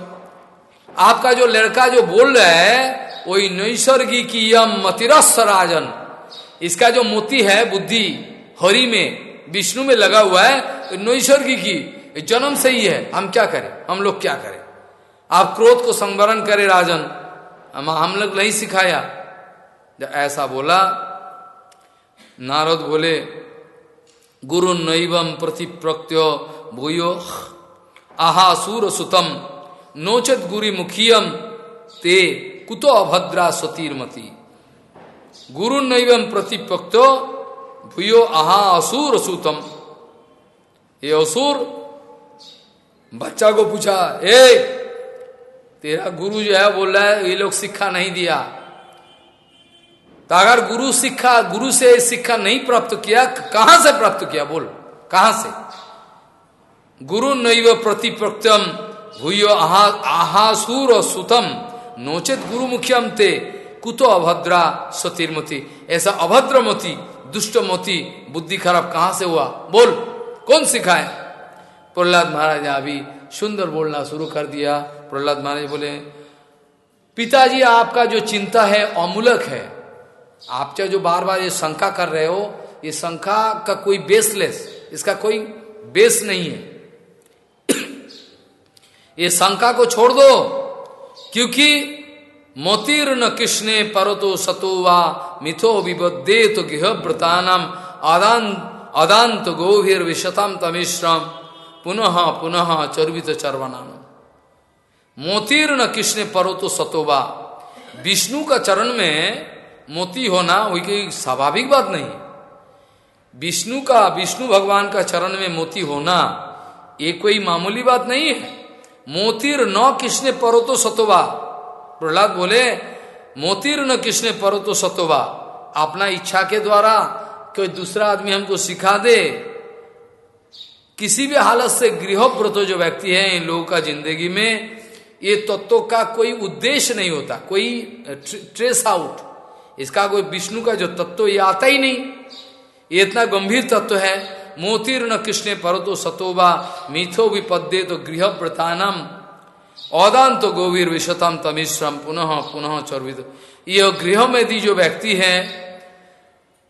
Speaker 1: आपका जो लड़का जो बोल रहा है, वही नैसर्गिक यम मतिरस राजन इसका जो मोती है, बुद्धि, हरि में, विष्णु में लगा हुआ है तो जन्म से ही है, हम क्या करें? हम लोग क्या करें? आप क्रोध को संवरण करें, राजन। हम हम लोग नहीं सिखाया। जब ऐसा बोला, नारद बोले, गुरु नैवम प्रतिप्रत्यो भूयो आहासुर सुतम, नोचत गुरी मुखियम, ते कुतो अभद्रा सतीरमती। गुरु नैवम प्रतिपक्तो भूयो, आहा असुर सुतम। ये असुर बच्चा को पूछा, ए, तेरा गुरु जो है, बोल रहा है, ये लोग शिक्षा नहीं दिया। तो अगर गुरु शिक्षा गुरु से शिक्षा नहीं प्राप्त किया, कहाँ से प्राप्त किया, बोल, कहाँ से? गुरु नैव प्रतिपक्षम भूयो आहा, आहासुर और सुतम, नोचित गुरु मुख्यम ते, कुतो अभद्रा सतीरमती। ऐसा अभद्रमती दुष्टमती बुद्धि खराब कहाँ से हुआ? बोल, कौन सिखाए? प्रहलाद महाराज अभी सुंदर बोलना शुरू कर दिया। प्रहलाद महाराज बोले, पिताजी, आपका जो चिंता है अमूलक है। आप चाहे जो बार बार ये शंका कर रहे हो, ये शंका का कोई बेसलेस इसका कोई बेस नहीं है। ये शंका को छोड़ दो, क्योंकि मोतीर्ण कृष्णे परतो सतो वा मिथो विबद्धे तो गृह व्रतानम आदान अदांत गोभीर विशतम तमिश्रम। पुनः पुनः चर्वित चरवनान मोतीर्ण कृष्ण परतो सतोबा? विष्णु का चरण में मोती होना वही स्वाभाविक बात नहीं। विष्णु का, विष्णु भगवान का चरण में मोती होना, ये कोई मामूली बात नहीं है। मोतीर न कृष्ण परो तो सतोबा? प्रहलाद बोले मोतीर न कृष्ण परो तो सतोबा? अपना इच्छा के द्वारा कोई दूसरा आदमी हमको सिखा दे किसी भी हालत से गृहव्रत जो व्यक्ति है इन लोगों का ज़िंदगी में, ये तत्व का कोई उद्देश्य नहीं होता, कोई ट्रेस आउट इसका कोई विष्णु का जो तत्व ये आता ही नहीं। ये इतना गंभीर तत्व है। मोतीर्ण कृष्ण पर परतो सतोबा मिथो भी विपद्य तो गृह प्रतानम औदान तो गोवीर विशतम तमिश्रम पुनः पुनः चर्वित। ये गृह में दी जो व्यक्ति है,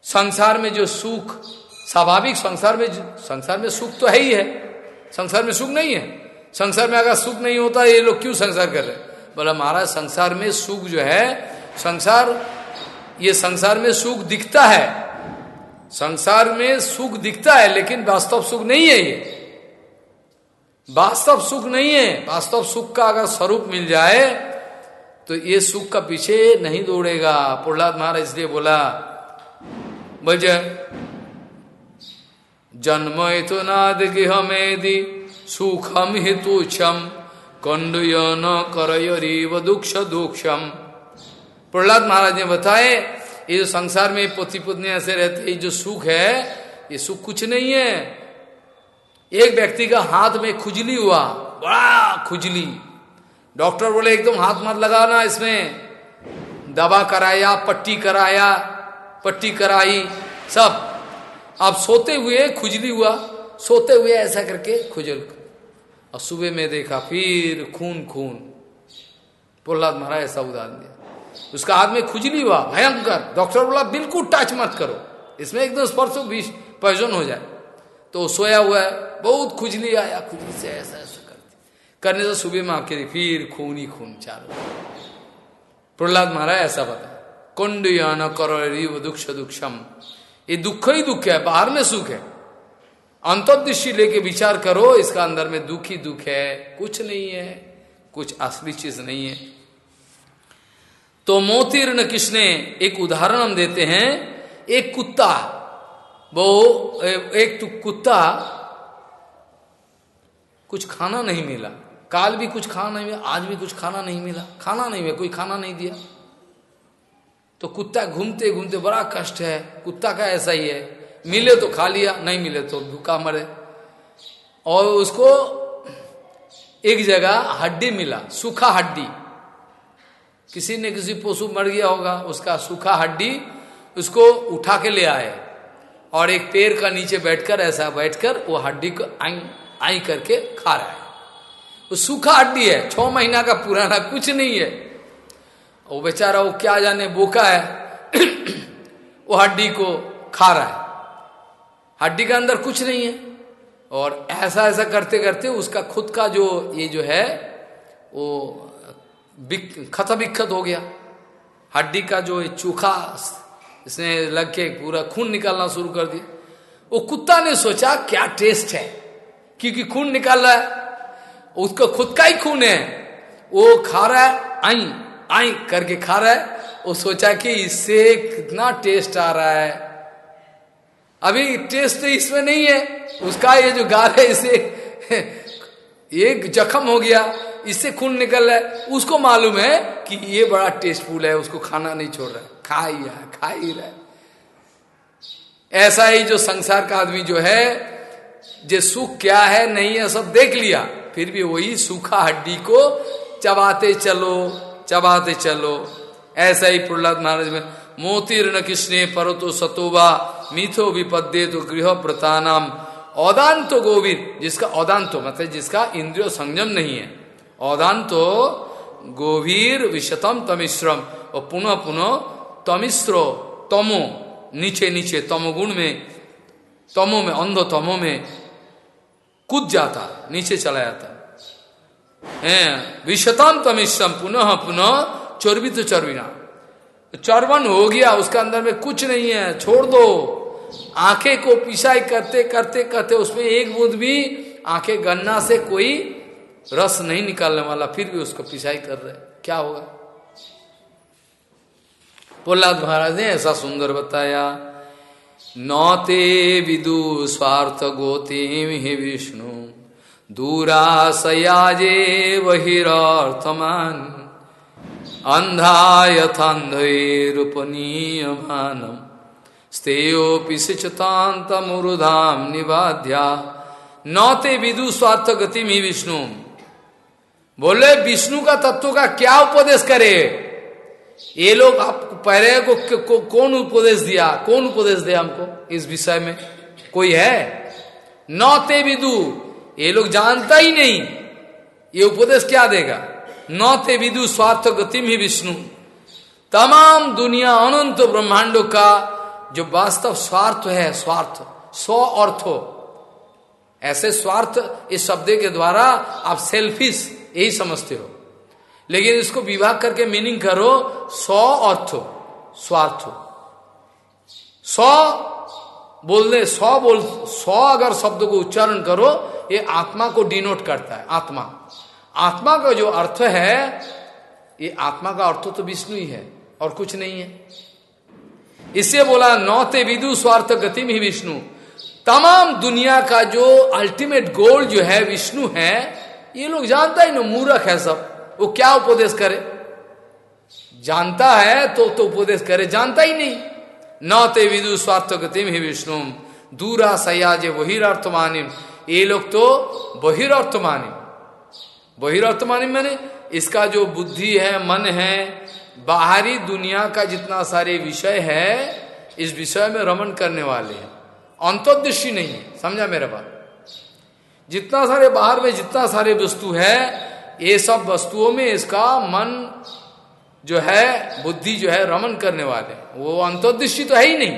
Speaker 1: संसार में जो सुख स्वाभाविक संसार में संसार में सुख तो है ही है। संसार में सुख नहीं है। संसार में अगर सुख नहीं होता, ये लोग क्यों संसार कर रहे बोला, महाराज, संसार में सुख जो है, संसार, ये संसार में सुख दिखता है। संसार में सुख दिखता है, लेकिन वास्तव सुख नहीं है ये। वास्तव सुख नहीं है। वास्तव सुख का अगर स्वरूप मिल जाए तो ये सुख का पीछे नहीं दौड़ेगा। प्रहलाद महाराज इसलिए बोला, बोल जन्म तो नाद गृहमेदि सुखम हितुक्षम कंडयन करयरीव दुक्ष दुक्षम प्रहलाद महाराज ने बताए, ये जो संसार में पति पत्नी ऐसे रहते ये जो सुख है, ये सुख कुछ नहीं है। एक व्यक्ति का हाथ में खुजली हुआ, बड़ा खुजली। डॉक्टर बोले, एकदम हाथ मत लगाना इसमें। दवा कराया, पट्टी कराया, पट्टी कराई, सब अब सोते हुए खुजली हुआ, सोते हुए ऐसा करके खुजल। और सुबह में देखा, फिर खून खून। प्रहलाद महाराज ऐसा उदाहरण दिया। उसका हाथ में खुजली हुआ, भयंकर। डॉक्टर बोला, बिल्कुल टच मत करो। इसमें एकदम स्पर्श बीस पॉइजन हो जाए। तो सोया हुआ है, बहुत खुजली आया, खुजली से ऐसा ऐसा करते। करने से सुबह में आके फिर खून ही खून चालू प्रहलाद महाराज ऐसा बता, कुंड करो दुख दुक्षम ये दुख ही दुख है, बाहर में सुख है। अंतर्दृष्टि लेके विचार करो, इसका अंदर में दुख ही दुख है। कुछ नहीं है, कुछ असली चीज़ नहीं है। तो मोतीर्ण किसने, एक उदाहरण हम देते हैं, एक कुत्ता। वो एक तो कुत्ता कुछ खाना नहीं मिला। काल भी कुछ खाना नहीं मिला, आज भी कुछ खाना नहीं मिला। खाना नहीं मिला, कोई खाना नहीं दिया। तो कुत्ता घूमते घूमते बड़ा कष्ट है। कुत्ता का ऐसा ही है। मिले तो खा लिया, नहीं मिले तो भूखा मरे। और उसको एक जगह हड्डी मिला, सूखा हड्डी। किसी ने किसी पशु मर गया होगा, उसका सूखा हड्डी उसको उठा के ले आए। और एक पेड़ का नीचे बैठकर, ऐसा बैठकर वो हड्डी को आई आई करके खा रहा है। वो सूखा हड्डी है, छह महीना का पुराना कुछ नहीं है। वो बेचारा वो क्या जाने बोका है, वो हड्डी को खा रहा है। हड्डी का अंदर कुछ नहीं है। और ऐसा ऐसा करते करते उसका खुद का जो, ये जो है, वो खत विखत हो गया। हड्डी का जो चूखा, इसने लग के पूरा खून निकालना शुरू कर दिया। वो कुत्ता ने सोचा, क्या टेस्ट है? क्योंकि खून निकाल रहा है। उसका खुद का ही खून है। वो खा रहा है आई आई करके खा रहा है, वो सोचा कि इससे कितना टेस्ट आ रहा है। अभी टेस्ट तो इसमें नहीं है, उसका ये जो गाल है, इसे एक जख्म हो गया, इससे खून निकल रहा है। उसको मालूम है कि ये बड़ा टेस्टफुल है, उसको खाना नहीं छोड़ रहा है। खा ही रहा खा ही रहा ऐसा ही जो संसार का आदमी जो है, जो सुख क्या है, नहीं है, सब देख लिया, फिर भी वही सूखा हड्डी को चबाते चलो चबाते चलो। ऐसा ही प्रहलाद महाराज में, मोतीर्ण कृष्ण परतो सतोबा, मिथो विपद्य तो गृह प्रतानाम। औदान तो गोविंद, जिसका औदान तो मतलब जिसका इंद्रियो संयम नहीं है। औदान तो गोवीर विशतम तमिश्रम, और पुनः पुनः तमिश्रो, तमो, नीचे नीचे तमोगुण में, तमो में, अंधो तमो में, कूद जाता, नीचे चला जाता। है। विशतम तमिश्रम पुनः पुनः चोरबित चरविना। चरवन हो गया, उसके अंदर में कुछ नहीं है, छोड़ दो। आँखें को पिसाई करते करते करते उसमें एक बूंद भी आँखें गन्ना से कोई रस नहीं निकालने वाला, फिर भी उसको पिसाई कर रहे क्या होगा? प्रहलाद महाराज ने ऐसा सुंदर बताया, नौते विदु स्वार्थ गोते विष्णु। दूरासयाजे बहिरार्थमान। अंधा यथान्धेरुपनीयमानम स्तेयोपि मुरुधाम निवाध्या। नौते विदु स्वार्थ गति में विष्णु। बोले विष्णु का तत्व का क्या उपदेश करे? ये लोग आप पहले को, को कौन उपदेश दिया? कौन उपदेश दिया हमको इस विषय में? कोई है? नौते विदु ये लोग जानता ही नहीं। ये उपदेश क्या देगा? नौते विदु स्वार्थ गतिम ही विष्णु। तमाम दुनिया अनंत ब्रह्मांडों का जो वास्तव स्वार्थ है, स्वार्थ स्व अर्थो। ऐसे स्वार्थ इस शब्द के द्वारा आप सेल्फिश यही समझते हो। लेकिन इसको विभाग करके मीनिंग करो, सौ अर्थो, स्वार्थ। सौ बोलने, सौ बोल, सौ अगर शब्द को उच्चारण करो, ये आत्मा को डिनोट करता है, आत्मा। आत्मा का जो अर्थ है, ये आत्मा का अर्थ तो विष्णु ही है, और कुछ नहीं है। इसे बोला, नौते विदु स्वार्थ गति में विष्णु। तमाम दुनिया का जो अल्टीमेट गोल जो है, विष्णु है, ये लोग जानता ही ना मूर्ख है सब। वो क्या उपदेश करे? जानता है तो तो उपदेश करे, जानता ही नहीं। न ते विदु स्वार्थ गतिम ही विष्णु दूरा सयाजे बहिरार्थमानिम ये लोग तो बहिरार्थमानिम बहिरार्थमानिम मैंने इसका जो बुद्धि है, मन है, बाहरी दुनिया का जितना सारे विषय है, इस विषय में रमन करने वाले हैं। अंतोदृष्टि नहीं है, समझा मेरा बात? जितना सारे बाहर में जितना सारे वस्तु है, ये सब वस्तुओं में इसका मन जो है, बुद्धि जो है, रमन करने वाले वो अंतोदृष्टि तो है ही नहीं।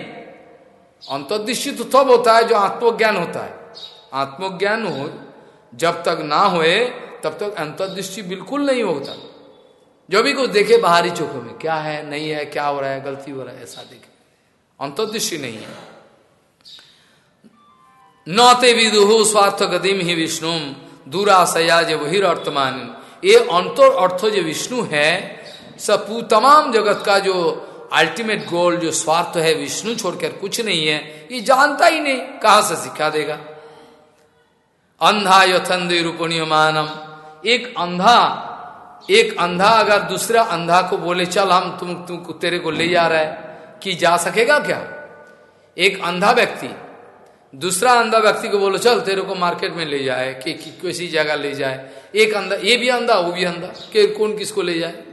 Speaker 1: अंतोदृष्टि तो तब होता है जो आत्मज्ञान होता है। आत्मज्ञान हो, जब तक ना होए, तब तक अंतर्दृष्टि बिल्कुल नहीं होता। जो भी कुछ देखे बाहरी चौकों में, क्या है, नहीं है, क्या हो रहा है, गलती हो रहा है, ऐसा देखे। अंतर्दृष्टि नहीं है। नौते विदुहु स्वार्थ गतिम ही विष्णु दूराशया जो बहिर्तमान ये अंतर अर्थ जो विष्णु है सब तमाम जगत का जो अल्टीमेट गोल जो स्वार्थ है विष्णु छोड़कर कुछ नहीं है ये जानता ही नहीं कहा से सिखा देगा? अंधा यथंदे रूपणीय मानम एक अंधा एक अंधा अगर दूसरा अंधा को बोले चल हम तुम तुम तेरे को ले जा रहा है। कि जा सकेगा क्या? एक अंधा व्यक्ति दूसरा अंधा व्यक्ति को बोलो चल तेरे को मार्केट में ले जाए कि, किसी जगह ले जाए। एक अंधा ये भी अंधा वो भी अंधा कि कौन किसको ले जाए?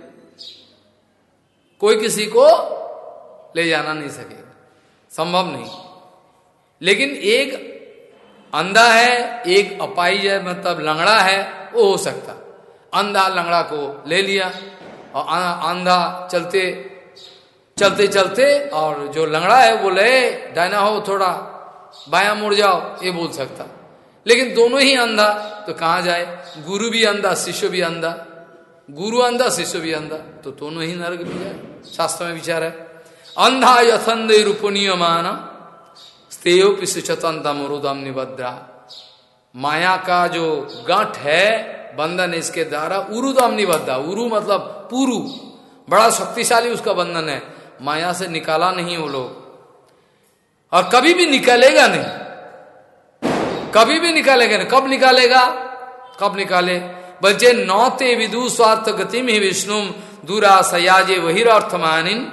Speaker 1: कोई किसी को ले जाना नहीं सकेगा संभव नहीं। लेकिन एक अंधा है, एक अपाई है मतलब लंगड़ा है, वो हो सकता। अंधा लंगड़ा को ले लिया और अंधा चलते चलते चलते और जो लंगड़ा है वो ले डायना हो थोड़ा, बाया मुड़ जाओ, ये बोल सकता। लेकिन दोनों ही अंधा तो कहा जाए? गुरु भी अंधा, शिष्य भी अंधा। गुरु अंधा, शिष्य भी अंधा तो दोनों ही नरक भी है। शास्त्र में विचार है। अंधा यथंद रूपनीय माना स्तेयो मुरुदम निबद्रा माया का जो गांठ है, बंधन इसके द्वारा उरुदम निबद्धा। उरु मतलब पुरु, बड़ा शक्तिशाली उसका बंधन है। माया से निकाला नहीं वो लोग। और कभी भी निकालेगा नहीं। कभी भी निकालेगा नहीं। कब निकालेगा? कब निकाले? बल्चे नौते विदु स्वार्थ गति में विष्णु दूरा सयाजे वही अर्थमानिन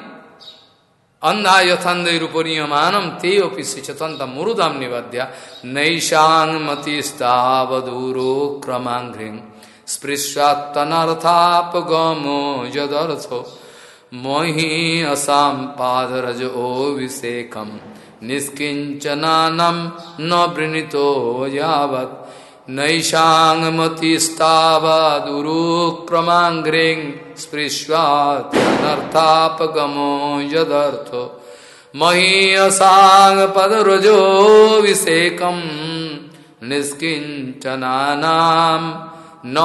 Speaker 1: अंधा यथंदरुपनीयमानम ते चतंत मुरुदम निवद्या। नैशांग मतिस्तावदूरो क्रमांघ्रिंग स्पृशात्तनर्थापगमो यदर्थो। मोहि असाम पादरज ओ विषेकम निष्किंचनानम न वृणीतो यावत। नैषाङ्मतिस्तावदुरुक्रमाङ्घ्रिं स्पृश्वात्यनर्थापगमो यदर्थो। महीयसाङ्गपदरजो विषेकं निष्किञ्चनानां न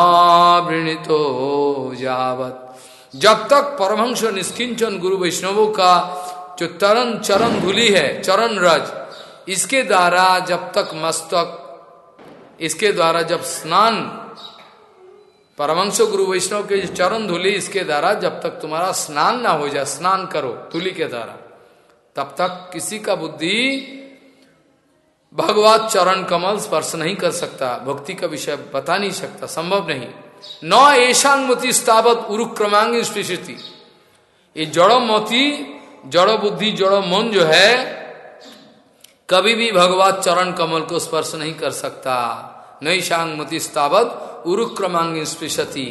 Speaker 1: वृणितो यावत। जब तक परमहंस निष्किंचन गुरु वैष्णवों का जो तरन चरण धुली है, चरण रज, इसके द्वारा जब तक मस्तक इसके द्वारा जब स्नान परमंश गुरु वैष्णव के चरण धुली इसके द्वारा, जब तक तुम्हारा स्नान ना हो जाए, स्नान करो तुली के द्वारा, तब तक किसी का बुद्धि भगवत चरण कमल स्पर्श नहीं कर सकता, भक्ति का विषय बता नहीं सकता, संभव नहीं। न ऐशांगमति स्थावत उरुक्रमांग ये जड़ो मोती, जड़ो बुद्धि, जड़ो मन जो है कभी भी भगवत चरण कमल को स्पर्श नहीं कर सकता। नई शांग मति स्थावत उरुक्रमांग स्पृशति।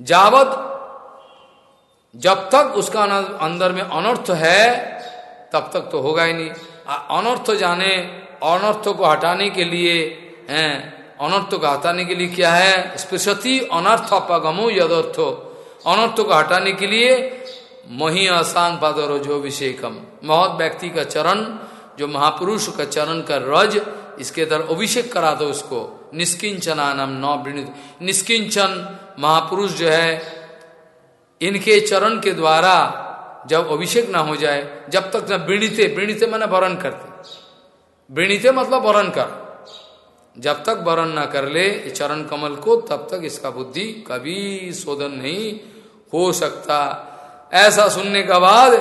Speaker 1: जावत, जब तक उसका अंदर में अनर्थ है, तब तक तो होगा ही नहीं। अनर्थ जाने, अनर्थ को हटाने के लिए, हैं, अनर्थ को हटाने के लिए क्या है? स्पृशति अनर्थ अपगमो यदर्थो। अनर्थ को हटाने के लिए मही असांग पादरो जो अभिषेकम। बहुत व्यक्ति का चरण, जो महापुरुष का चरण का रज, इसके तरह अभिषेक करा दो उसको। निष्किंचना नाम नौ वृणित निष्किंचन महापुरुष जो है, इनके चरण के द्वारा जब अभिषेक ना हो जाए, जब तक न वृणिते वृणिते मैंने वरण करते। वृणिते मतलब वरण कर। जब तक वरण ना कर ले चरण कमल को, तब तक इसका बुद्धि कभी शोधन नहीं हो सकता। ऐसा सुनने के बाद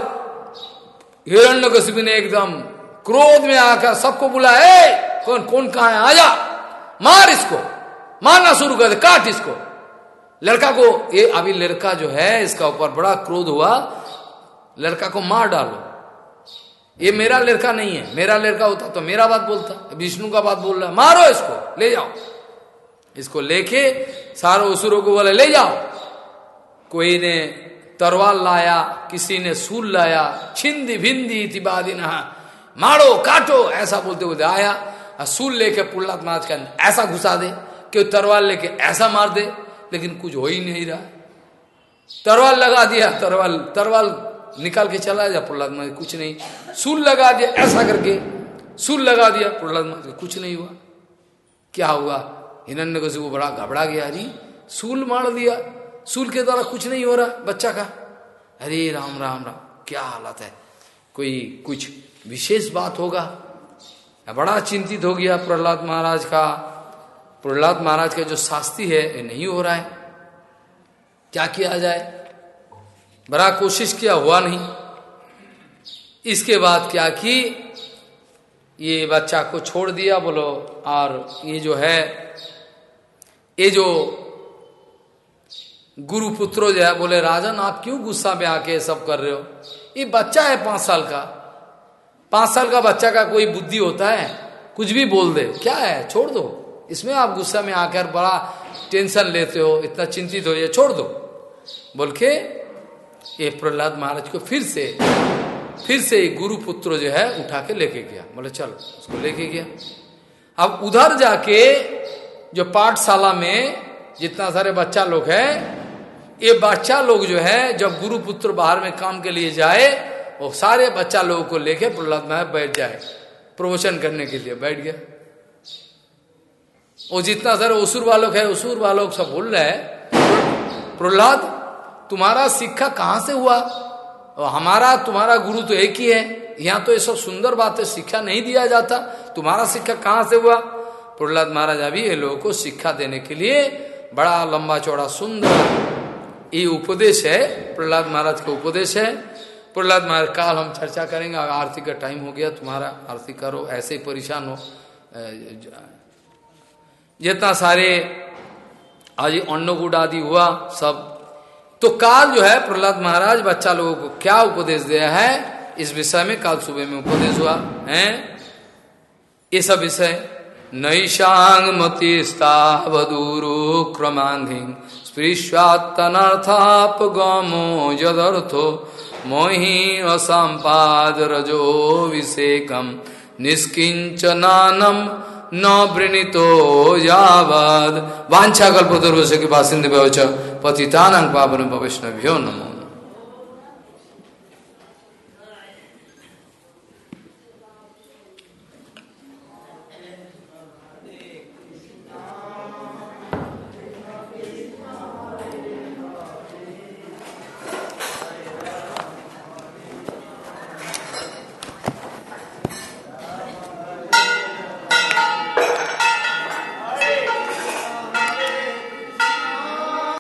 Speaker 1: हिरण्य ने एकदम क्रोध में आकर सबको बुलाए कौन कौन, कहा है? आजा, मार इसको, मारना शुरू कर दे, काट इसको। लड़का को ये अभी लड़का जो है, इसका ऊपर बड़ा क्रोध हुआ, लड़का को मार डालो। ये मेरा लड़का नहीं है, मेरा लड़का होता तो मेरा बात बोलता विष्णु का बात बोल रहा है, मारो इसको, ले जाओ। इसको लेके सारे उसुरों को बोले, ले जाओ। कोई ने तरवाल लाया, किसी ने सूल लाया, छिंदी भिंदी इतिबादी नहा। मारो, काटो, ऐसा बोलते बोलते आया। और सूल लेके प्रहलाद महाराज का ऐसा घुसा दे कि तरवाल लेके ऐसा मार दे, लेकिन कुछ हो ही नहीं रहा। तरवाल लगा दिया, तरवाल तरवाल निकाल के चला जा प्रहलाद महाराज कुछ नहीं। सूल लगा दिया, ऐसा करके सूल लगा दिया प्रहलाद महाराज कुछ नहीं हुआ। क्या हुआ? हिरण्य को बड़ा घबरा गया, अरे, सूल मार दिया। सूल के द्वारा कुछ नहीं हो रहा बच्चा का? अरे राम राम राम, क्या हालत है? कोई कुछ विशेष बात होगा? बड़ा चिंतित हो गया प्रहलाद महाराज का। प्रहलाद महाराज का जो शास्ति है, ये नहीं हो रहा है। क्या किया जाए? बड़ा कोशिश किया, हुआ नहीं। इसके बाद क्या कि? ये बच्चा को छोड़ दिया, बोलो, और ये जो है, ये जो गुरु पुत्रो जो है बोले, राजन, आप क्यों गुस्सा में आके सब कर रहे हो? ये बच्चा है पाँच साल का। पाँच साल का बच्चा का कोई बुद्धि होता है? कुछ भी बोल दे। क्या है? छोड़ दो। इसमें आप गुस्सा में आकर बड़ा टेंशन लेते हो, इतना चिंतित हो जाए छोड़ दो। बोल के ये प्रहलाद महाराज को फिर से फिर से गुरु पुत्र जो है उठा के लेके गया। बोले, चलो, उसको लेके गया। अब उधर जाके जो पाठशाला में जितना सारे बच्चा लोग है ये बच्चा लोग जो है, जब गुरु पुत्र बाहर में काम के लिए जाए, वो सारे बच्चा लोगों को लेके प्रहलाद महाराज बैठ जाए, प्रवचन करने के लिए बैठ गया। वो जितना सारे उसुर वालों है, उसुर वालों सब बोल रहे हैं, प्रहलाद, तुम्हारा शिक्षा कहाँ से हुआ? और हमारा, तुम्हारा गुरु तो एक ही है। यहाँ तो ये सब सुंदर बात है शिक्षा नहीं दिया जाता। तुम्हारा शिक्षा कहाँ से हुआ? प्रहलाद महाराज अभी ये लोगों को शिक्षा देने के लिए बड़ा लंबा चौड़ा सुंदर ये उपदेश है। प्रहलाद महाराज का उपदेश है। प्रहलाद महाराज, काल हम चर्चा करेंगे आरती का टाइम हो गया, तुम्हारा आरती करो ऐसे ही परेशान हो जितना सारे आज अन्नकूट आदि हुआ, सब। तो काल जो है, प्रहलाद महाराज, बच्चा लोगों को क्या उपदेश दिया है? इस विषय में काल सुबह में उपदेश हुआ, है? ये सब विषय। नई शांग मतिस्तावधूरु क्रमांधिंग स्पृश्वात्तनार्थापगमो यदर्थो मोहि असाम्पादरजोऽभिषेकं निष्किञ्चनानं न वृणीतो यावद्। वाञ्छाकल्पतुर्वशकिपासिन्दिभ्यो च पतितानां पावनं वैष्णव्यो नमो।